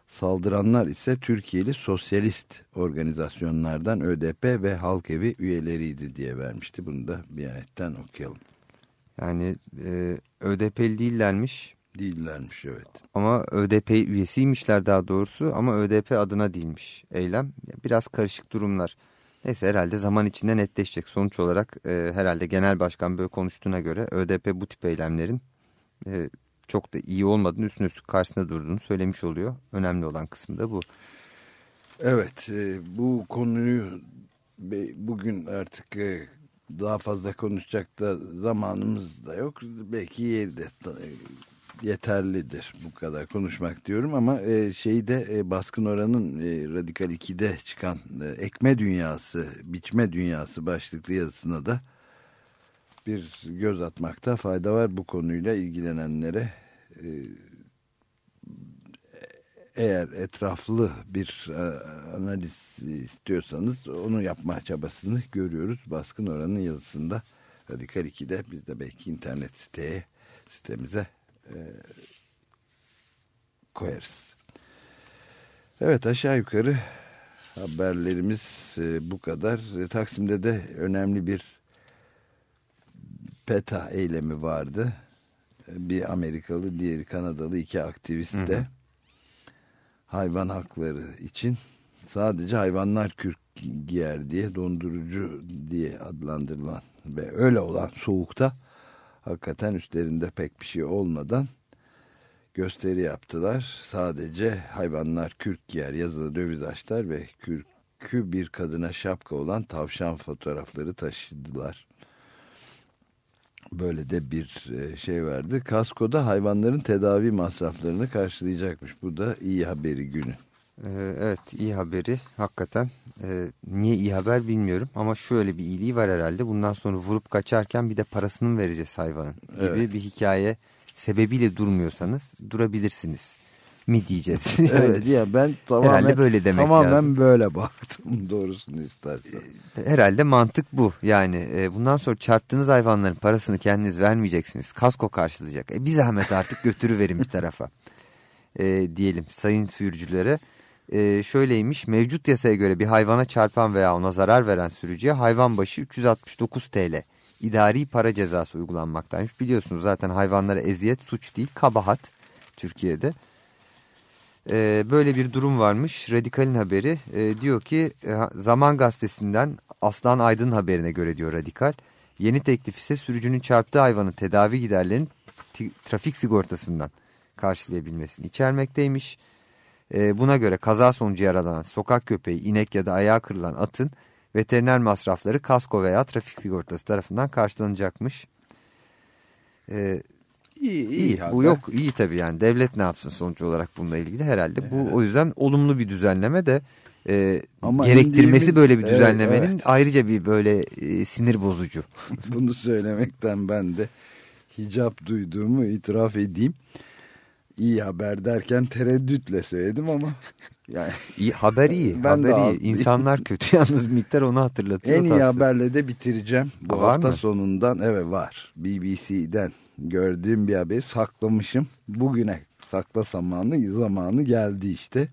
Saldıranlar ise Türkiye'li sosyalist organizasyonlardan ÖDP ve Halk Evi üyeleriydi diye vermişti. Bunu da Biyanet'ten okuyalım. Yani e, ÖDP'li değillermiş. Değillermiş evet. Ama ÖDP üyesiymişler daha doğrusu ama ÖDP adına değilmiş eylem. Biraz karışık durumlar. Neyse herhalde zaman içinde netleşecek. Sonuç olarak e, herhalde genel başkan böyle konuştuğuna göre ÖDP bu tip eylemlerin e, çok da iyi olmadığını üstüne üstlük karşısında durduğunu söylemiş oluyor. Önemli olan kısmı da bu. Evet e, bu konuyu bugün artık e, daha fazla konuşacak da zamanımız da yok. Belki yeri de yeterlidir bu kadar konuşmak diyorum ama e, şeyde e, baskın oranın e, Radikal 2'de çıkan e, ekme dünyası, biçme dünyası başlıklı yazısına da bir göz atmakta fayda var bu konuyla ilgilenenlere. E, eğer etraflı bir e, analiz istiyorsanız onu yapma çabasını görüyoruz. Baskın oranın yazısında Radikal 2'de biz de belki internet siteye sitemize e, koyarız. Evet aşağı yukarı haberlerimiz e, bu kadar. E, Taksim'de de önemli bir PETA eylemi vardı. E, bir Amerikalı, diğeri Kanadalı iki aktivist de hayvan hakları için sadece hayvanlar kürk giyer diye dondurucu diye adlandırılan ve öyle olan soğukta hakikaten üstlerinde pek bir şey olmadan gösteri yaptılar. Sadece hayvanlar kürk giyer yazılı döviz açlar ve kürkü bir kadına şapka olan tavşan fotoğrafları taşıdılar. Böyle de bir e, şey verdi. Kaskoda hayvanların tedavi masraflarını karşılayacakmış. Bu da iyi haberi günü. Ee, evet iyi haberi hakikaten e, niye iyi haber bilmiyorum ama şöyle bir iyiliği var herhalde bundan sonra vurup kaçarken bir de parasını vereceğiz hayvanın gibi evet. bir hikaye sebebiyle durmuyorsanız durabilirsiniz mi diyeceğiz. <laughs> evet ya ben <laughs> tamamen, herhalde böyle demek tamamen lazım. böyle baktım <laughs> doğrusunu istersen. Ee, herhalde mantık bu yani e, bundan sonra çarptığınız hayvanların parasını kendiniz vermeyeceksiniz kasko karşılayacak e, bir zahmet artık götürüverin bir tarafa e, diyelim sayın sürücülere e, şöyleymiş. Mevcut yasaya göre bir hayvana çarpan veya ona zarar veren sürücüye hayvan başı 369 TL idari para cezası uygulanmaktaymış. Biliyorsunuz zaten hayvanlara eziyet suç değil kabahat Türkiye'de. E, böyle bir durum varmış. Radikal'in haberi e, diyor ki e, Zaman Gazetesi'nden Aslan Aydın haberine göre diyor Radikal. Yeni teklif ise sürücünün çarptığı hayvanın tedavi giderlerinin ti- trafik sigortasından karşılayabilmesini içermekteymiş. E, buna göre kaza sonucu yaralanan sokak köpeği, inek ya da ayağı kırılan atın veteriner masrafları kasko veya trafik sigortası tarafından karşılanacakmış. E, İyi, iyi, iyi. Bu yok iyi tabii yani devlet ne yapsın sonuç olarak bununla ilgili herhalde. Bu o yüzden olumlu bir düzenleme de e, Ama gerektirmesi indiğimiz- böyle bir Evet, düzenlemenin evet. ayrıca bir böyle e, sinir bozucu. <laughs> Bunu söylemekten ben de hicap duyduğumu itiraf edeyim. İyi haber derken tereddütle söyledim ama <laughs> yani İyi, haber iyi. Ben haber iyi. aldım. İnsanlar kötü <laughs> yalnız miktar onu hatırlatıyor. en iyi tatsız. haberle de bitireceğim. Bu Ha, var hafta mı? sonundan evet var. BBC'den gördüğüm bir haberi saklamışım. Bugüne sakla zamanı zamanı geldi işte.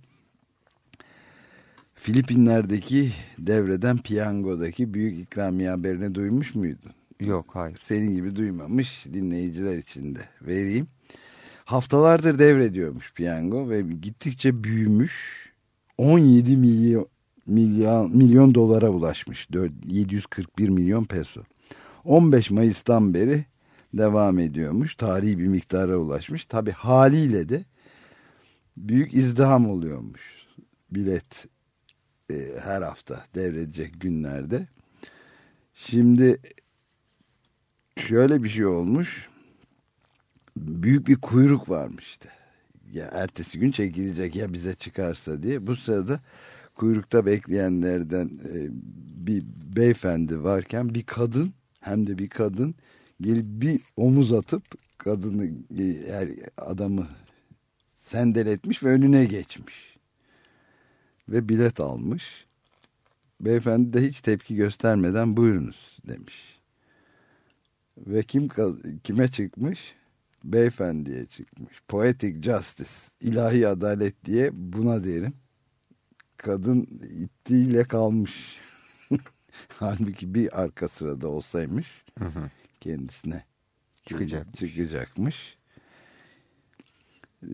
Filipinler'deki devreden piyangodaki büyük ikramiye haberini duymuş muydun? Yok hayır. Senin gibi duymamış dinleyiciler için de vereyim. Haftalardır devrediyormuş piyango ve gittikçe büyümüş. 17 milyon milyon, milyon dolara ulaşmış. Dört- 741 milyon peso. 15 Mayıs'tan beri devam ediyormuş. Tarihi bir miktara ulaşmış. Tabi haliyle de büyük izdiham oluyormuş. Bilet e, her hafta devredecek günlerde. Şimdi şöyle bir şey olmuş. Büyük bir kuyruk varmış işte. Ya ertesi gün çekilecek ya bize çıkarsa diye. Bu sırada kuyrukta bekleyenlerden e, bir beyefendi varken bir kadın hem de bir kadın gelip bir omuz atıp kadını e, her adamı sendeletmiş ve önüne geçmiş. Ve bilet almış. Beyefendi de hiç tepki göstermeden buyurunuz demiş. Ve kim kime çıkmış? Beyefendiye çıkmış. Poetic Justice, ilahi adalet diye buna derim. Kadın ittiğiyle kalmış. <laughs> Halbuki bir arka sırada olsaymış Hı hı. kendisine Çıkacakmış. çıkacakmış. Ee,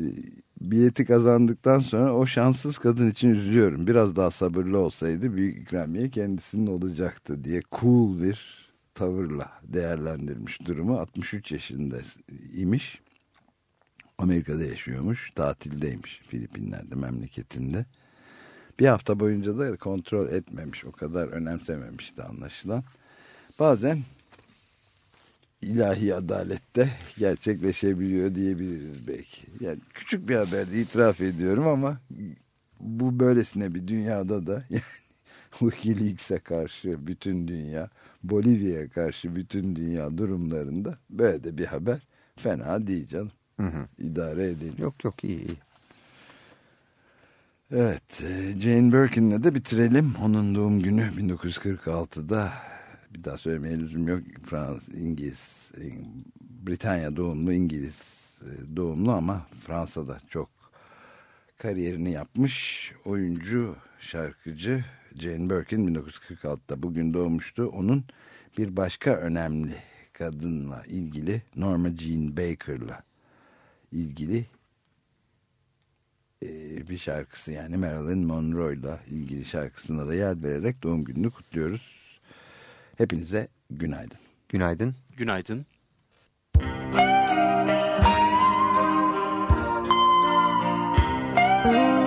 Bileti kazandıktan sonra o şanssız kadın için üzülüyorum. Biraz daha sabırlı olsaydı büyük ikramiye kendisinin olacaktı diye cool bir tavırla değerlendirmiş durumu. 63 yaşında imiş. Amerika'da yaşıyormuş. Tatildeymiş Filipinler'de memleketinde. Bir hafta boyunca da kontrol etmemiş. O kadar önemsememişti anlaşılan. Bazen ilahi adalette gerçekleşebiliyor diyebiliriz belki. Yani küçük bir haberde itiraf ediyorum ama bu böylesine bir dünyada da <laughs> yani Wikileaks'e karşı bütün dünya, Bolivya'ya karşı bütün dünya durumlarında böyle de bir haber fena değil canım. Hı hı. İdare edelim. Yok yok iyi iyi. Evet, e, Jane Birkin'le de bitirelim. Onun doğum günü 1946'da bir daha söylemeye lüzum yok. Fransız, İngiliz, İng- Britanya doğumlu İngiliz e, doğumlu ama Fransa'da çok kariyerini yapmış oyuncu, şarkıcı Jane Birkin 1946'da bugün doğmuştu. Onun bir başka önemli kadınla ilgili Norma Jean Baker'la ilgili e, bir şarkısı yani Marilyn Monroe'la ilgili şarkısına da yer vererek doğum gününü kutluyoruz. Hepinize günaydın. Günaydın. Günaydın. Norma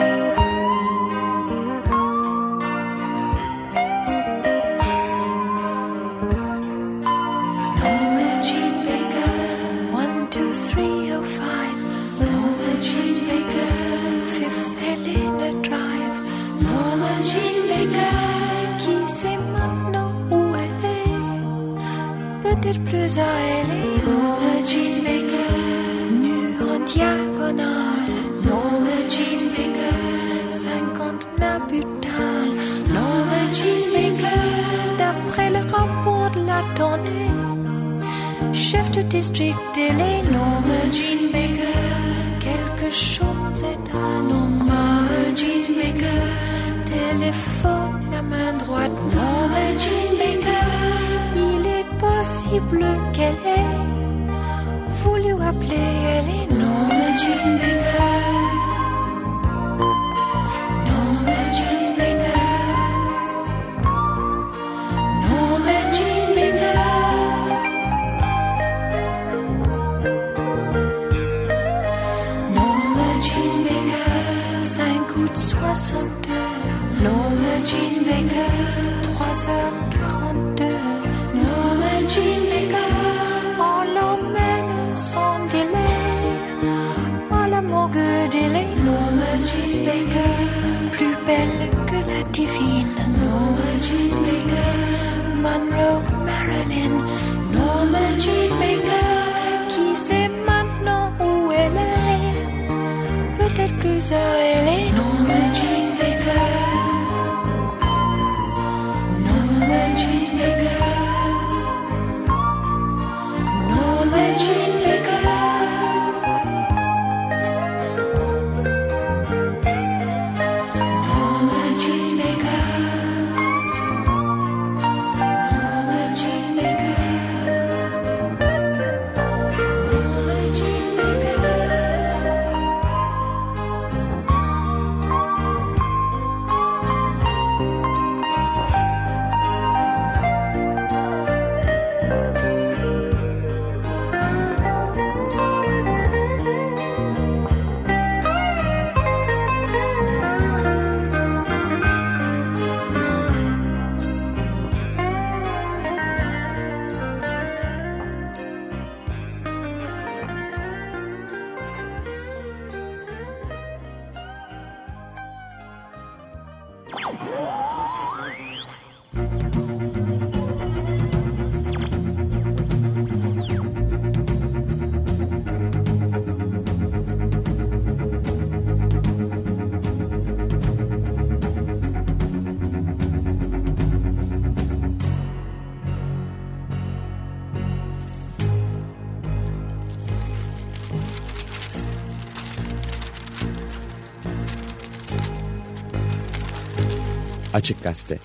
Açık Gazete